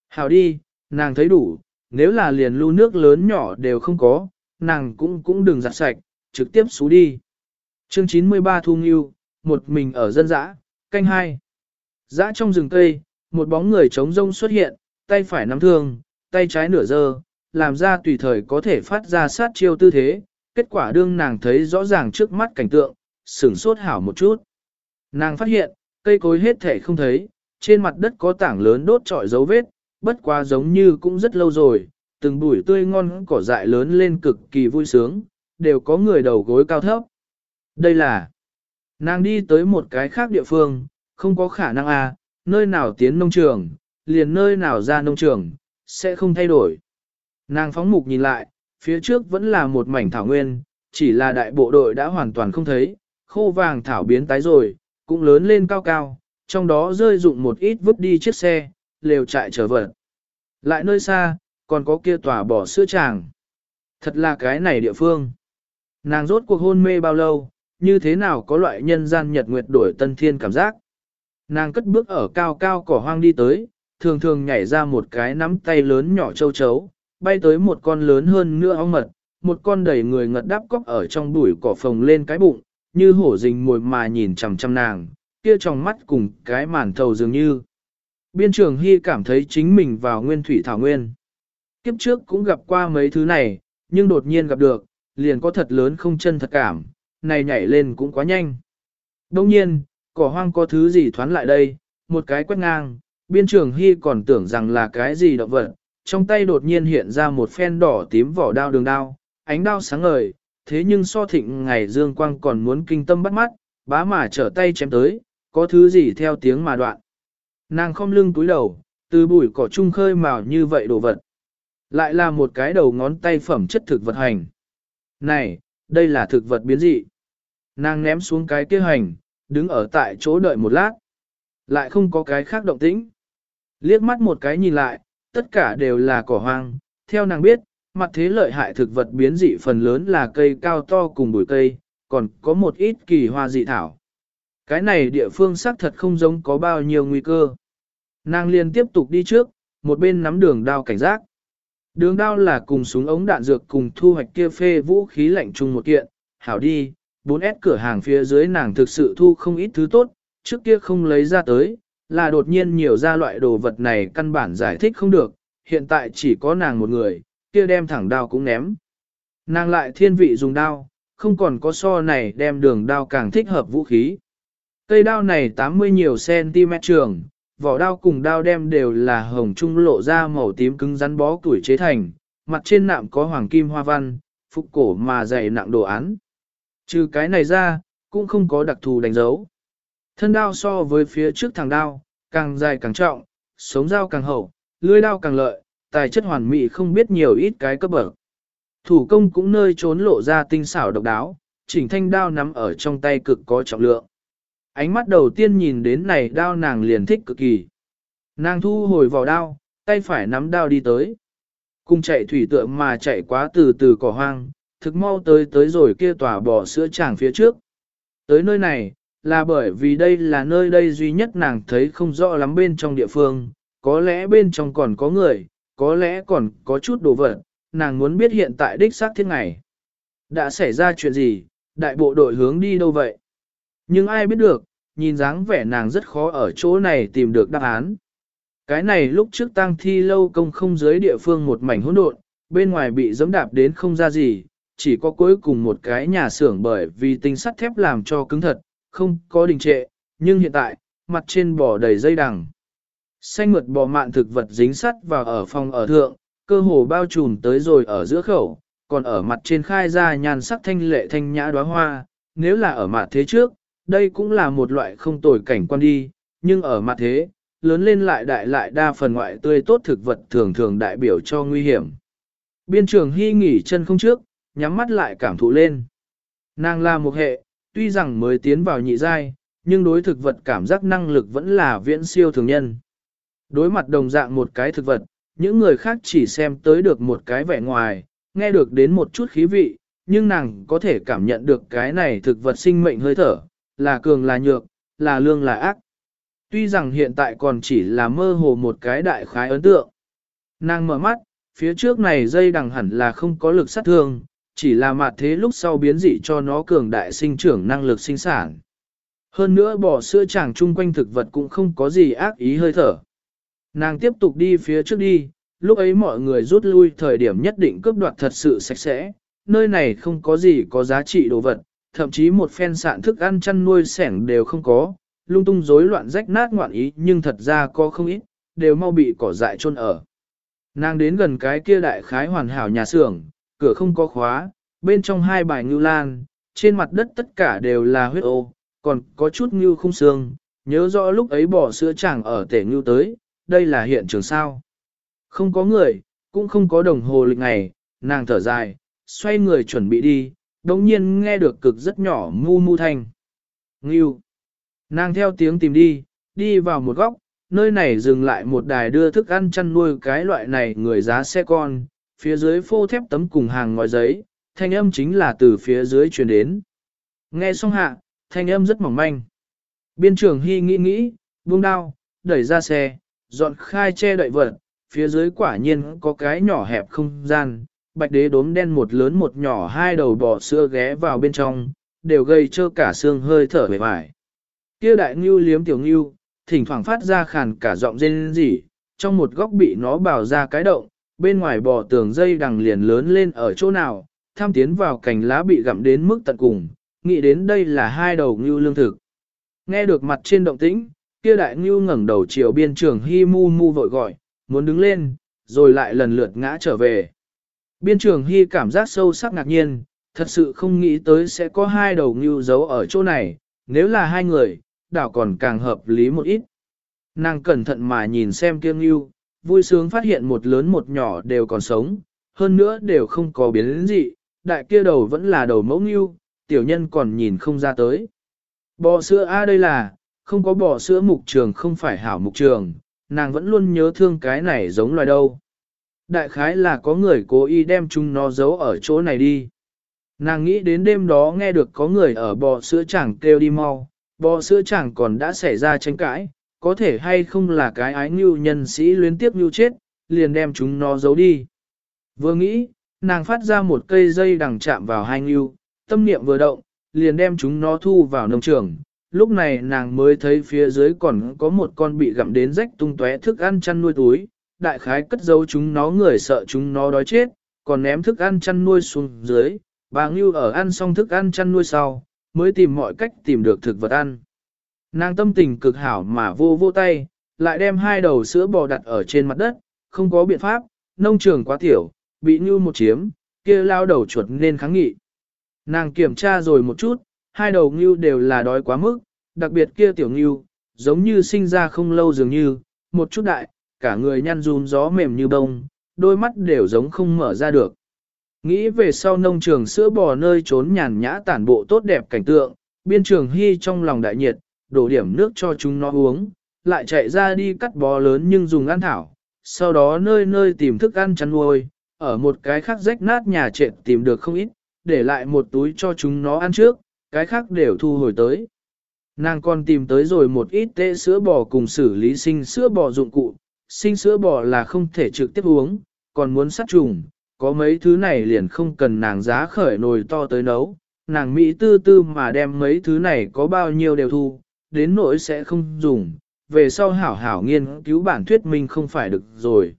Hào đi, nàng thấy đủ, nếu là liền lưu nước lớn nhỏ đều không có, nàng cũng cũng đừng giặt sạch, trực tiếp xú đi. Chương 93 Thu Nghiêu, một mình ở dân dã, canh hai. Dã trong rừng cây, một bóng người trống rông xuất hiện, tay phải nắm thương, tay trái nửa dơ, làm ra tùy thời có thể phát ra sát chiêu tư thế, kết quả đương nàng thấy rõ ràng trước mắt cảnh tượng, sửng sốt hảo một chút. Nàng phát hiện, cây cối hết thể không thấy, trên mặt đất có tảng lớn đốt trọi dấu vết, bất quá giống như cũng rất lâu rồi, từng bụi tươi ngon cỏ dại lớn lên cực kỳ vui sướng, đều có người đầu gối cao thấp. Đây là, nàng đi tới một cái khác địa phương, không có khả năng à, nơi nào tiến nông trường, liền nơi nào ra nông trường, sẽ không thay đổi. Nàng phóng mục nhìn lại, phía trước vẫn là một mảnh thảo nguyên, chỉ là đại bộ đội đã hoàn toàn không thấy, khô vàng thảo biến tái rồi, cũng lớn lên cao cao, trong đó rơi dụng một ít vứt đi chiếc xe, lều trại trở vật. Lại nơi xa, còn có kia tòa bỏ sữa tràng. Thật là cái này địa phương. Nàng rốt cuộc hôn mê bao lâu, như thế nào có loại nhân gian nhật nguyệt đổi tân thiên cảm giác. Nàng cất bước ở cao cao cỏ hoang đi tới, thường thường nhảy ra một cái nắm tay lớn nhỏ châu chấu, bay tới một con lớn hơn nữa ong mật, một con đầy người ngật đáp cóc ở trong bụi cỏ phồng lên cái bụng, như hổ rình mồi mà nhìn chằm chằm nàng, kia trong mắt cùng cái màn thầu dường như. Biên trường Hy cảm thấy chính mình vào nguyên thủy thảo nguyên. Kiếp trước cũng gặp qua mấy thứ này, nhưng đột nhiên gặp được, liền có thật lớn không chân thật cảm, này nhảy lên cũng quá nhanh. Đông nhiên, cỏ hoang có thứ gì thoán lại đây, một cái quét ngang, biên trường Hy còn tưởng rằng là cái gì động vật, trong tay đột nhiên hiện ra một phen đỏ tím vỏ đao đường đao, ánh đao sáng ngời, thế nhưng so thịnh ngày dương quang còn muốn kinh tâm bắt mắt, bá mà trở tay chém tới, có thứ gì theo tiếng mà đoạn. Nàng không lưng túi đầu, từ bụi cỏ trung khơi màu như vậy đồ vật. Lại là một cái đầu ngón tay phẩm chất thực vật hành. Này, đây là thực vật biến dị. Nàng ném xuống cái kia hành, đứng ở tại chỗ đợi một lát. Lại không có cái khác động tĩnh. Liếc mắt một cái nhìn lại, tất cả đều là cỏ hoang. Theo nàng biết, mặt thế lợi hại thực vật biến dị phần lớn là cây cao to cùng bụi cây, còn có một ít kỳ hoa dị thảo. Cái này địa phương xác thật không giống có bao nhiêu nguy cơ. Nàng liền tiếp tục đi trước, một bên nắm đường đao cảnh giác. Đường đao là cùng súng ống đạn dược cùng thu hoạch kia phê vũ khí lạnh chung một kiện, hảo đi, 4S cửa hàng phía dưới nàng thực sự thu không ít thứ tốt, trước kia không lấy ra tới, là đột nhiên nhiều ra loại đồ vật này căn bản giải thích không được, hiện tại chỉ có nàng một người, kia đem thẳng đao cũng ném. Nàng lại thiên vị dùng đao, không còn có so này đem đường đao càng thích hợp vũ khí. Cây đao này 80 nhiều cm trường, vỏ đao cùng đao đem đều là hồng trung lộ ra màu tím cứng rắn bó tuổi chế thành, mặt trên nạm có hoàng kim hoa văn, phục cổ mà dày nặng đồ án. Trừ cái này ra, cũng không có đặc thù đánh dấu. Thân đao so với phía trước thằng đao, Càng dài càng trọng, sống dao càng hậu, lưỡi đao càng lợi, tài chất hoàn mỹ không biết nhiều ít cái cấp bậc. Thủ công cũng nơi trốn lộ ra tinh xảo độc đáo, chỉnh thanh đao nắm ở trong tay cực có trọng lượng. Ánh mắt đầu tiên nhìn đến này đao nàng liền thích cực kỳ. Nàng thu hồi vào đao, tay phải nắm đao đi tới. Cùng chạy thủy tượng mà chạy quá từ từ cỏ hoang, thực mau tới tới rồi kia tòa bò sữa chàng phía trước. Tới nơi này, là bởi vì đây là nơi đây duy nhất nàng thấy không rõ lắm bên trong địa phương, có lẽ bên trong còn có người, có lẽ còn có chút đồ vật, nàng muốn biết hiện tại đích xác thiên này. Đã xảy ra chuyện gì, đại bộ đội hướng đi đâu vậy? Nhưng ai biết được, nhìn dáng vẻ nàng rất khó ở chỗ này tìm được đáp án. Cái này lúc trước tang thi lâu công không dưới địa phương một mảnh hỗn độn, bên ngoài bị dẫm đạp đến không ra gì, chỉ có cuối cùng một cái nhà xưởng bởi vì tinh sắt thép làm cho cứng thật, không có đình trệ, nhưng hiện tại, mặt trên bò đầy dây đằng. Xanh mượt bò mạn thực vật dính sắt vào ở phòng ở thượng, cơ hồ bao trùm tới rồi ở giữa khẩu, còn ở mặt trên khai ra nhàn sắc thanh lệ thanh nhã đóa hoa, nếu là ở mặt thế trước, đây cũng là một loại không tồi cảnh quan đi, nhưng ở mặt thế, lớn lên lại đại lại đa phần ngoại tươi tốt thực vật thường thường đại biểu cho nguy hiểm. Biên trường hy nghỉ chân không trước, nhắm mắt lại cảm thụ lên. Nàng là một hệ, tuy rằng mới tiến vào nhị giai, nhưng đối thực vật cảm giác năng lực vẫn là viễn siêu thường nhân. Đối mặt đồng dạng một cái thực vật, những người khác chỉ xem tới được một cái vẻ ngoài, nghe được đến một chút khí vị, nhưng nàng có thể cảm nhận được cái này thực vật sinh mệnh hơi thở, là cường là nhược, là lương là ác. Tuy rằng hiện tại còn chỉ là mơ hồ một cái đại khái ấn tượng. Nàng mở mắt, phía trước này dây đằng hẳn là không có lực sát thương, chỉ là mặt thế lúc sau biến dị cho nó cường đại sinh trưởng năng lực sinh sản. Hơn nữa bỏ sữa chàng chung quanh thực vật cũng không có gì ác ý hơi thở. Nàng tiếp tục đi phía trước đi, lúc ấy mọi người rút lui thời điểm nhất định cướp đoạt thật sự sạch sẽ, nơi này không có gì có giá trị đồ vật, thậm chí một phen sạn thức ăn chăn nuôi sẻng đều không có, lung tung rối loạn rách nát ngoạn ý nhưng thật ra có không ít, đều mau bị cỏ dại chôn ở. Nàng đến gần cái kia đại khái hoàn hảo nhà xưởng, cửa không có khóa, bên trong hai bài ngưu lan, trên mặt đất tất cả đều là huyết ô, còn có chút ngưu không xương, nhớ rõ lúc ấy bỏ sữa chẳng ở tể ngưu tới, đây là hiện trường sao. Không có người, cũng không có đồng hồ lịch ngày, nàng thở dài, xoay người chuẩn bị đi, đồng nhiên nghe được cực rất nhỏ mu mu thanh. Ngưu. Nàng theo tiếng tìm đi, đi vào một góc, nơi này dừng lại một đài đưa thức ăn chăn nuôi cái loại này người giá xe con, phía dưới phô thép tấm cùng hàng ngói giấy, thanh âm chính là từ phía dưới truyền đến. Nghe xong hạ, thanh âm rất mỏng manh. Biên trưởng Hy nghĩ nghĩ, buông đao, đẩy ra xe, dọn khai che đậy vật, phía dưới quả nhiên có cái nhỏ hẹp không gian, bạch đế đốm đen một lớn một nhỏ hai đầu bò sữa ghé vào bên trong, đều gây cho cả xương hơi thở bề vải. Kia đại ngưu liếm tiểu ngưu, thỉnh thoảng phát ra khàn cả giọng rên rỉ, trong một góc bị nó bào ra cái động, bên ngoài bò tường dây đằng liền lớn lên ở chỗ nào, tham tiến vào cành lá bị gặm đến mức tận cùng, nghĩ đến đây là hai đầu ngưu lương thực. Nghe được mặt trên động tĩnh, kia đại ngưu ngẩng đầu chiều biên trường hi mu mu vội gọi, muốn đứng lên, rồi lại lần lượt ngã trở về. Biên trường hy cảm giác sâu sắc ngạc nhiên, thật sự không nghĩ tới sẽ có hai đầu ngưu giấu ở chỗ này, nếu là hai người, đảo còn càng hợp lý một ít. Nàng cẩn thận mà nhìn xem kia ngưu, vui sướng phát hiện một lớn một nhỏ đều còn sống, hơn nữa đều không có biến gì, đại kia đầu vẫn là đầu mẫu nghiêu, tiểu nhân còn nhìn không ra tới. Bò sữa A đây là, không có bò sữa mục trường không phải hảo mục trường, nàng vẫn luôn nhớ thương cái này giống loài đâu. Đại khái là có người cố ý đem chúng nó giấu ở chỗ này đi. Nàng nghĩ đến đêm đó nghe được có người ở bò sữa chẳng kêu đi mau, bò sữa chẳng còn đã xảy ra tranh cãi, có thể hay không là cái ái ngưu nhân sĩ luyến tiếp ngưu chết, liền đem chúng nó giấu đi. Vừa nghĩ, nàng phát ra một cây dây đằng chạm vào hai ngưu, tâm niệm vừa động, liền đem chúng nó thu vào nông trường. Lúc này nàng mới thấy phía dưới còn có một con bị gặm đến rách tung tóe thức ăn chăn nuôi túi, đại khái cất giấu chúng nó người sợ chúng nó đói chết, còn ném thức ăn chăn nuôi xuống dưới, bà Ngưu ở ăn xong thức ăn chăn nuôi sau, mới tìm mọi cách tìm được thực vật ăn. Nàng tâm tình cực hảo mà vô vô tay, lại đem hai đầu sữa bò đặt ở trên mặt đất, không có biện pháp, nông trường quá tiểu, bị như một chiếm, kia lao đầu chuột nên kháng nghị. Nàng kiểm tra rồi một chút, hai đầu ngưu đều là đói quá mức, đặc biệt kia tiểu ngưu, giống như sinh ra không lâu dường như, một chút đại, cả người nhăn run gió mềm như bông, đôi mắt đều giống không mở ra được. Nghĩ về sau nông trường sữa bò nơi trốn nhàn nhã tản bộ tốt đẹp cảnh tượng, biên trường hy trong lòng đại nhiệt, đổ điểm nước cho chúng nó uống, lại chạy ra đi cắt bò lớn nhưng dùng ăn thảo, sau đó nơi nơi tìm thức ăn chăn nuôi, ở một cái khác rách nát nhà trệt tìm được không ít, để lại một túi cho chúng nó ăn trước, cái khác đều thu hồi tới. Nàng còn tìm tới rồi một ít tê sữa bò cùng xử lý sinh sữa bò dụng cụ, sinh sữa bò là không thể trực tiếp uống, còn muốn sát trùng, có mấy thứ này liền không cần nàng giá khởi nồi to tới nấu, nàng Mỹ tư tư mà đem mấy thứ này có bao nhiêu đều thu, đến nỗi sẽ không dùng, về sau hảo hảo nghiên cứu bản thuyết minh không phải được rồi.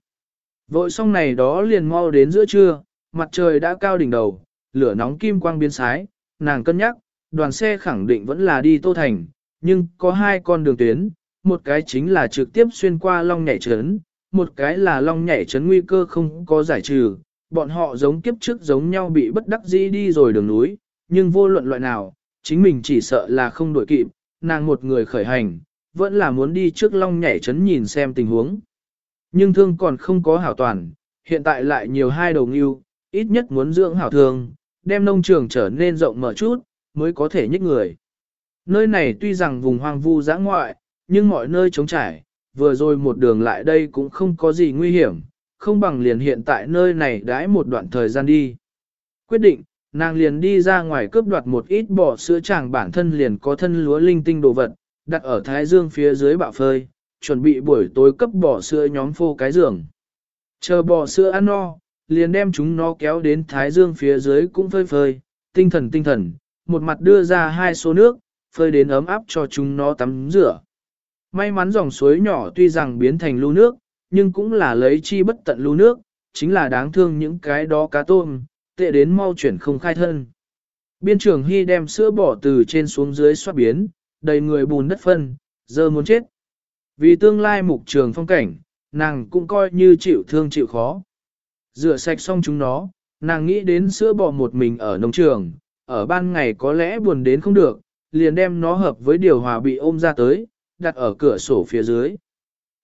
Vội xong này đó liền mau đến giữa trưa, mặt trời đã cao đỉnh đầu, lửa nóng kim quang biến sái, nàng cân nhắc, đoàn xe khẳng định vẫn là đi Tô Thành, nhưng có hai con đường tuyến, một cái chính là trực tiếp xuyên qua Long Nhảy Trấn, một cái là Long Nhảy Trấn nguy cơ không có giải trừ, bọn họ giống kiếp trước giống nhau bị bất đắc dĩ đi rồi đường núi, nhưng vô luận loại nào, chính mình chỉ sợ là không đổi kịp, nàng một người khởi hành, vẫn là muốn đi trước Long Nhảy chấn nhìn xem tình huống. Nhưng thương còn không có hảo toàn, hiện tại lại nhiều hai đầu ngưu, ít nhất muốn dưỡng hảo thương, đem nông trường trở nên rộng mở chút, mới có thể nhích người. Nơi này tuy rằng vùng hoang vu giã ngoại, nhưng mọi nơi trống trải, vừa rồi một đường lại đây cũng không có gì nguy hiểm, không bằng liền hiện tại nơi này đãi một đoạn thời gian đi. Quyết định, nàng liền đi ra ngoài cướp đoạt một ít bò sữa chàng bản thân liền có thân lúa linh tinh đồ vật, đặt ở thái dương phía dưới bạo phơi, chuẩn bị buổi tối cấp bò sữa nhóm phô cái giường. Chờ bò sữa ăn no, liền đem chúng nó kéo đến thái dương phía dưới cũng phơi phơi, tinh thần tinh thần, một mặt đưa ra hai số nước, phơi đến ấm áp cho chúng nó tắm rửa. May mắn dòng suối nhỏ tuy rằng biến thành lưu nước, nhưng cũng là lấy chi bất tận lưu nước, chính là đáng thương những cái đó cá tôm, tệ đến mau chuyển không khai thân. Biên trưởng Hy đem sữa bỏ từ trên xuống dưới xoát biến, đầy người bùn đất phân, giờ muốn chết. Vì tương lai mục trường phong cảnh, nàng cũng coi như chịu thương chịu khó. Rửa sạch xong chúng nó, nàng nghĩ đến sữa bò một mình ở nông trường, ở ban ngày có lẽ buồn đến không được, liền đem nó hợp với điều hòa bị ôm ra tới, đặt ở cửa sổ phía dưới.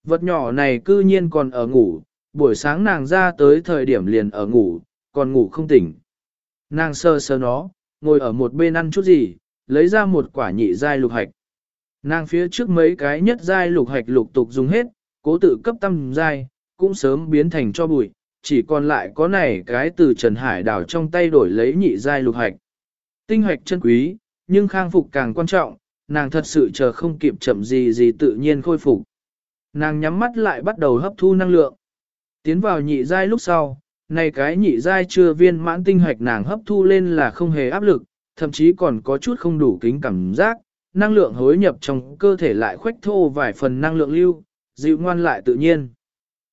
Vật nhỏ này cư nhiên còn ở ngủ, buổi sáng nàng ra tới thời điểm liền ở ngủ, còn ngủ không tỉnh. Nàng sơ sơ nó, ngồi ở một bên ăn chút gì, lấy ra một quả nhị dai lục hạch. Nàng phía trước mấy cái nhất dai lục hạch lục tục dùng hết, cố tự cấp tâm dai, cũng sớm biến thành cho bụi, chỉ còn lại có này cái từ Trần Hải đảo trong tay đổi lấy nhị dai lục hạch. Tinh hạch chân quý, nhưng khang phục càng quan trọng, nàng thật sự chờ không kịp chậm gì gì tự nhiên khôi phục. Nàng nhắm mắt lại bắt đầu hấp thu năng lượng. Tiến vào nhị giai lúc sau, này cái nhị giai chưa viên mãn tinh hoạch nàng hấp thu lên là không hề áp lực, thậm chí còn có chút không đủ kính cảm giác, năng lượng hối nhập trong cơ thể lại khuếch thô vài phần năng lượng lưu, dịu ngoan lại tự nhiên.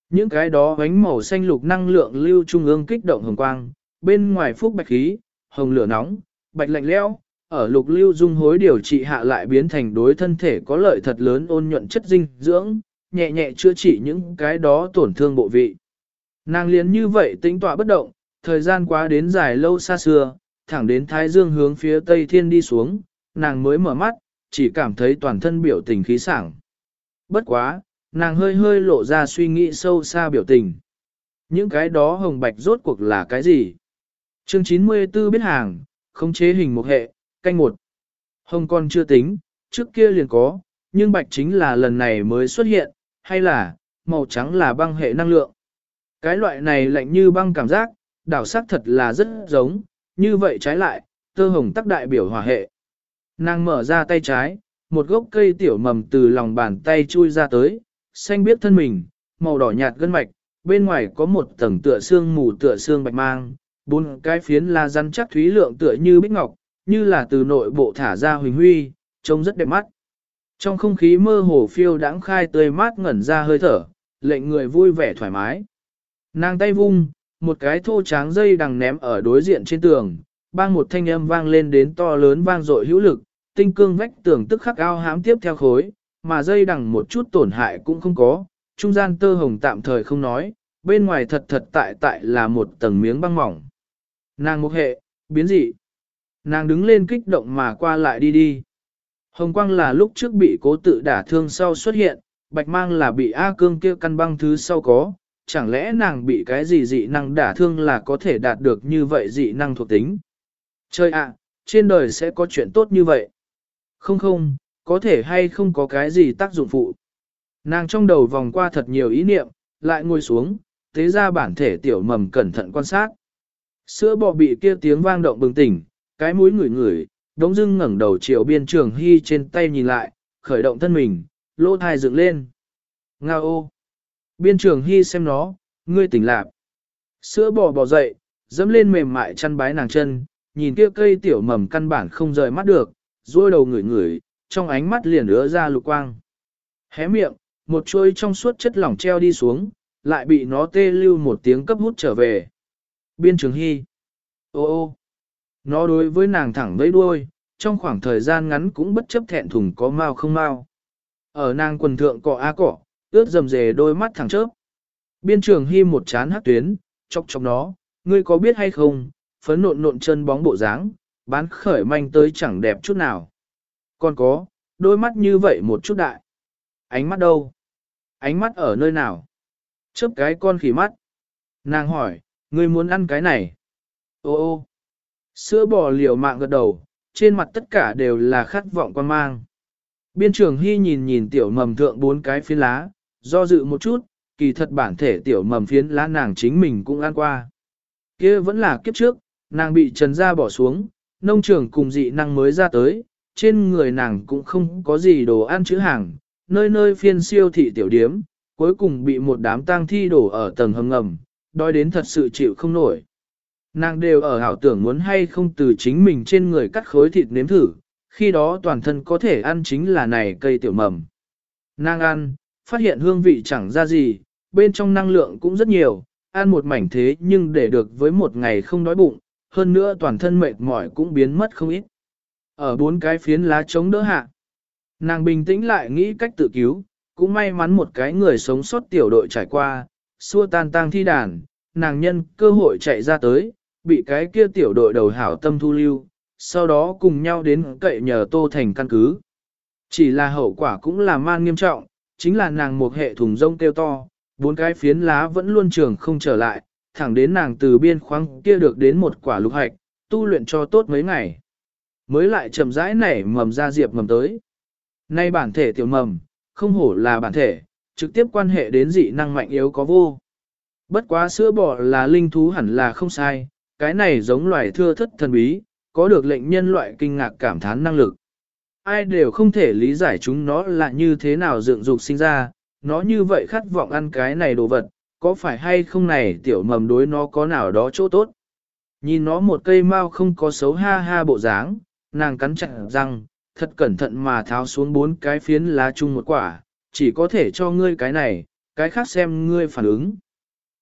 Những cái đó ánh màu xanh lục năng lượng lưu trung ương kích động hồng quang, bên ngoài phúc bạch khí, hồng lửa nóng, bạch lạnh leo, ở lục lưu dung hối điều trị hạ lại biến thành đối thân thể có lợi thật lớn ôn nhuận chất dinh dưỡng, nhẹ nhẹ chữa trị những cái đó tổn thương bộ vị. Nàng liền như vậy tính tọa bất động, thời gian quá đến dài lâu xa xưa, thẳng đến thái dương hướng phía tây thiên đi xuống, nàng mới mở mắt, chỉ cảm thấy toàn thân biểu tình khí sảng. Bất quá, nàng hơi hơi lộ ra suy nghĩ sâu xa biểu tình. Những cái đó hồng bạch rốt cuộc là cái gì? Chương 94 biết hàng, không chế hình một hệ, canh một. Hồng còn chưa tính, trước kia liền có, nhưng bạch chính là lần này mới xuất hiện, hay là, màu trắng là băng hệ năng lượng. Cái loại này lạnh như băng cảm giác, đảo sắc thật là rất giống, như vậy trái lại, tơ hồng tắc đại biểu hòa hệ. Nàng mở ra tay trái, một gốc cây tiểu mầm từ lòng bàn tay chui ra tới, xanh biết thân mình, màu đỏ nhạt gân mạch, bên ngoài có một tầng tựa xương mù tựa xương bạch mang, bốn cái phiến là rắn chắc thúy lượng tựa như bích ngọc, như là từ nội bộ thả ra huỳnh huy, trông rất đẹp mắt. Trong không khí mơ hồ phiêu đãng khai tươi mát ngẩn ra hơi thở, lệnh người vui vẻ thoải mái. Nàng tay vung, một cái thô tráng dây đằng ném ở đối diện trên tường, bang một thanh âm vang lên đến to lớn vang dội hữu lực, tinh cương vách tường tức khắc ao hám tiếp theo khối, mà dây đằng một chút tổn hại cũng không có, trung gian tơ hồng tạm thời không nói, bên ngoài thật thật tại tại là một tầng miếng băng mỏng. Nàng một hệ, biến dị. Nàng đứng lên kích động mà qua lại đi đi. Hồng quang là lúc trước bị cố tự đả thương sau xuất hiện, bạch mang là bị A cương kia căn băng thứ sau có, chẳng lẽ nàng bị cái gì dị năng đả thương là có thể đạt được như vậy dị năng thuộc tính. Trời ạ, trên đời sẽ có chuyện tốt như vậy. Không không, có thể hay không có cái gì tác dụng phụ. Nàng trong đầu vòng qua thật nhiều ý niệm, lại ngồi xuống, tế ra bản thể tiểu mầm cẩn thận quan sát. Sữa bò bị kia tiếng vang động bừng tỉnh, cái mũi ngửi ngửi, đống dưng ngẩng đầu chiều biên trường hy trên tay nhìn lại, khởi động thân mình, lỗ thai dựng lên. Ngao ô! Biên trường hy xem nó, ngươi tỉnh lạc. Sữa bò bò dậy, dẫm lên mềm mại chăn bái nàng chân, nhìn kia cây tiểu mầm căn bản không rời mắt được, duỗi đầu ngửi ngửi, trong ánh mắt liền ứa ra lục quang. Hé miệng, một chuôi trong suốt chất lỏng treo đi xuống, lại bị nó tê lưu một tiếng cấp hút trở về. Biên trường hy. Ô ô. Nó đối với nàng thẳng vẫy đuôi, trong khoảng thời gian ngắn cũng bất chấp thẹn thùng có mau không mau. Ở nàng quần thượng cọ á cọ, ướt dầm dề đôi mắt thẳng chớp. Biên trường hy một chán hát tuyến, chọc chọc nó, ngươi có biết hay không, phấn nộn nộn chân bóng bộ dáng, bán khởi manh tới chẳng đẹp chút nào. Còn có, đôi mắt như vậy một chút đại. Ánh mắt đâu? Ánh mắt ở nơi nào? Chớp cái con khỉ mắt. Nàng hỏi, ngươi muốn ăn cái này? Ô ô. Sữa bò liều mạng gật đầu, trên mặt tất cả đều là khát vọng quan mang. Biên trường hy nhìn nhìn tiểu mầm thượng bốn cái phiến lá, do dự một chút, kỳ thật bản thể tiểu mầm phiến lá nàng chính mình cũng ăn qua. kia vẫn là kiếp trước, nàng bị trần ra bỏ xuống, nông trường cùng dị năng mới ra tới, trên người nàng cũng không có gì đồ ăn chữ hàng, nơi nơi phiên siêu thị tiểu điếm, cuối cùng bị một đám tang thi đổ ở tầng hầm ngầm, đói đến thật sự chịu không nổi. Nàng đều ở hảo tưởng muốn hay không từ chính mình trên người cắt khối thịt nếm thử, khi đó toàn thân có thể ăn chính là này cây tiểu mầm. Nàng ăn, phát hiện hương vị chẳng ra gì, bên trong năng lượng cũng rất nhiều, ăn một mảnh thế nhưng để được với một ngày không đói bụng, hơn nữa toàn thân mệt mỏi cũng biến mất không ít. Ở bốn cái phiến lá chống đỡ hạ, nàng bình tĩnh lại nghĩ cách tự cứu, cũng may mắn một cái người sống sót tiểu đội trải qua, xua tan tang thi đàn, nàng nhân cơ hội chạy ra tới, bị cái kia tiểu đội đầu hảo tâm thu lưu, sau đó cùng nhau đến cậy nhờ Tô Thành căn cứ. Chỉ là hậu quả cũng là man nghiêm trọng, chính là nàng một hệ thùng rông kêu to, bốn cái phiến lá vẫn luôn trường không trở lại, thẳng đến nàng từ biên khoáng kia được đến một quả lục hạch, tu luyện cho tốt mấy ngày. Mới lại chậm rãi nảy mầm ra diệp mầm tới. Nay bản thể tiểu mầm, không hổ là bản thể, trực tiếp quan hệ đến dị năng mạnh yếu có vô. Bất quá sữa bò là linh thú hẳn là không sai, cái này giống loài thưa thất thần bí, có được lệnh nhân loại kinh ngạc cảm thán năng lực. Ai đều không thể lý giải chúng nó là như thế nào dựng dục sinh ra, nó như vậy khát vọng ăn cái này đồ vật, có phải hay không này tiểu mầm đối nó có nào đó chỗ tốt. Nhìn nó một cây mau không có xấu ha ha bộ dáng, nàng cắn chặt răng, thật cẩn thận mà tháo xuống bốn cái phiến lá chung một quả, chỉ có thể cho ngươi cái này, cái khác xem ngươi phản ứng.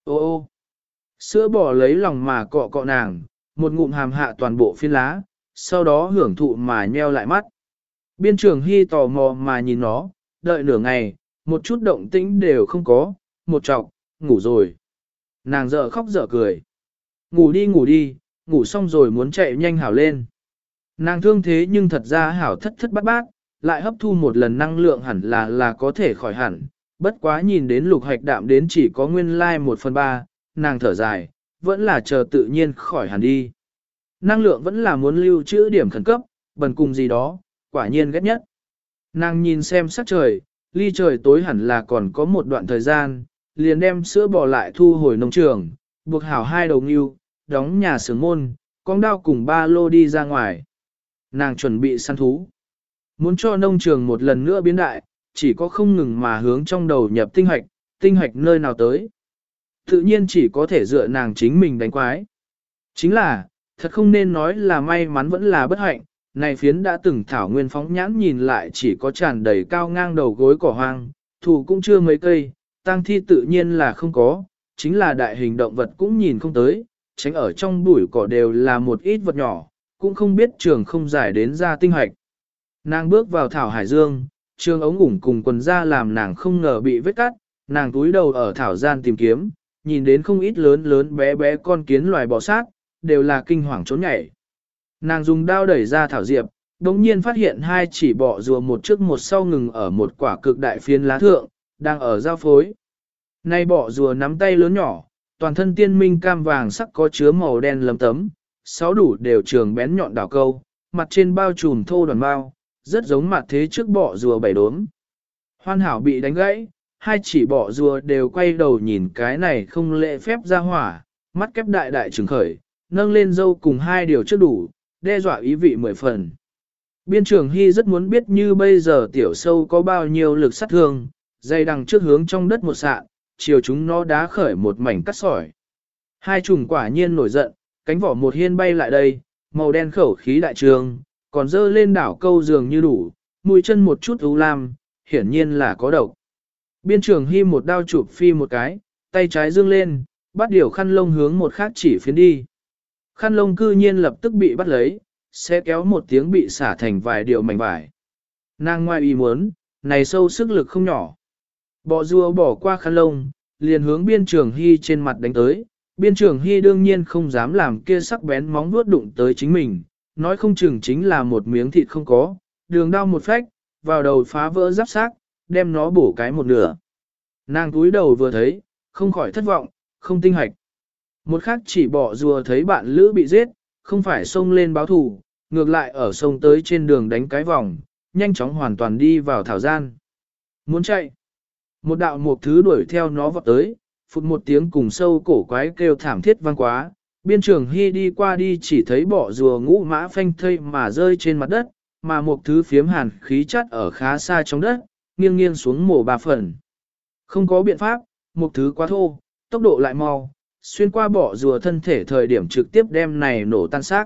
Ô ô, sữa bò lấy lòng mà cọ cọ nàng, một ngụm hàm hạ toàn bộ phiến lá, sau đó hưởng thụ mà nheo lại mắt. Biên trường hy tò mò mà nhìn nó, đợi nửa ngày, một chút động tĩnh đều không có, một chọc, ngủ rồi. Nàng dở khóc dở cười. Ngủ đi ngủ đi, ngủ xong rồi muốn chạy nhanh hảo lên. Nàng thương thế nhưng thật ra hảo thất thất bát bát, lại hấp thu một lần năng lượng hẳn là là có thể khỏi hẳn. Bất quá nhìn đến lục hạch đạm đến chỉ có nguyên lai like 1 phần 3, nàng thở dài, vẫn là chờ tự nhiên khỏi hẳn đi. Năng lượng vẫn là muốn lưu trữ điểm khẩn cấp, bần cùng gì đó, quả nhiên ghét nhất. Nàng nhìn xem sắc trời, ly trời tối hẳn là còn có một đoạn thời gian, liền đem sữa bò lại thu hồi nông trường, buộc hảo hai đầu ngưu, đóng nhà sướng môn, con đao cùng ba lô đi ra ngoài. Nàng chuẩn bị săn thú. Muốn cho nông trường một lần nữa biến đại, chỉ có không ngừng mà hướng trong đầu nhập tinh hoạch, tinh hoạch nơi nào tới. Tự nhiên chỉ có thể dựa nàng chính mình đánh quái. Chính là, thật không nên nói là may mắn vẫn là bất hạnh, này phiến đã từng thảo nguyên phóng nhãn nhìn lại chỉ có tràn đầy cao ngang đầu gối cỏ hoang, thủ cũng chưa mấy cây, tang thi tự nhiên là không có, chính là đại hình động vật cũng nhìn không tới, tránh ở trong bụi cỏ đều là một ít vật nhỏ, cũng không biết trường không giải đến ra tinh hoạch. Nàng bước vào thảo hải dương, trường ống ủng cùng quần ra làm nàng không ngờ bị vết cắt, nàng túi đầu ở thảo gian tìm kiếm, nhìn đến không ít lớn lớn bé bé con kiến loài bò sát, đều là kinh hoàng trốn nhảy. Nàng dùng đao đẩy ra thảo diệp, đồng nhiên phát hiện hai chỉ bọ rùa một trước một sau ngừng ở một quả cực đại phiến lá thượng, đang ở giao phối. Nay bọ rùa nắm tay lớn nhỏ, toàn thân tiên minh cam vàng sắc có chứa màu đen lấm tấm, sáu đủ đều trường bén nhọn đảo câu, mặt trên bao trùm thô đoàn bao, rất giống mặt thế trước bọ rùa bảy đốm. Hoan hảo bị đánh gãy, hai chỉ bọ rùa đều quay đầu nhìn cái này không lệ phép ra hỏa, mắt kép đại đại trừng khởi, nâng lên dâu cùng hai điều trước đủ, đe dọa ý vị mười phần. Biên trưởng Hy rất muốn biết như bây giờ tiểu sâu có bao nhiêu lực sát thương, dây đằng trước hướng trong đất một sạn, chiều chúng nó đá khởi một mảnh cắt sỏi. Hai trùng quả nhiên nổi giận, cánh vỏ một hiên bay lại đây, màu đen khẩu khí đại trường, còn dơ lên đảo câu dường như đủ, mũi chân một chút ưu lam, hiển nhiên là có độc. Biên trưởng Hy một đao chụp phi một cái, tay trái dương lên, bắt điều khăn lông hướng một khác chỉ phiến đi. Khăn lông cư nhiên lập tức bị bắt lấy, sẽ kéo một tiếng bị xả thành vài điều mảnh vải. Nàng ngoài ý muốn, này sâu sức lực không nhỏ. Bọ rùa bỏ qua khăn lông, liền hướng biên trường hy trên mặt đánh tới. Biên trường hy đương nhiên không dám làm kia sắc bén móng vuốt đụng tới chính mình, nói không chừng chính là một miếng thịt không có, đường đau một phách, vào đầu phá vỡ giáp xác, đem nó bổ cái một nửa. Nàng túi đầu vừa thấy, không khỏi thất vọng, không tinh hạch. Một khác chỉ bỏ rùa thấy bạn lữ bị giết, không phải xông lên báo thù, ngược lại ở sông tới trên đường đánh cái vòng, nhanh chóng hoàn toàn đi vào thảo gian. Muốn chạy. Một đạo mục thứ đuổi theo nó vọt tới, phụt một tiếng cùng sâu cổ quái kêu thảm thiết vang quá. Biên trường Hy đi qua đi chỉ thấy bỏ rùa ngũ mã phanh thây mà rơi trên mặt đất, mà một thứ phiếm hàn khí chắt ở khá xa trong đất, nghiêng nghiêng xuống mổ ba phần. Không có biện pháp, một thứ quá thô, tốc độ lại mau, xuyên qua bỏ rùa thân thể thời điểm trực tiếp đem này nổ tan xác.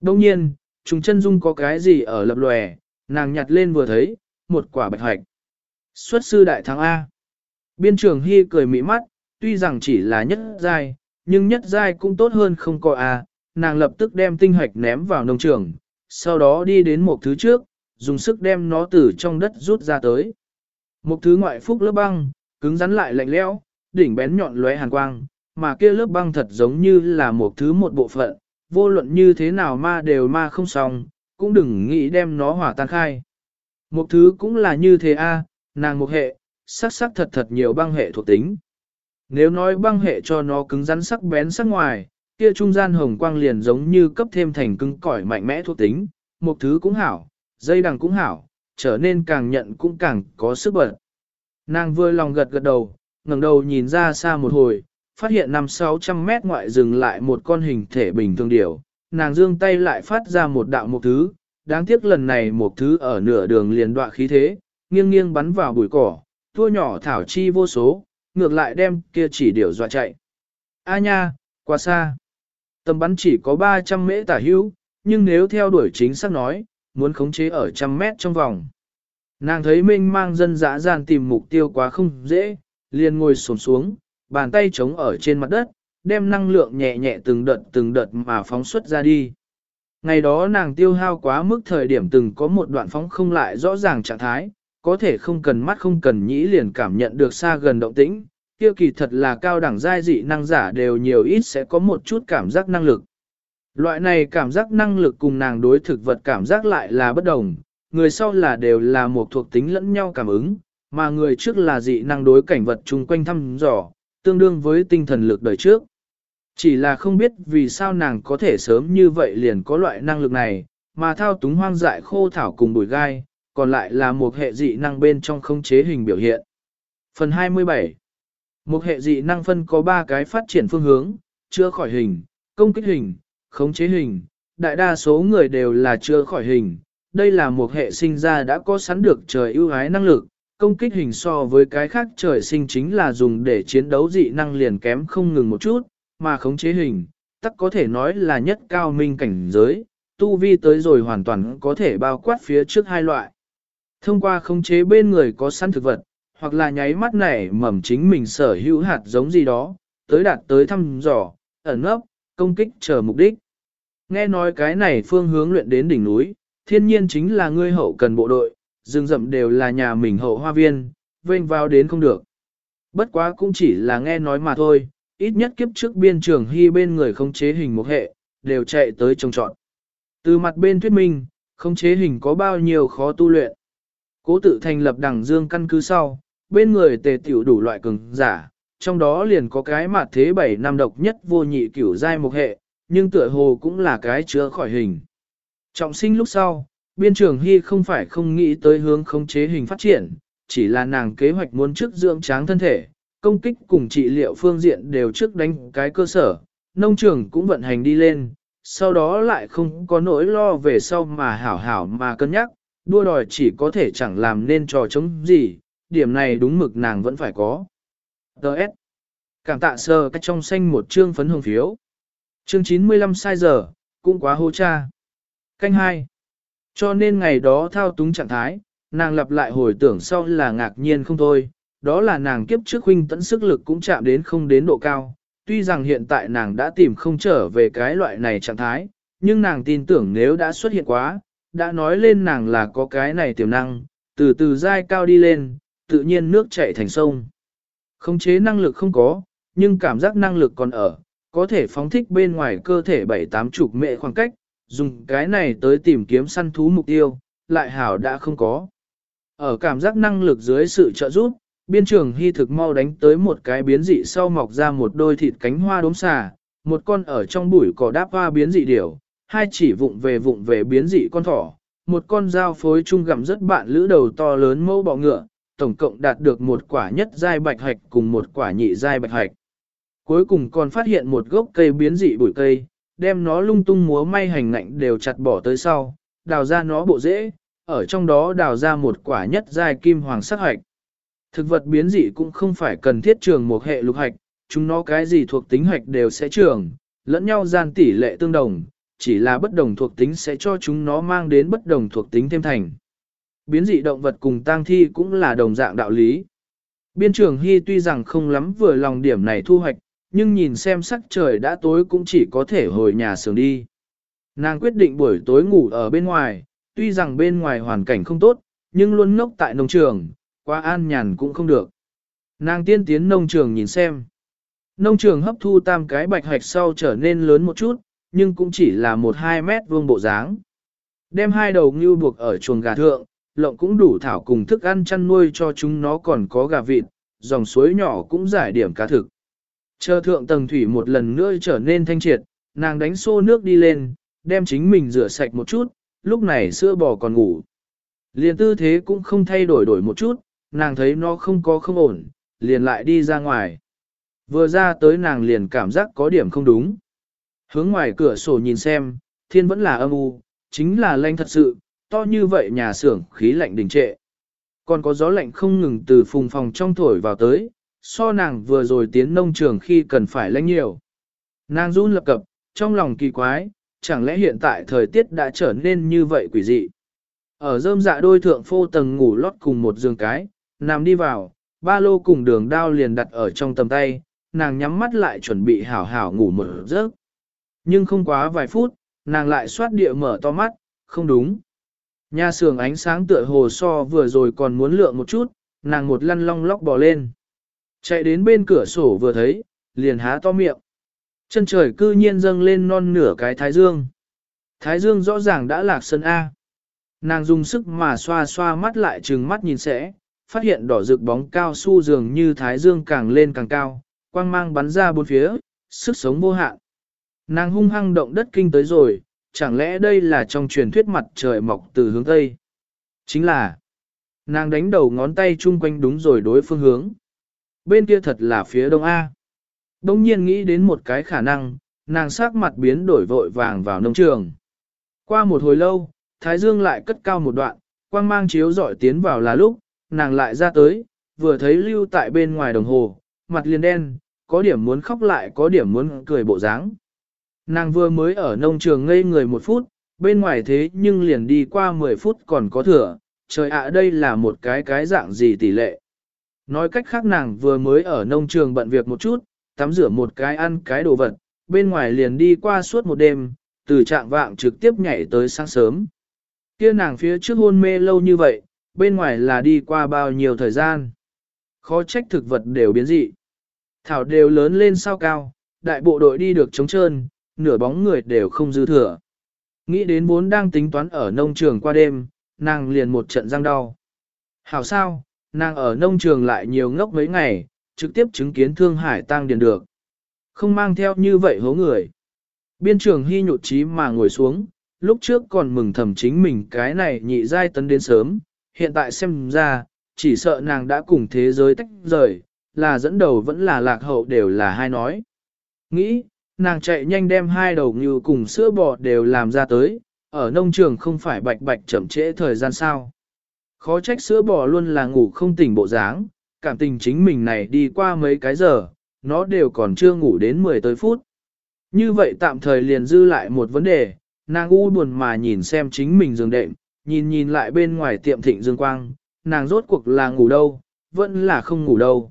Đông nhiên, trùng chân dung có cái gì ở lập lòe, nàng nhặt lên vừa thấy, một quả bạch hoạch. Xuất sư đại thắng A. Biên trường Hy cười mỹ mắt, tuy rằng chỉ là nhất giai, nhưng nhất giai cũng tốt hơn không có A, nàng lập tức đem tinh hoạch ném vào nông trường, sau đó đi đến một thứ trước, dùng sức đem nó từ trong đất rút ra tới. Một thứ ngoại phúc lớp băng, cứng rắn lại lạnh lẽo, đỉnh bén nhọn lóe hàn quang, mà kia lớp băng thật giống như là một thứ một bộ phận, vô luận như thế nào ma đều ma không xong, cũng đừng nghĩ đem nó hỏa tan khai. Một thứ cũng là như thế a, nàng một hệ, sắc sắc thật thật nhiều băng hệ thuộc tính. Nếu nói băng hệ cho nó cứng rắn sắc bén sắc ngoài, kia trung gian hồng quang liền giống như cấp thêm thành cứng cỏi mạnh mẽ thuộc tính, một thứ cũng hảo, dây đằng cũng hảo, trở nên càng nhận cũng càng có sức bật. Nàng vừa lòng gật gật đầu, ngẩng đầu nhìn ra xa một hồi, phát hiện năm 600 mét ngoại dừng lại một con hình thể bình thường điểu, nàng dương tay lại phát ra một đạo một thứ, đáng tiếc lần này một thứ ở nửa đường liền đọa khí thế, nghiêng nghiêng bắn vào bụi cỏ, tua nhỏ thảo chi vô số, ngược lại đem kia chỉ điểu dọa chạy. A nha, quá xa. Tầm bắn chỉ có 300 mễ tả hữu, nhưng nếu theo đuổi chính xác nói, muốn khống chế ở trăm mét trong vòng. Nàng thấy minh mang dân dã gian tìm mục tiêu quá không dễ, liền ngồi xổm xuống, bàn tay chống ở trên mặt đất, đem năng lượng nhẹ nhẹ từng đợt từng đợt mà phóng xuất ra đi. Ngày đó nàng tiêu hao quá mức thời điểm từng có một đoạn phóng không lại rõ ràng trạng thái, có thể không cần mắt không cần nhĩ liền cảm nhận được xa gần động tĩnh, kia kỳ thật là cao đẳng giai dị năng giả đều nhiều ít sẽ có một chút cảm giác năng lực. Loại này cảm giác năng lực cùng nàng đối thực vật cảm giác lại là bất đồng, người sau là đều là một thuộc tính lẫn nhau cảm ứng, mà người trước là dị năng đối cảnh vật chung quanh thăm dò, tương đương với tinh thần lực đời trước. Chỉ là không biết vì sao nàng có thể sớm như vậy liền có loại năng lực này, mà thao túng hoang dại khô thảo cùng bụi gai, còn lại là một hệ dị năng bên trong không chế hình biểu hiện. Phần 27 Một hệ dị năng phân có 3 cái phát triển phương hướng, chưa khỏi hình, công kích hình, khống chế hình, đại đa số người đều là chưa khỏi hình. Đây là một hệ sinh ra đã có sẵn được trời ưu ái năng lực, công kích hình so với cái khác trời sinh chính là dùng để chiến đấu dị năng liền kém không ngừng một chút, mà khống chế hình, tắc có thể nói là nhất cao minh cảnh giới, tu vi tới rồi hoàn toàn có thể bao quát phía trước hai loại. Thông qua khống chế bên người có săn thực vật, hoặc là nháy mắt này mầm chính mình sở hữu hạt giống gì đó, tới đạt tới thăm dò, ẩn ấp, công kích chờ mục đích. Nghe nói cái này phương hướng luyện đến đỉnh núi, thiên nhiên chính là ngươi hậu cần bộ đội, rừng rậm đều là nhà mình hậu hoa viên, vênh vào đến không được. Bất quá cũng chỉ là nghe nói mà thôi, ít nhất kiếp trước biên trường hy bên người không chế hình một hệ, đều chạy tới trồng trọn. Từ mặt bên thuyết minh, không chế hình có bao nhiêu khó tu luyện. Cố tự thành lập đẳng dương căn cứ sau, bên người tề tiểu đủ loại cường giả, trong đó liền có cái mặt thế bảy năm độc nhất vô nhị cửu giai một hệ, nhưng tựa hồ cũng là cái chứa khỏi hình. Trọng sinh lúc sau, biên trường hy không phải không nghĩ tới hướng khống chế hình phát triển, chỉ là nàng kế hoạch muốn trước dưỡng tráng thân thể, công kích cùng trị liệu phương diện đều trước đánh cái cơ sở, nông trường cũng vận hành đi lên, sau đó lại không có nỗi lo về sau mà hảo hảo mà cân nhắc, đua đòi chỉ có thể chẳng làm nên trò chống gì, điểm này đúng mực nàng vẫn phải có. Đợt. Cảm tạ sơ cách trong xanh một chương phấn hồng phiếu. Chương 95 sai giờ, cũng quá hô cha. Canh 2. Cho nên ngày đó thao túng trạng thái, nàng lặp lại hồi tưởng sau là ngạc nhiên không thôi, đó là nàng kiếp trước huynh tẫn sức lực cũng chạm đến không đến độ cao. Tuy rằng hiện tại nàng đã tìm không trở về cái loại này trạng thái, nhưng nàng tin tưởng nếu đã xuất hiện quá, đã nói lên nàng là có cái này tiềm năng, từ từ dai cao đi lên, tự nhiên nước chảy thành sông. Khống chế năng lực không có, nhưng cảm giác năng lực còn ở, có thể phóng thích bên ngoài cơ thể bảy tám chục mệ khoảng cách, dùng cái này tới tìm kiếm săn thú mục tiêu, lại hảo đã không có. Ở cảm giác năng lực dưới sự trợ giúp, biên trường hy thực mau đánh tới một cái biến dị sau mọc ra một đôi thịt cánh hoa đốm xà, một con ở trong bụi cỏ đáp hoa biến dị điểu, hai chỉ vụng về vụng về biến dị con thỏ, một con dao phối chung gặm rất bạn lữ đầu to lớn mẫu bọ ngựa, tổng cộng đạt được một quả nhất giai bạch hạch cùng một quả nhị giai bạch hạch. Cuối cùng còn phát hiện một gốc cây biến dị bụi cây, đem nó lung tung múa may hành ngạnh đều chặt bỏ tới sau, đào ra nó bộ rễ, ở trong đó đào ra một quả nhất giai kim hoàng sắc hạch. Thực vật biến dị cũng không phải cần thiết trường một hệ lục hạch, chúng nó cái gì thuộc tính hạch đều sẽ trường, lẫn nhau gian tỷ lệ tương đồng, chỉ là bất đồng thuộc tính sẽ cho chúng nó mang đến bất đồng thuộc tính thêm thành. Biến dị động vật cùng tang thi cũng là đồng dạng đạo lý. Biên trưởng Hy tuy rằng không lắm vừa lòng điểm này thu hoạch, nhưng nhìn xem sắc trời đã tối cũng chỉ có thể hồi nhà sướng đi. Nàng quyết định buổi tối ngủ ở bên ngoài, tuy rằng bên ngoài hoàn cảnh không tốt, nhưng luôn ngốc tại nông trường, qua an nhàn cũng không được. Nàng tiên tiến nông trường nhìn xem. Nông trường hấp thu tam cái bạch hạch sau trở nên lớn một chút, nhưng cũng chỉ là một hai mét vuông bộ dáng. Đem hai đầu ngưu buộc ở chuồng gà thượng, lộng cũng đủ thảo cùng thức ăn chăn nuôi cho chúng nó còn có gà vịt, dòng suối nhỏ cũng giải điểm cá thực. Chờ thượng tầng thủy một lần nữa trở nên thanh triệt, nàng đánh xô nước đi lên, đem chính mình rửa sạch một chút, lúc này sữa bò còn ngủ. Liền tư thế cũng không thay đổi đổi một chút, nàng thấy nó không có không ổn, liền lại đi ra ngoài. Vừa ra tới nàng liền cảm giác có điểm không đúng. Hướng ngoài cửa sổ nhìn xem, thiên vẫn là âm u, chính là lạnh thật sự, to như vậy nhà xưởng khí lạnh đình trệ. Còn có gió lạnh không ngừng từ phùng phòng trong thổi vào tới, so nàng vừa rồi tiến nông trường khi cần phải lãnh nhiều. Nàng run lập cập, trong lòng kỳ quái, chẳng lẽ hiện tại thời tiết đã trở nên như vậy quỷ dị. Ở rơm dạ đôi thượng phô tầng ngủ lót cùng một giường cái, nằm đi vào, ba lô cùng đường đao liền đặt ở trong tầm tay, nàng nhắm mắt lại chuẩn bị hảo hảo ngủ một giấc. Nhưng không quá vài phút, nàng lại xoát địa mở to mắt, không đúng. Nhà xưởng ánh sáng tựa hồ so vừa rồi còn muốn lượng một chút, nàng một lăn long lóc bò lên. Chạy đến bên cửa sổ vừa thấy, liền há to miệng. Chân trời cư nhiên dâng lên non nửa cái thái dương. Thái dương rõ ràng đã lạc sân A. Nàng dùng sức mà xoa xoa mắt lại trừng mắt nhìn sẽ, phát hiện đỏ rực bóng cao su dường như thái dương càng lên càng cao, quang mang bắn ra bốn phía, sức sống vô hạn. Nàng hung hăng động đất kinh tới rồi, chẳng lẽ đây là trong truyền thuyết mặt trời mọc từ hướng Tây? Chính là, nàng đánh đầu ngón tay chung quanh đúng rồi đối phương hướng. Bên kia thật là phía đông A. Đông nhiên nghĩ đến một cái khả năng, nàng sắc mặt biến đổi vội vàng vào nông trường. Qua một hồi lâu, Thái Dương lại cất cao một đoạn, quang mang chiếu dọi tiến vào là lúc, nàng lại ra tới, vừa thấy lưu tại bên ngoài đồng hồ, mặt liền đen, có điểm muốn khóc lại có điểm muốn cười bộ dáng. Nàng vừa mới ở nông trường ngây người một phút, bên ngoài thế nhưng liền đi qua 10 phút còn có thừa, trời ạ đây là một cái cái dạng gì tỷ lệ. Nói cách khác nàng vừa mới ở nông trường bận việc một chút, tắm rửa một cái ăn cái đồ vật, bên ngoài liền đi qua suốt một đêm, từ trạng vạng trực tiếp nhảy tới sáng sớm. Kia nàng phía trước hôn mê lâu như vậy, bên ngoài là đi qua bao nhiêu thời gian. Khó trách thực vật đều biến dị. Thảo đều lớn lên sao cao, đại bộ đội đi được trống trơn, nửa bóng người đều không dư thừa. Nghĩ đến vốn đang tính toán ở nông trường qua đêm, nàng liền một trận răng đau. Hảo sao, nàng ở nông trường lại nhiều ngốc mấy ngày, trực tiếp chứng kiến Thương Hải tăng điền được. Không mang theo như vậy hố người. Biên trường hy nhụt chí mà ngồi xuống, lúc trước còn mừng thầm chính mình cái này nhị giai tấn đến sớm, hiện tại xem ra, chỉ sợ nàng đã cùng thế giới tách rời, là dẫn đầu vẫn là lạc hậu đều là hai nói. Nghĩ, nàng chạy nhanh đem hai đầu như cùng sữa bò đều làm ra tới, ở nông trường không phải bạch bạch chậm trễ thời gian sao. Khó trách sữa bò luôn là ngủ không tỉnh bộ dáng, cảm tình chính mình này đi qua mấy cái giờ, nó đều còn chưa ngủ đến 10 tới phút. Như vậy tạm thời liền dư lại một vấn đề, nàng u buồn mà nhìn xem chính mình giường đệm, nhìn nhìn lại bên ngoài tiệm thịnh dương quang, nàng rốt cuộc là ngủ đâu, vẫn là không ngủ đâu.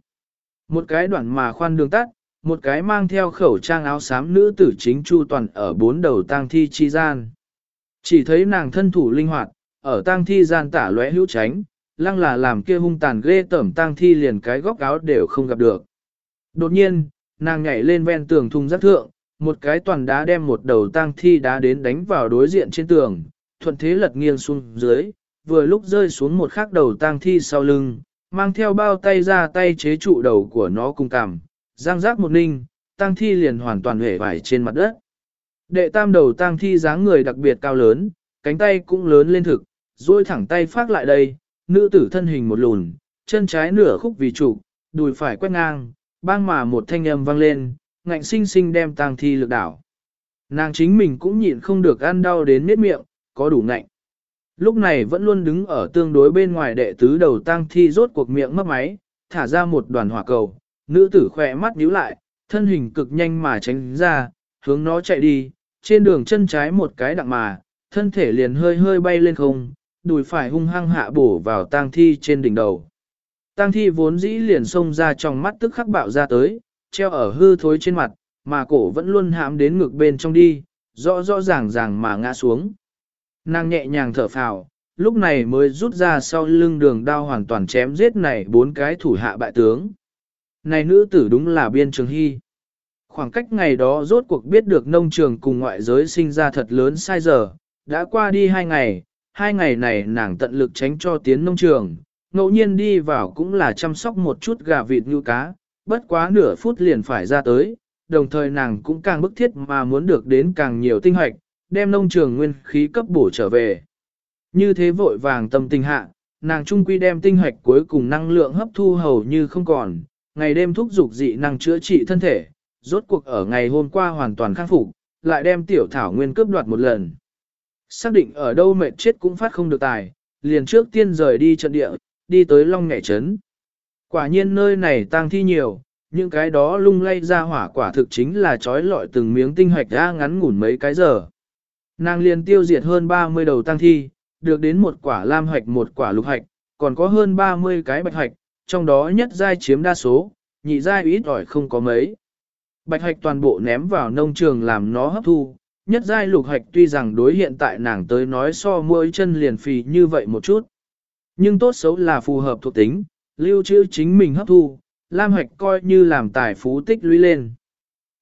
Một cái đoạn mà khoan đường tắt, một cái mang theo khẩu trang áo xám nữ tử chính chu toàn ở bốn đầu tang thi chi gian. Chỉ thấy nàng thân thủ linh hoạt, ở tang thi gian tả lóe hữu tránh, lăng là làm kia hung tàn ghê tẩm tang thi liền cái góc áo đều không gặp được. Đột nhiên, nàng nhảy lên ven tường thùng rác thượng, một cái toàn đá đem một đầu tang thi đá đến đánh vào đối diện trên tường, thuận thế lật nghiêng xuống dưới, vừa lúc rơi xuống một khắc đầu tang thi sau lưng, mang theo bao tay ra tay chế trụ đầu của nó cùng cằm, giang giác một ninh, tang thi liền hoàn toàn hể vải trên mặt đất. Đệ tam đầu tang thi dáng người đặc biệt cao lớn, cánh tay cũng lớn lên thực, duỗi thẳng tay phát lại đây, nữ tử thân hình một lùn, chân trái nửa khúc vì trụ, đùi phải quét ngang, bang mà một thanh âm vang lên, ngạnh sinh sinh đem tang thi lực đảo. Nàng chính mình cũng nhịn không được ăn đau đến miết miệng, có đủ ngạnh. Lúc này vẫn luôn đứng ở tương đối bên ngoài đệ tứ đầu tang thi rốt cuộc miệng mất máy, thả ra một đoàn hỏa cầu, nữ tử khỏe mắt nhíu lại, thân hình cực nhanh mà tránh ra, hướng nó chạy đi, trên đường chân trái một cái đặng mà, thân thể liền hơi hơi bay lên không, đùi phải hung hăng hạ bổ vào tang thi trên đỉnh đầu. Tang thi vốn dĩ liền xông ra trong mắt tức khắc bạo ra tới, treo ở hư thối trên mặt, mà cổ vẫn luôn hãm đến ngực bên trong đi, rõ rõ ràng ràng mà ngã xuống. Nàng nhẹ nhàng thở phào, lúc này mới rút ra sau lưng đường đao hoàn toàn chém giết này bốn cái thủ hạ bại tướng. Này nữ tử đúng là biên trường hy. Khoảng cách ngày đó rốt cuộc biết được nông trường cùng ngoại giới sinh ra thật lớn sai giờ, đã qua đi hai ngày, hai ngày này nàng tận lực tránh cho tiến nông trường, ngẫu nhiên đi vào cũng là chăm sóc một chút gà vịt như cá, bất quá nửa phút liền phải ra tới, đồng thời nàng cũng càng bức thiết mà muốn được đến càng nhiều tinh hoạch, đem nông trường nguyên khí cấp bổ trở về. Như thế vội vàng tâm tình hạ, nàng trung quy đem tinh hoạch cuối cùng năng lượng hấp thu hầu như không còn, ngày đêm thúc dục dị năng chữa trị thân thể, rốt cuộc ở ngày hôm qua hoàn toàn khắc phục, lại đem tiểu thảo nguyên cướp đoạt một lần. Xác định ở đâu mệt chết cũng phát không được tài, liền trước tiên rời đi trận địa, đi tới Long Nhảy Trấn. Quả nhiên nơi này tang thi nhiều, những cái đó lung lay ra hỏa quả thực chính là trói lọi từng miếng tinh hoạch ra ngắn ngủn mấy cái giờ. Nàng liền tiêu diệt hơn 30 đầu tang thi, được đến một quả lam hoạch một quả lục hoạch, còn có hơn 30 cái bạch hoạch, trong đó nhất giai chiếm đa số, nhị giai ít ỏi không có mấy. Bạch hoạch toàn bộ ném vào nông trường làm nó hấp thu, nhất giai lục hoạch tuy rằng đối hiện tại nàng tới nói so mỗi chân liền phì như vậy một chút. Nhưng tốt xấu là phù hợp thuộc tính, lưu trữ chính mình hấp thu, lam hoạch coi như làm tài phú tích lũy lên.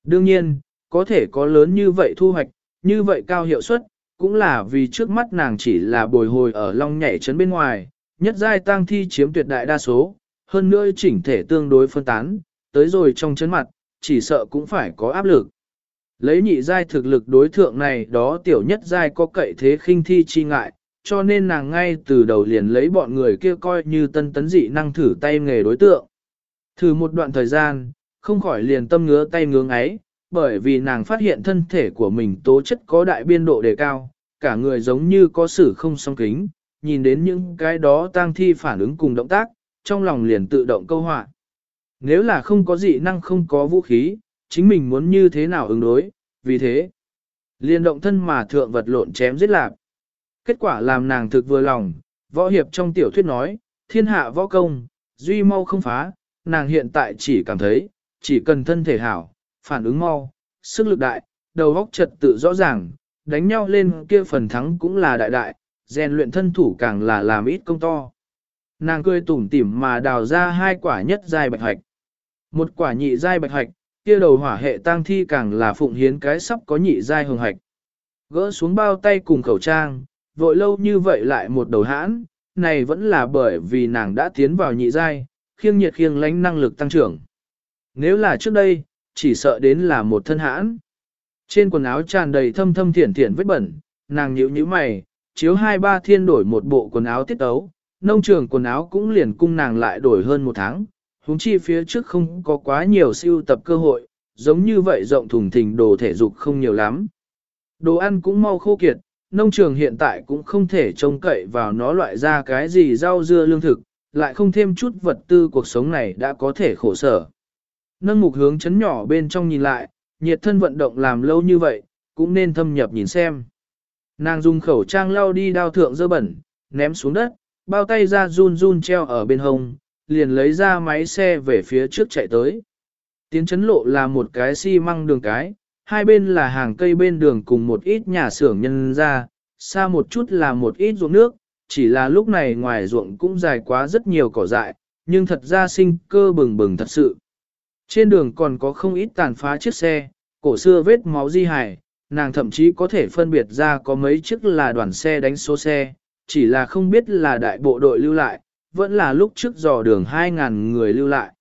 Đương nhiên, có thể có lớn như vậy thu hoạch, như vậy cao hiệu suất, cũng là vì trước mắt nàng chỉ là bồi hồi ở long nhảy trấn bên ngoài, nhất giai tăng thi chiếm tuyệt đại đa số, hơn nữa chỉnh thể tương đối phân tán, tới rồi trong chấn mặt, chỉ sợ cũng phải có áp lực. Lấy nhị giai thực lực đối thượng này đó tiểu nhất giai có cậy thế khinh thi chi ngại, cho nên nàng ngay từ đầu liền lấy bọn người kia coi như tân tấn dị năng thử tay nghề đối tượng. Thử một đoạn thời gian, không khỏi liền tâm ngứa tay ngưỡng ấy, bởi vì nàng phát hiện thân thể của mình tố chất có đại biên độ đề cao, cả người giống như có sử không song kính, nhìn đến những cái đó tang thi phản ứng cùng động tác, trong lòng liền tự động câu họa. Nếu là không có dị năng không có vũ khí, chính mình muốn như thế nào ứng đối, vì thế, liền động thân mà thượng vật lộn chém giết lạp. Kết quả làm nàng thực vừa lòng, võ hiệp trong tiểu thuyết nói, thiên hạ võ công, duy mau không phá, nàng hiện tại chỉ cảm thấy, chỉ cần thân thể hảo, phản ứng mau, sức lực đại, đầu óc trật tự rõ ràng, đánh nhau lên kia phần thắng cũng là đại đại, rèn luyện thân thủ càng là làm ít công to. Nàng cười tủm tỉm mà đào ra hai quả nhất giai bạch hạch. Một quả nhị giai bạch hạch, kia đầu hỏa hệ tang thi càng là phụng hiến cái sắp có nhị giai hồng hạch. Gỡ xuống bao tay cùng khẩu trang, vội lâu như vậy lại một đầu hãn, này vẫn là bởi vì nàng đã tiến vào nhị giai, khiêng nhiệt khiêng lánh năng lực tăng trưởng. Nếu là trước đây, chỉ sợ đến là một thân hãn. Trên quần áo tràn đầy thâm thâm thiển thiển vết bẩn, nàng nhíu nhíu mày, chiếu hai ba thiên đổi một bộ quần áo tiết ấu, nông trường quần áo cũng liền cung nàng lại đổi hơn một tháng, huống chi phía trước không có quá nhiều siêu tập cơ hội, giống như vậy rộng thùng thình đồ thể dục không nhiều lắm. Đồ ăn cũng mau khô kiệt, nông trường hiện tại cũng không thể trông cậy vào nó loại ra cái gì rau dưa lương thực, lại không thêm chút vật tư cuộc sống này đã có thể khổ sở. Nâng mục hướng chấn nhỏ bên trong nhìn lại, nhiệt thân vận động làm lâu như vậy, cũng nên thâm nhập nhìn xem. Nàng dùng khẩu trang lau đi đao thượng dơ bẩn, ném xuống đất, bao tay ra run run treo ở bên hông, liền lấy ra máy xe về phía trước chạy tới. Tiến chấn lộ là một cái xi măng đường cái, hai bên là hàng cây bên đường cùng một ít nhà xưởng nhân ra, xa một chút là một ít ruộng nước, chỉ là lúc này ngoài ruộng cũng dài quá rất nhiều cỏ dại, nhưng thật ra sinh cơ bừng bừng thật sự. Trên đường còn có không ít tàn phá chiếc xe, cổ xưa vết máu di hải, nàng thậm chí có thể phân biệt ra có mấy chiếc là đoàn xe đánh số xe, chỉ là không biết là đại bộ đội lưu lại, vẫn là lúc trước dò đường 2.000 người lưu lại.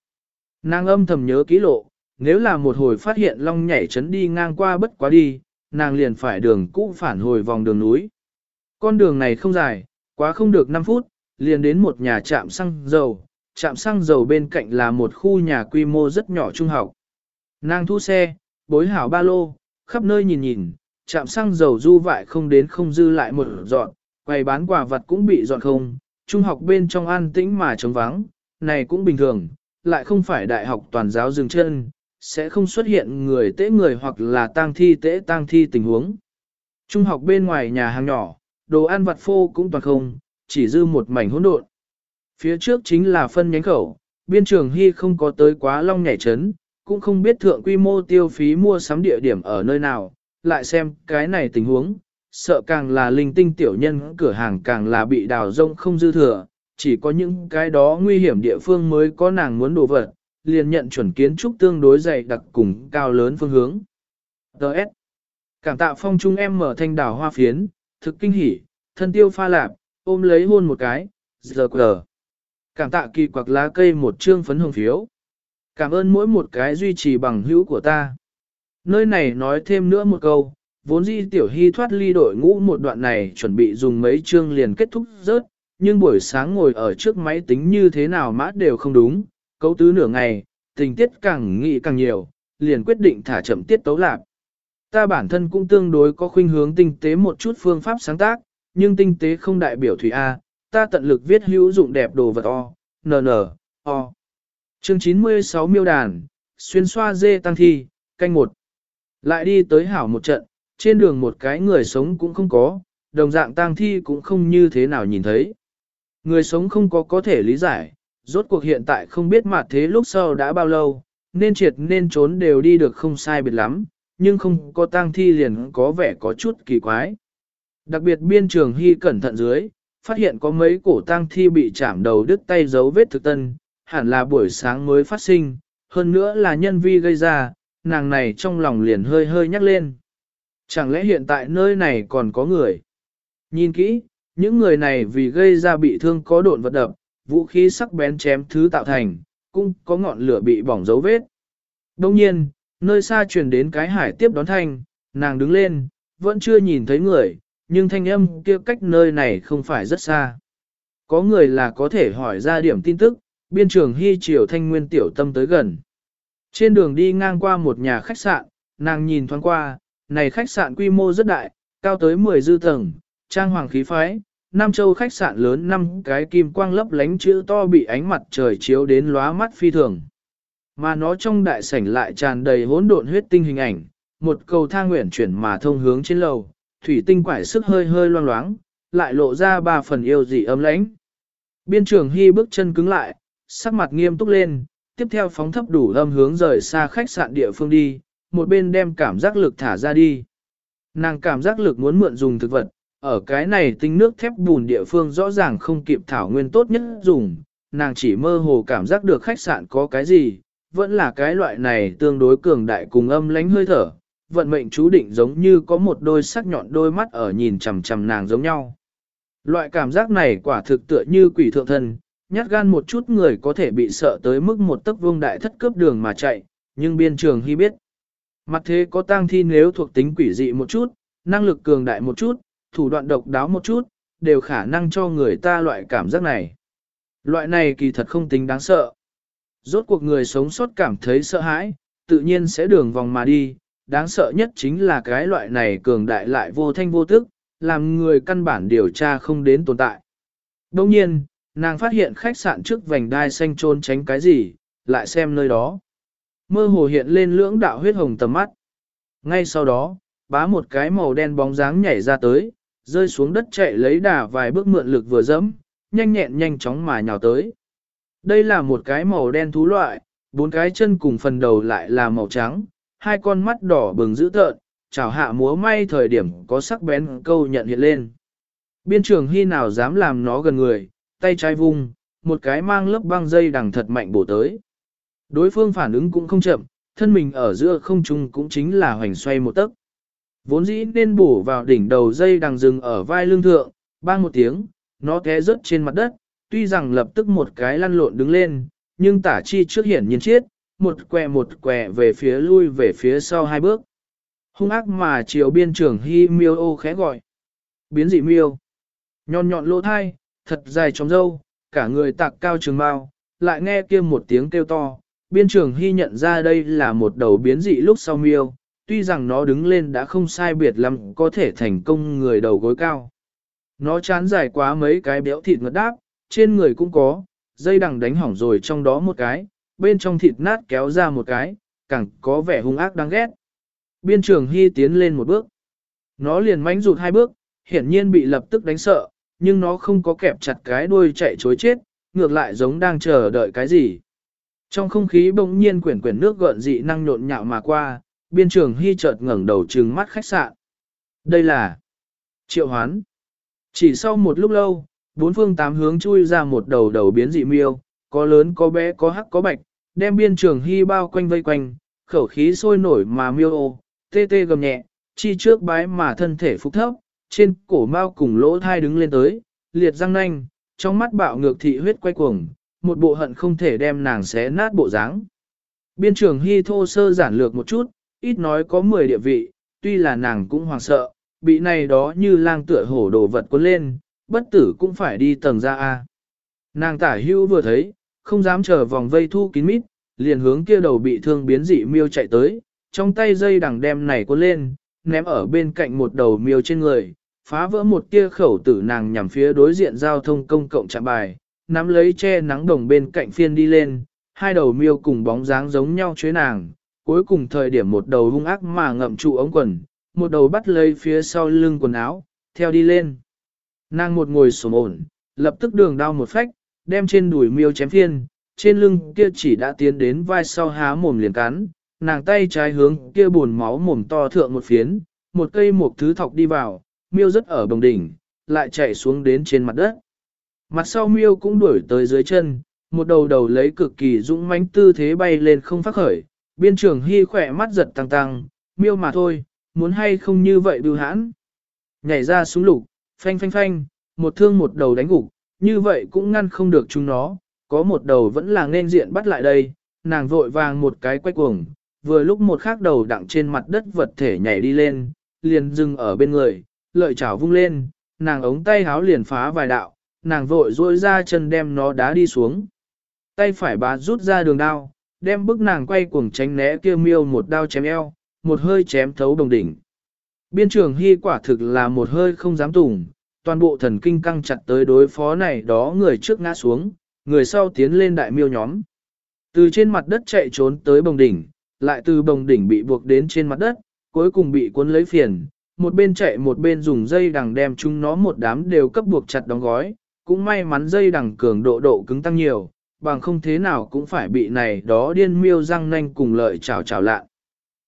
Nàng âm thầm nhớ kỹ lộ, nếu là một hồi phát hiện long nhảy chấn đi ngang qua bất quá đi, nàng liền phải đường cũ phản hồi vòng đường núi. Con đường này không dài, quá không được 5 phút, liền đến một nhà trạm xăng dầu, trạm xăng dầu bên cạnh là một khu nhà quy mô rất nhỏ trung học. Nàng thu xe, bối hảo ba lô, khắp nơi nhìn nhìn, trạm xăng dầu du vại không đến không dư lại một dọn, quầy bán quà vật cũng bị dọn không, trung học bên trong an tĩnh mà trống vắng, này cũng bình thường, lại không phải đại học toàn giáo dừng chân, sẽ không xuất hiện người tế người hoặc là tang thi tế tang thi tình huống. Trung học bên ngoài nhà hàng nhỏ, đồ ăn vặt phô cũng toàn không, chỉ dư một mảnh hỗn độn. Phía trước chính là phân nhánh khẩu, biên trường hy không có tới quá long nhảy chấn, cũng không biết thượng quy mô tiêu phí mua sắm địa điểm ở nơi nào, lại xem cái này tình huống, sợ càng là linh tinh tiểu nhân cửa hàng càng là bị đào rông không dư thừa, chỉ có những cái đó nguy hiểm địa phương mới có nàng muốn đổ vật, liền nhận chuẩn kiến trúc tương đối dày đặc cùng cao lớn phương hướng. Đợt. Cảm tạ phong trung em mở thanh đào hoa phiến, thực kinh hỉ, thân tiêu pha lạp, ôm lấy hôn một cái, giờ quờ. Cảm tạ kỳ quặc lá cây một trương phấn hồng phiếu. Cảm ơn mỗi một cái duy trì bằng hữu của ta. Nơi này nói thêm nữa một câu, vốn dĩ tiểu hy thoát ly đội ngũ một đoạn này chuẩn bị dùng mấy chương liền kết thúc rớt, nhưng buổi sáng ngồi ở trước máy tính như thế nào mát đều không đúng, cấu tứ nửa ngày, tình tiết càng nghĩ càng nhiều, liền quyết định thả chậm tiết tấu lạc. Ta bản thân cũng tương đối có khuynh hướng tinh tế một chút phương pháp sáng tác, nhưng tinh tế không đại biểu thủy A, ta tận lực viết hữu dụng đẹp đồ vật O, n n O. Chương 96 miêu đàn, xuyên xoa dê tăng thi, canh một. Lại đi tới hảo một trận, trên đường một cái người sống cũng không có, đồng dạng tang thi cũng không như thế nào nhìn thấy. Người sống không có có thể lý giải, rốt cuộc hiện tại không biết mặt thế lúc sau đã bao lâu, nên triệt nên trốn đều đi được không sai biệt lắm, nhưng không có tang thi liền có vẻ có chút kỳ quái. Đặc biệt biên trường hy cẩn thận dưới, phát hiện có mấy cổ tang thi bị chạm đầu đứt tay dấu vết thực tân, hẳn là buổi sáng mới phát sinh, hơn nữa là nhân vi gây ra, nàng này trong lòng liền hơi hơi nhắc lên. Chẳng lẽ hiện tại nơi này còn có người? Nhìn kỹ, những người này vì gây ra bị thương có độn vật đập, vũ khí sắc bén chém thứ tạo thành, cũng có ngọn lửa bị bỏng dấu vết. Đông nhiên, nơi xa truyền đến cái hải tiếp đón thanh, nàng đứng lên, vẫn chưa nhìn thấy người, nhưng thanh âm kia cách nơi này không phải rất xa. Có người là có thể hỏi ra điểm tin tức, biên trường hy triều thanh nguyên tiểu tâm tới gần. Trên đường đi ngang qua một nhà khách sạn, nàng nhìn thoáng qua, này khách sạn quy mô rất đại, cao tới 10 dư tầng, trang hoàng khí phái, Nam Châu khách sạn lớn năm cái kim quang lấp lánh chữ to bị ánh mặt trời chiếu đến lóa mắt phi thường. Mà nó trong đại sảnh lại tràn đầy hỗn độn huyết tinh hình ảnh, một cầu thang nguyện chuyển mà thông hướng trên lầu, thủy tinh quải sức hơi hơi loang loáng, lại lộ ra ba phần yêu dị ấm lãnh. Biên trưởng Hy bước chân cứng lại, sắc mặt nghiêm túc lên, tiếp theo phóng thấp đủ âm hướng rời xa khách sạn địa phương đi, một bên đem cảm giác lực thả ra đi. Nàng cảm giác lực muốn mượn dùng thực vật, ở cái này tinh nước thép bùn địa phương rõ ràng không kịp thảo nguyên tốt nhất dùng, nàng chỉ mơ hồ cảm giác được khách sạn có cái gì, vẫn là cái loại này tương đối cường đại cùng âm lánh hơi thở, vận mệnh chú định giống như có một đôi sắc nhọn đôi mắt ở nhìn chằm chằm nàng giống nhau. Loại cảm giác này quả thực tựa như quỷ thượng thân, nhát gan một chút người có thể bị sợ tới mức một tấc vương đại thất cướp đường mà chạy, nhưng biên trường hy biết. Mặt thế có tang thi nếu thuộc tính quỷ dị một chút, năng lực cường đại một chút, thủ đoạn độc đáo một chút, đều khả năng cho người ta loại cảm giác này. Loại này kỳ thật không tính đáng sợ. Rốt cuộc người sống sót cảm thấy sợ hãi, tự nhiên sẽ đường vòng mà đi, đáng sợ nhất chính là cái loại này cường đại lại vô thanh vô tức, làm người căn bản điều tra không đến tồn tại. Đồng nhiên, nàng phát hiện khách sạn trước vành đai xanh trôn tránh cái gì, lại xem nơi đó. Mơ hồ hiện lên lưỡng đạo huyết hồng tầm mắt. Ngay sau đó, bá một cái màu đen bóng dáng nhảy ra tới, rơi xuống đất chạy lấy đà vài bước mượn lực vừa dẫm, nhanh nhẹn nhanh chóng mà nhào tới. Đây là một cái màu đen thú loại, bốn cái chân cùng phần đầu lại là màu trắng, hai con mắt đỏ bừng dữ tợn, chào hạ múa may thời điểm có sắc bén câu nhận hiện lên. Biên trường hy nào dám làm nó gần người, tay trái vung, một cái mang lớp băng dây đằng thật mạnh bổ tới. Đối phương phản ứng cũng không chậm, thân mình ở giữa không trung cũng chính là hoành xoay một tấc. Vốn dĩ nên bổ vào đỉnh đầu dây đằng rừng ở vai lưng thượng, bang một tiếng, nó té rớt trên mặt đất, tuy rằng lập tức một cái lăn lộn đứng lên, nhưng tả chi trước hiển nhiên chết, một quẹ một quẹ về phía lui về phía sau hai bước. Hung ác mà chiều biên trưởng hy miêu ô khẽ gọi. Biến dị miêu. Nhọn nhọn lỗ thai, thật dài trong dâu, cả người tạc cao trường bao, lại nghe kia một tiếng kêu to. Biên trưởng hy nhận ra đây là một đầu biến dị lúc sau miêu, tuy rằng nó đứng lên đã không sai biệt lắm có thể thành công người đầu gối cao. Nó chán dài quá mấy cái béo thịt ngất đáp, trên người cũng có, dây đằng đánh hỏng rồi trong đó một cái, bên trong thịt nát kéo ra một cái, càng có vẻ hung ác đáng ghét. Biên trường Hy tiến lên một bước. Nó liền mánh rụt hai bước, hiển nhiên bị lập tức đánh sợ, nhưng nó không có kẹp chặt cái đuôi chạy chối chết, ngược lại giống đang chờ đợi cái gì. Trong không khí bỗng nhiên quyển quyển nước gợn dị năng nhộn nhạo mà qua, biên trường Hy chợt ngẩng đầu trừng mắt khách sạn. Đây là triệu hoán. Chỉ sau một lúc lâu, bốn phương tám hướng chui ra một đầu đầu biến dị miêu, có lớn có bé có hắc có bạch, đem biên trường hy bao quanh vây quanh, khẩu khí sôi nổi mà miêu ô, tê tê gầm nhẹ, chi trước bái mà thân thể phục thấp, trên cổ mao cùng lỗ thai đứng lên tới, liệt răng nanh, trong mắt bạo ngược thị huyết quay cuồng, một bộ hận không thể đem nàng xé nát bộ dáng. Biên trường hy thô sơ giản lược một chút, ít nói có 10 địa vị, tuy là nàng cũng hoàng sợ, bị này đó như lang tựa hổ đồ vật cuốn lên, bất tử cũng phải đi tầng ra A. Nàng tả hưu vừa thấy, không dám chờ vòng vây thu kín mít, liền hướng kia đầu bị thương biến dị miêu chạy tới, trong tay dây đằng đem này cuốn lên, ném ở bên cạnh một đầu miêu trên người, phá vỡ một tia khẩu tử nàng nhằm phía đối diện giao thông công cộng chạm bài, nắm lấy che nắng đồng bên cạnh phiên đi lên, hai đầu miêu cùng bóng dáng giống nhau chế nàng, cuối cùng thời điểm một đầu hung ác mà ngậm trụ ống quần, một đầu bắt lấy phía sau lưng quần áo, theo đi lên. Nàng một ngồi sổm ổn, lập tức đường đao một phách, đem trên đùi miêu chém phiên, trên lưng kia chỉ đã tiến đến vai sau há mồm liền cắn, nàng tay trái hướng kia buồn máu mồm to thượng một phiến, một cây một thứ thọc đi vào, miêu rất ở bồng đỉnh, lại chạy xuống đến trên mặt đất. Mặt sau miêu cũng đuổi tới dưới chân, một đầu đầu lấy cực kỳ dũng mãnh tư thế bay lên không phát khởi, biên trường hy khỏe mắt giật tăng tăng, miêu mà thôi, muốn hay không như vậy bưu hãn. Nhảy ra xuống lục, phanh phanh phanh, một thương một đầu đánh gục, như vậy cũng ngăn không được chúng nó, có một đầu vẫn là nên diện bắt lại đây, nàng vội vàng một cái quay cuồng, vừa lúc một khác đầu đặng trên mặt đất vật thể nhảy đi lên, liền dừng ở bên người, lợi chảo vung lên, nàng ống tay háo liền phá vài đạo, nàng vội duỗi ra chân đem nó đá đi xuống. Tay phải bá rút ra đường đao, đem bức nàng quay cuồng tránh né kia miêu một đao chém eo, một hơi chém thấu đồng đỉnh. Biên trường hy quả thực là một hơi không dám tùng, toàn bộ thần kinh căng chặt tới đối phó này đó người trước ngã xuống, người sau tiến lên đại miêu nhóm. Từ trên mặt đất chạy trốn tới bồng đỉnh, lại từ bồng đỉnh bị buộc đến trên mặt đất, cuối cùng bị cuốn lấy phiền, một bên chạy một bên dùng dây đằng đem chúng nó một đám đều cấp buộc chặt đóng gói, cũng may mắn dây đằng cường độ độ cứng tăng nhiều, bằng không thế nào cũng phải bị này đó điên miêu răng nanh cùng lợi chảo chảo lạ.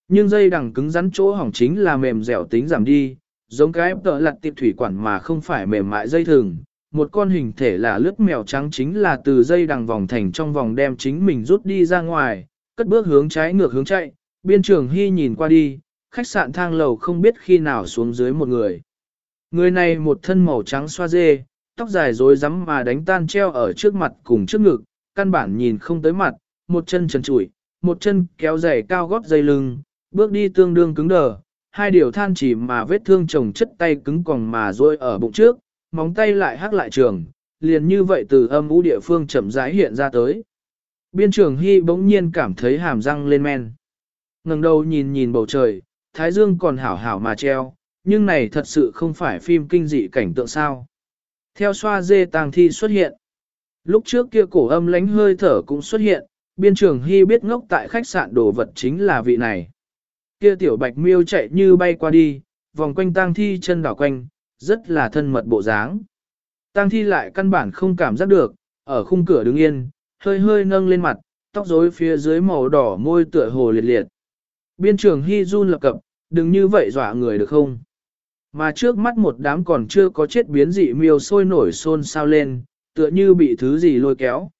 Nhưng dây đằng cứng rắn chỗ hỏng chính là mềm dẻo tính giảm đi, giống cái tợ lặt tiệp thủy quản mà không phải mềm mại dây thừng. Một con hình thể là lướt mèo trắng chính là từ dây đằng vòng thành trong vòng đem chính mình rút đi ra ngoài, cất bước hướng trái ngược hướng chạy, biên trường hy nhìn qua đi, khách sạn thang lầu không biết khi nào xuống dưới một người. Người này một thân màu trắng xoa dê, tóc dài rối rắm mà đánh tan treo ở trước mặt cùng trước ngực, căn bản nhìn không tới mặt, một chân trần trụi, một chân kéo giày cao gót dây lưng, bước đi tương đương cứng đờ, hai điều than chỉ mà vết thương chồng chất tay cứng còng mà rôi ở bụng trước, móng tay lại hắc lại trường, liền như vậy từ âm ú địa phương chậm rãi hiện ra tới. Biên trường Hy bỗng nhiên cảm thấy hàm răng lên men. ngẩng đầu nhìn nhìn bầu trời, thái dương còn hảo hảo mà treo, nhưng này thật sự không phải phim kinh dị cảnh tượng sao. Theo xoa dê tàng thi xuất hiện. Lúc trước kia cổ âm lánh hơi thở cũng xuất hiện, biên trường Hy biết ngốc tại khách sạn đồ vật chính là vị này. Kia tiểu bạch miêu chạy như bay qua đi, vòng quanh tang thi chân đảo quanh, rất là thân mật bộ dáng. Tang thi lại căn bản không cảm giác được, ở khung cửa đứng yên, hơi hơi nâng lên mặt, tóc rối phía dưới màu đỏ môi tựa hồ liệt liệt. Biên trường Hy run lập cập, đừng như vậy dọa người được không? Mà trước mắt một đám còn chưa có chết biến dị miêu sôi nổi xôn sao lên, tựa như bị thứ gì lôi kéo.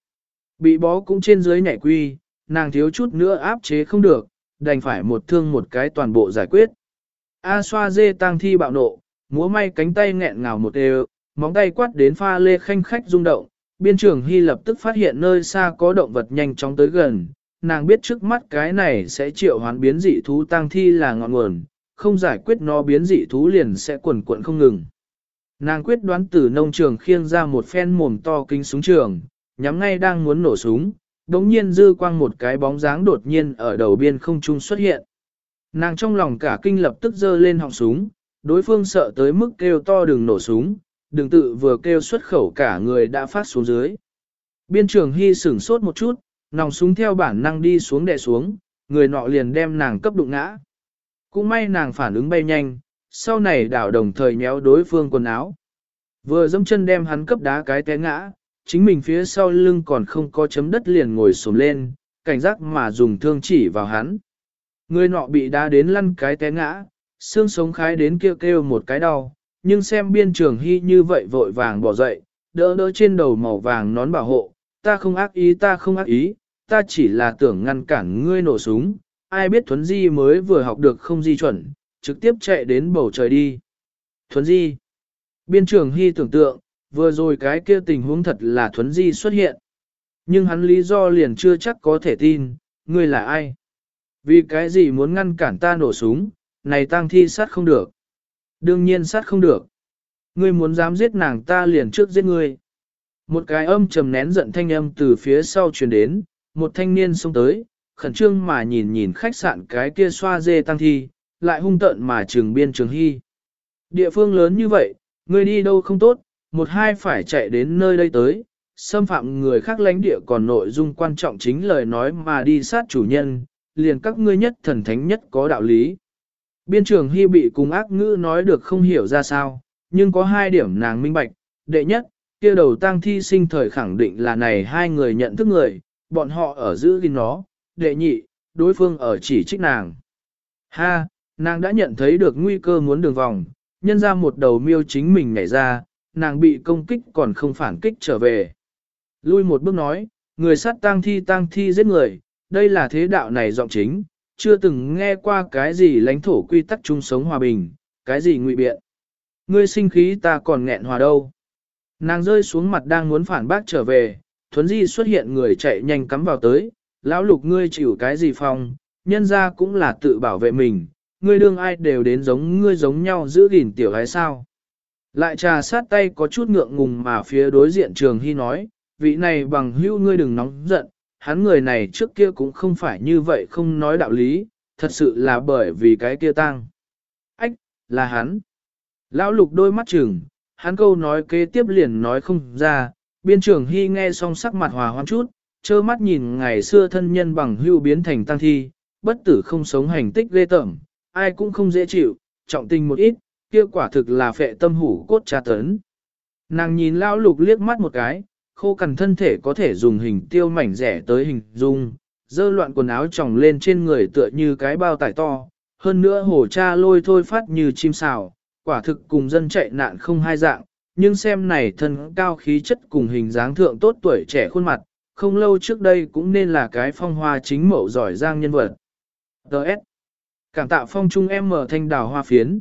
Bị bó cũng trên dưới nhảy quy, nàng thiếu chút nữa áp chế không được, đành phải một thương một cái toàn bộ giải quyết. A xoa dê tang thi bạo nộ, múa may cánh tay nghẹn ngào một đều, móng tay quát đến pha lê khanh khách rung động, biên trưởng Hy lập tức phát hiện nơi xa có động vật nhanh chóng tới gần, nàng biết trước mắt cái này sẽ triệu hoán biến dị thú tang thi là ngọn nguồn, không giải quyết nó biến dị thú liền sẽ quần cuộn không ngừng. Nàng quyết đoán từ nông trường khiêng ra một phen mồm to kính súng trường, nhắm ngay đang muốn nổ súng, đống nhiên dư quang một cái bóng dáng đột nhiên ở đầu biên không trung xuất hiện. Nàng trong lòng cả kinh lập tức dơ lên họng súng, đối phương sợ tới mức kêu to đừng nổ súng, đừng tự vừa kêu xuất khẩu cả người đã phát xuống dưới. Biên trường hy sửng sốt một chút, nòng súng theo bản năng đi xuống đè xuống, người nọ liền đem nàng cấp đụng ngã. Cũng may nàng phản ứng bay nhanh, sau này đảo đồng thời nhéo đối phương quần áo. Vừa dẫm chân đem hắn cấp đá cái té ngã, chính mình phía sau lưng còn không có chấm đất liền ngồi xổm lên, cảnh giác mà dùng thương chỉ vào hắn. Người nọ bị đá đến lăn cái té ngã, xương sống khái đến kêu kêu một cái đau, nhưng xem biên trường hy như vậy vội vàng bỏ dậy, đỡ đỡ trên đầu màu vàng nón bảo hộ, ta không ác ý ta không ác ý, ta chỉ là tưởng ngăn cản ngươi nổ súng, ai biết Thuấn Di mới vừa học được không di chuẩn, trực tiếp chạy đến bầu trời đi. Thuấn Di Biên trưởng hy tưởng tượng, vừa rồi cái kia tình huống thật là Thuấn Di xuất hiện. Nhưng hắn lý do liền chưa chắc có thể tin, ngươi là ai? Vì cái gì muốn ngăn cản ta nổ súng, này tang thi sát không được. Đương nhiên sát không được. Ngươi muốn dám giết nàng ta liền trước giết ngươi. Một cái âm trầm nén giận thanh âm từ phía sau truyền đến, một thanh niên xông tới, khẩn trương mà nhìn nhìn khách sạn cái kia xoa dê tăng thi, lại hung tợn mà trường biên trường hy. Địa phương lớn như vậy, người đi đâu không tốt, một hai phải chạy đến nơi đây tới, xâm phạm người khác lãnh địa còn nội dung quan trọng chính lời nói mà đi sát chủ nhân, liền các ngươi nhất thần thánh nhất có đạo lý. Biên trường hy bị cùng ác ngữ nói được không hiểu ra sao, nhưng có hai điểm nàng minh bạch, đệ nhất, kia đầu tang thi sinh thời khẳng định là này hai người nhận thức người, bọn họ ở giữ gìn nó, đệ nhị, đối phương ở chỉ trích nàng. Ha, nàng đã nhận thấy được nguy cơ muốn đường vòng, nhân ra một đầu miêu chính mình nhảy ra, nàng bị công kích còn không phản kích trở về. Lui một bước nói, người sát tang thi tang thi giết người, đây là thế đạo này giọng chính, chưa từng nghe qua cái gì lãnh thổ quy tắc chung sống hòa bình, cái gì ngụy biện. Ngươi sinh khí ta còn nghẹn hòa đâu. Nàng rơi xuống mặt đang muốn phản bác trở về, thuấn di xuất hiện người chạy nhanh cắm vào tới, lão lục ngươi chịu cái gì phong, nhân ra cũng là tự bảo vệ mình, ngươi đương ai đều đến giống ngươi giống nhau giữ gìn tiểu hay sao. Lại trà sát tay có chút ngượng ngùng mà phía đối diện trường hy nói, vị này bằng hữu ngươi đừng nóng giận, hắn người này trước kia cũng không phải như vậy không nói đạo lý, thật sự là bởi vì cái kia tăng. Ách, là hắn. Lão lục đôi mắt chừng, hắn câu nói kế tiếp liền nói không ra, biên trường hy nghe xong sắc mặt hòa hoan chút, trơ mắt nhìn ngày xưa thân nhân bằng hưu biến thành tăng thi, bất tử không sống hành tích ghê tởm, ai cũng không dễ chịu, trọng tình một ít, kia quả thực là phệ tâm hủ cốt tra tấn. Nàng nhìn lão lục liếc mắt một cái, khô cằn thân thể có thể dùng hình tiêu mảnh rẻ tới hình dung, dơ loạn quần áo tròng lên trên người tựa như cái bao tải to, hơn nữa hổ cha lôi thôi phát như chim sào, quả thực cùng dân chạy nạn không hai dạng, nhưng xem này thân cao khí chất cùng hình dáng thượng tốt tuổi trẻ khuôn mặt, không lâu trước đây cũng nên là cái phong hoa chính mẫu giỏi giang nhân vật. Đợt. Cảm tạ phong trung em mở thanh đào hoa phiến.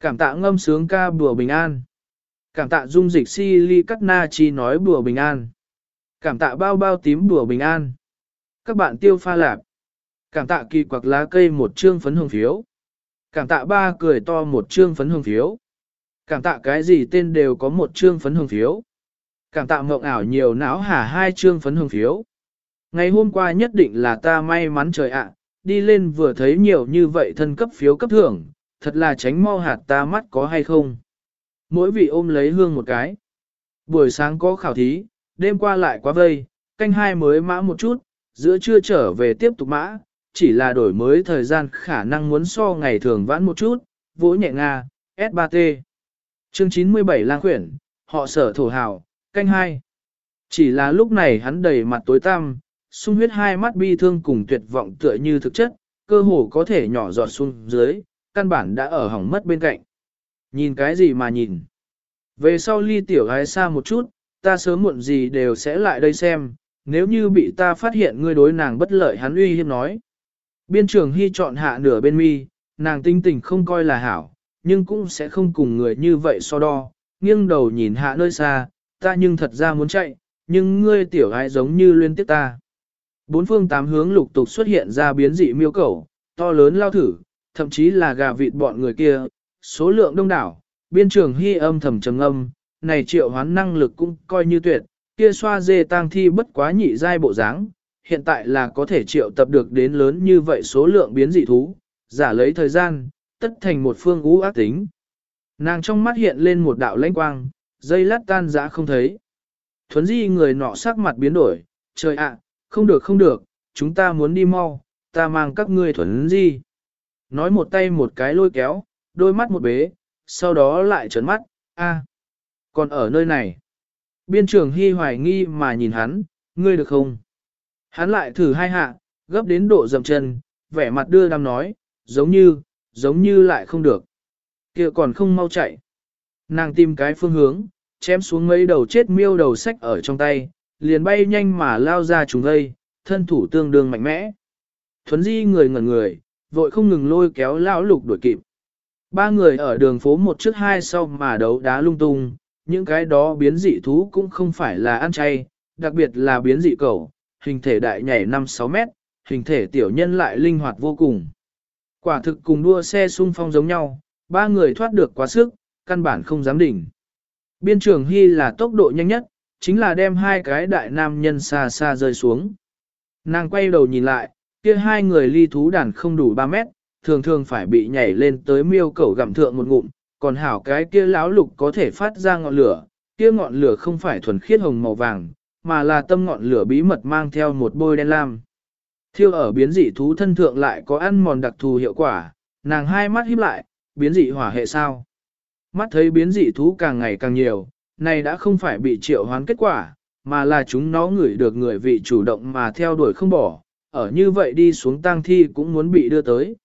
Cảm tạ ngâm sướng ca bùa bình an. Cảm tạ dung dịch si ly cắt na chi nói bùa bình an. Cảm tạ bao bao tím bùa bình an. Các bạn tiêu pha lạp. Cảm tạ kỳ quặc lá cây một chương phấn hương phiếu. Cảm tạ ba cười to một chương phấn hương phiếu. Cảm tạ cái gì tên đều có một chương phấn hương phiếu. Cảm tạ mộng ảo nhiều não hả hai chương phấn hương phiếu. Ngày hôm qua nhất định là ta may mắn trời ạ, đi lên vừa thấy nhiều như vậy thân cấp phiếu cấp thưởng, thật là tránh mau hạt ta mắt có hay không. Mỗi vị ôm lấy hương một cái. Buổi sáng có khảo thí, đêm qua lại quá vây, canh hai mới mã một chút, giữa trưa trở về tiếp tục mã, chỉ là đổi mới thời gian khả năng muốn so ngày thường vãn một chút, vỗ nhẹ Nga, S3T. Chương 97 lang khuyển, họ sở thổ hào, canh hai. Chỉ là lúc này hắn đầy mặt tối tăm, sung huyết hai mắt bi thương cùng tuyệt vọng tựa như thực chất, cơ hồ có thể nhỏ giọt xuống dưới, căn bản đã ở hỏng mất bên cạnh. Nhìn cái gì mà nhìn? Về sau ly tiểu gái xa một chút, ta sớm muộn gì đều sẽ lại đây xem, nếu như bị ta phát hiện ngươi đối nàng bất lợi hắn uy hiếp nói. Biên trường hy chọn hạ nửa bên mi, nàng tinh tình không coi là hảo, nhưng cũng sẽ không cùng người như vậy so đo, nghiêng đầu nhìn hạ nơi xa, ta nhưng thật ra muốn chạy, nhưng ngươi tiểu gái giống như liên tiếp ta. Bốn phương tám hướng lục tục xuất hiện ra biến dị miêu cẩu, to lớn lao thử, thậm chí là gà vịt bọn người kia, số lượng đông đảo, biên trường hy âm thầm trầm âm, này triệu hoán năng lực cũng coi như tuyệt, kia xoa dê tang thi bất quá nhị giai bộ dáng, hiện tại là có thể triệu tập được đến lớn như vậy số lượng biến dị thú, giả lấy thời gian, tất thành một phương ú ác tính. Nàng trong mắt hiện lên một đạo lãnh quang, dây lát tan dã không thấy. Thuấn di người nọ sắc mặt biến đổi, trời ạ, không được không được, chúng ta muốn đi mau, ta mang các ngươi thuấn di. Nói một tay một cái lôi kéo, đôi mắt một bế, sau đó lại trấn mắt, a, còn ở nơi này. Biên trưởng hy hoài nghi mà nhìn hắn, ngươi được không? Hắn lại thử hai hạ, gấp đến độ dầm chân, vẻ mặt đưa đam nói, giống như, giống như lại không được. kia còn không mau chạy. Nàng tìm cái phương hướng, chém xuống mấy đầu chết miêu đầu sách ở trong tay, liền bay nhanh mà lao ra chúng gây, thân thủ tương đương mạnh mẽ. Thuấn di người ngẩn người, vội không ngừng lôi kéo lão lục đuổi kịp. Ba người ở đường phố một trước hai sau mà đấu đá lung tung, những cái đó biến dị thú cũng không phải là ăn chay, đặc biệt là biến dị cẩu, hình thể đại nhảy 5-6 mét, hình thể tiểu nhân lại linh hoạt vô cùng. Quả thực cùng đua xe xung phong giống nhau, ba người thoát được quá sức, căn bản không dám đỉnh. Biên trường Hy là tốc độ nhanh nhất, chính là đem hai cái đại nam nhân xa xa rơi xuống. Nàng quay đầu nhìn lại, kia hai người ly thú đàn không đủ 3 mét, thường thường phải bị nhảy lên tới miêu cẩu gặm thượng một ngụm, còn hảo cái kia lão lục có thể phát ra ngọn lửa, kia ngọn lửa không phải thuần khiết hồng màu vàng, mà là tâm ngọn lửa bí mật mang theo một bôi đen lam. Thiêu ở biến dị thú thân thượng lại có ăn mòn đặc thù hiệu quả, nàng hai mắt híp lại, biến dị hỏa hệ sao. Mắt thấy biến dị thú càng ngày càng nhiều, này đã không phải bị triệu hoán kết quả, mà là chúng nó ngửi được người vị chủ động mà theo đuổi không bỏ, ở như vậy đi xuống tang thi cũng muốn bị đưa tới.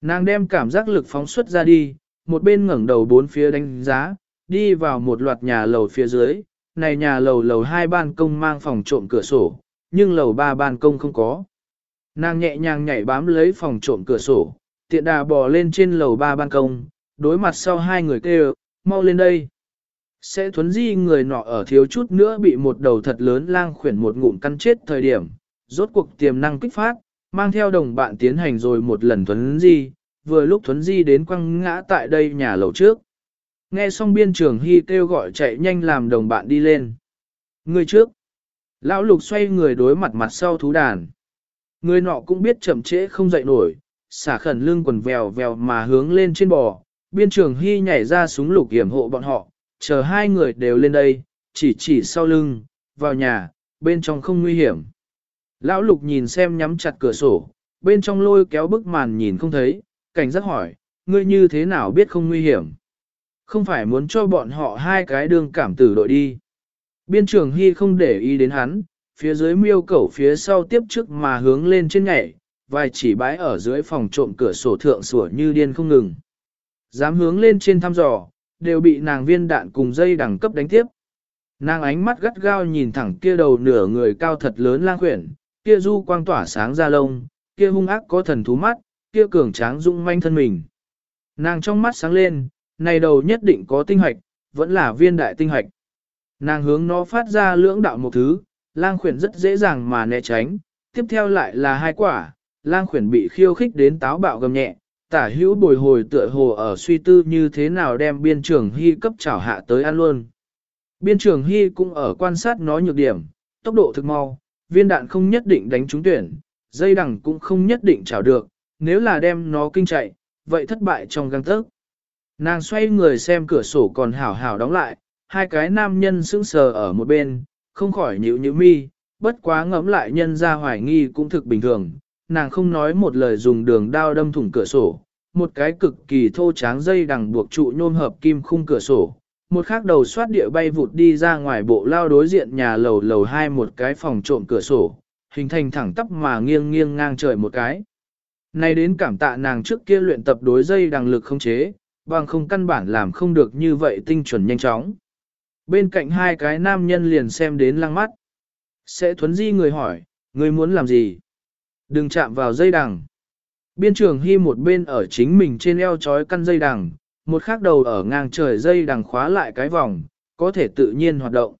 Nàng đem cảm giác lực phóng xuất ra đi, một bên ngẩng đầu bốn phía đánh giá, đi vào một loạt nhà lầu phía dưới, này nhà lầu lầu hai ban công mang phòng trộm cửa sổ, nhưng lầu ba ban công không có. Nàng nhẹ nhàng nhảy bám lấy phòng trộm cửa sổ, tiện đà bò lên trên lầu ba ban công, đối mặt sau hai người kêu, mau lên đây. Sẽ thuấn di người nọ ở thiếu chút nữa bị một đầu thật lớn lang khuyển một ngụm căn chết thời điểm, rốt cuộc tiềm năng kích phát, mang theo đồng bạn tiến hành rồi một lần thuấn di, vừa lúc thuấn di đến quăng ngã tại đây nhà lầu trước. Nghe xong biên trường hy kêu gọi chạy nhanh làm đồng bạn đi lên. Người trước. Lão lục xoay người đối mặt mặt sau thú đàn. Người nọ cũng biết chậm trễ không dậy nổi, xả khẩn lưng quần vèo vèo mà hướng lên trên bò. Biên trường hy nhảy ra súng lục hiểm hộ bọn họ, chờ hai người đều lên đây, chỉ chỉ sau lưng, vào nhà, bên trong không nguy hiểm. Lão lục nhìn xem nhắm chặt cửa sổ, bên trong lôi kéo bức màn nhìn không thấy, cảnh giác hỏi, ngươi như thế nào biết không nguy hiểm? Không phải muốn cho bọn họ hai cái đường cảm tử đội đi. Biên trường Hy không để ý đến hắn, phía dưới miêu cẩu phía sau tiếp trước mà hướng lên trên nhảy, vài chỉ bãi ở dưới phòng trộm cửa sổ thượng sủa như điên không ngừng. Dám hướng lên trên thăm dò, đều bị nàng viên đạn cùng dây đẳng cấp đánh tiếp. Nàng ánh mắt gắt gao nhìn thẳng kia đầu nửa người cao thật lớn lang khuyển, kia du quang tỏa sáng ra lông, kia hung ác có thần thú mắt, kia cường tráng dũng manh thân mình. Nàng trong mắt sáng lên, này đầu nhất định có tinh hoạch, vẫn là viên đại tinh hoạch. Nàng hướng nó phát ra lưỡng đạo một thứ, lang khuyển rất dễ dàng mà né tránh, tiếp theo lại là hai quả, lang khuyển bị khiêu khích đến táo bạo gầm nhẹ, tả hữu bồi hồi tựa hồ ở suy tư như thế nào đem biên trưởng hy cấp chảo hạ tới ăn luôn. Biên trưởng hy cũng ở quan sát nó nhược điểm, tốc độ thực mau, viên đạn không nhất định đánh trúng tuyển, dây đằng cũng không nhất định trảo được, nếu là đem nó kinh chạy, vậy thất bại trong găng tấc. Nàng xoay người xem cửa sổ còn hảo hảo đóng lại, hai cái nam nhân sững sờ ở một bên, không khỏi nhíu nhíu mi, bất quá ngẫm lại nhân ra hoài nghi cũng thực bình thường, nàng không nói một lời dùng đường đao đâm thủng cửa sổ, một cái cực kỳ thô tráng dây đằng buộc trụ nhôm hợp kim khung cửa sổ, một khác đầu xoát địa bay vụt đi ra ngoài bộ lao đối diện nhà lầu lầu hai một cái phòng trộm cửa sổ, hình thành thẳng tắp mà nghiêng nghiêng ngang trời một cái. Này đến cảm tạ nàng trước kia luyện tập đối dây đằng lực không chế, bằng không căn bản làm không được như vậy tinh chuẩn nhanh chóng. Bên cạnh hai cái nam nhân liền xem đến lăng mắt. Sẽ thuấn di người hỏi, người muốn làm gì? Đừng chạm vào dây đằng. Biên trường hy một bên ở chính mình trên eo trói căn dây đằng, một khác đầu ở ngang trời dây đằng khóa lại cái vòng, có thể tự nhiên hoạt động.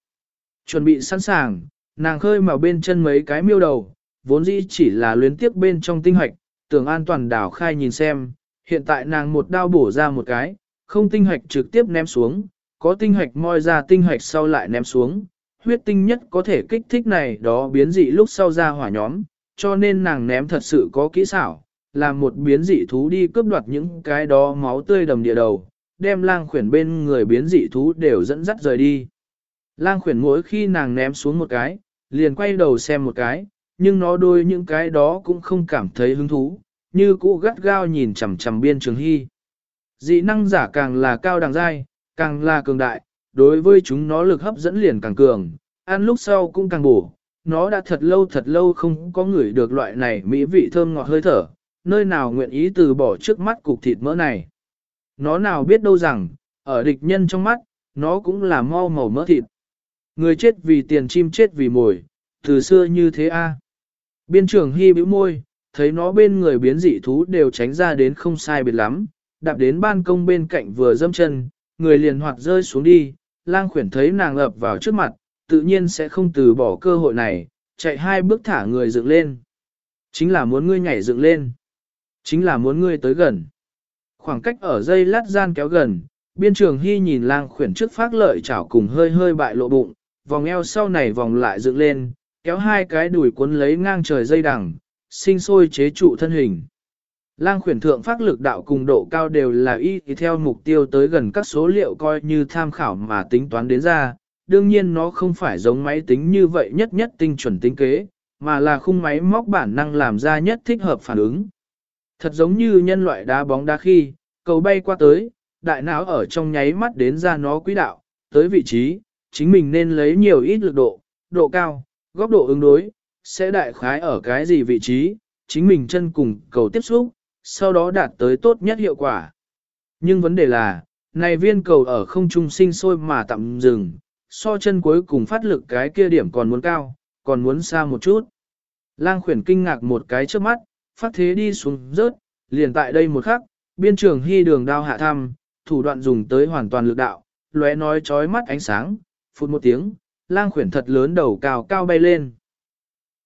Chuẩn bị sẵn sàng, nàng khơi mà bên chân mấy cái miêu đầu, vốn dĩ chỉ là luyến tiếc bên trong tinh hoạch, tưởng an toàn đảo khai nhìn xem, hiện tại nàng một đao bổ ra một cái, không tinh hoạch trực tiếp ném xuống, có tinh hoạch moi ra tinh hoạch sau lại ném xuống, huyết tinh nhất có thể kích thích này đó biến dị lúc sau ra hỏa nhóm, cho nên nàng ném thật sự có kỹ xảo, làm một biến dị thú đi cướp đoạt những cái đó máu tươi đầm địa đầu, đem lang khuyển bên người biến dị thú đều dẫn dắt rời đi. Lang khuyển mỗi khi nàng ném xuống một cái, liền quay đầu xem một cái, nhưng nó đôi những cái đó cũng không cảm thấy hứng thú, như cũ gắt gao nhìn chằm chằm biên trường hy. Dị năng giả càng là cao đẳng dai, càng là cường đại, đối với chúng nó lực hấp dẫn liền càng cường, ăn lúc sau cũng càng bổ. Nó đã thật lâu thật lâu không có người được loại này mỹ vị thơm ngọt hơi thở, nơi nào nguyện ý từ bỏ trước mắt cục thịt mỡ này. Nó nào biết đâu rằng, ở địch nhân trong mắt, nó cũng là mau màu mỡ thịt. Người chết vì tiền chim chết vì mồi, từ xưa như thế a. Biên trưởng hy bĩu môi, thấy nó bên người biến dị thú đều tránh ra đến không sai biệt lắm, đạp đến ban công bên cạnh vừa dâm chân, người liền hoạt rơi xuống đi, lang khuyển thấy nàng ập vào trước mặt, tự nhiên sẽ không từ bỏ cơ hội này, chạy hai bước thả người dựng lên. Chính là muốn ngươi nhảy dựng lên. Chính là muốn ngươi tới gần. Khoảng cách ở dây lát gian kéo gần, biên trường hy nhìn lang khuyển trước phát lợi chảo cùng hơi hơi bại lộ bụng, vòng eo sau này vòng lại dựng lên, kéo hai cái đùi cuốn lấy ngang trời dây đằng, sinh sôi chế trụ thân hình. Lang khuyển thượng phát lực đạo cùng độ cao đều là y theo mục tiêu tới gần các số liệu coi như tham khảo mà tính toán đến ra. Đương nhiên nó không phải giống máy tính như vậy nhất nhất tinh chuẩn tính kế, mà là khung máy móc bản năng làm ra nhất thích hợp phản ứng. Thật giống như nhân loại đá bóng đá khi, cầu bay qua tới, đại não ở trong nháy mắt đến ra nó quỹ đạo, tới vị trí, chính mình nên lấy nhiều ít lực độ, độ cao, góc độ ứng đối, sẽ đại khái ở cái gì vị trí, chính mình chân cùng cầu tiếp xúc, sau đó đạt tới tốt nhất hiệu quả. Nhưng vấn đề là, này viên cầu ở không trung sinh sôi mà tạm dừng, so chân cuối cùng phát lực cái kia điểm còn muốn cao, còn muốn xa một chút. Lang khuyển kinh ngạc một cái trước mắt, phát thế đi xuống rớt, liền tại đây một khắc, biên trường hy đường đao hạ thăm, thủ đoạn dùng tới hoàn toàn lực đạo, lóe nói chói mắt ánh sáng, phút một tiếng, lang khuyển thật lớn đầu cao cao bay lên.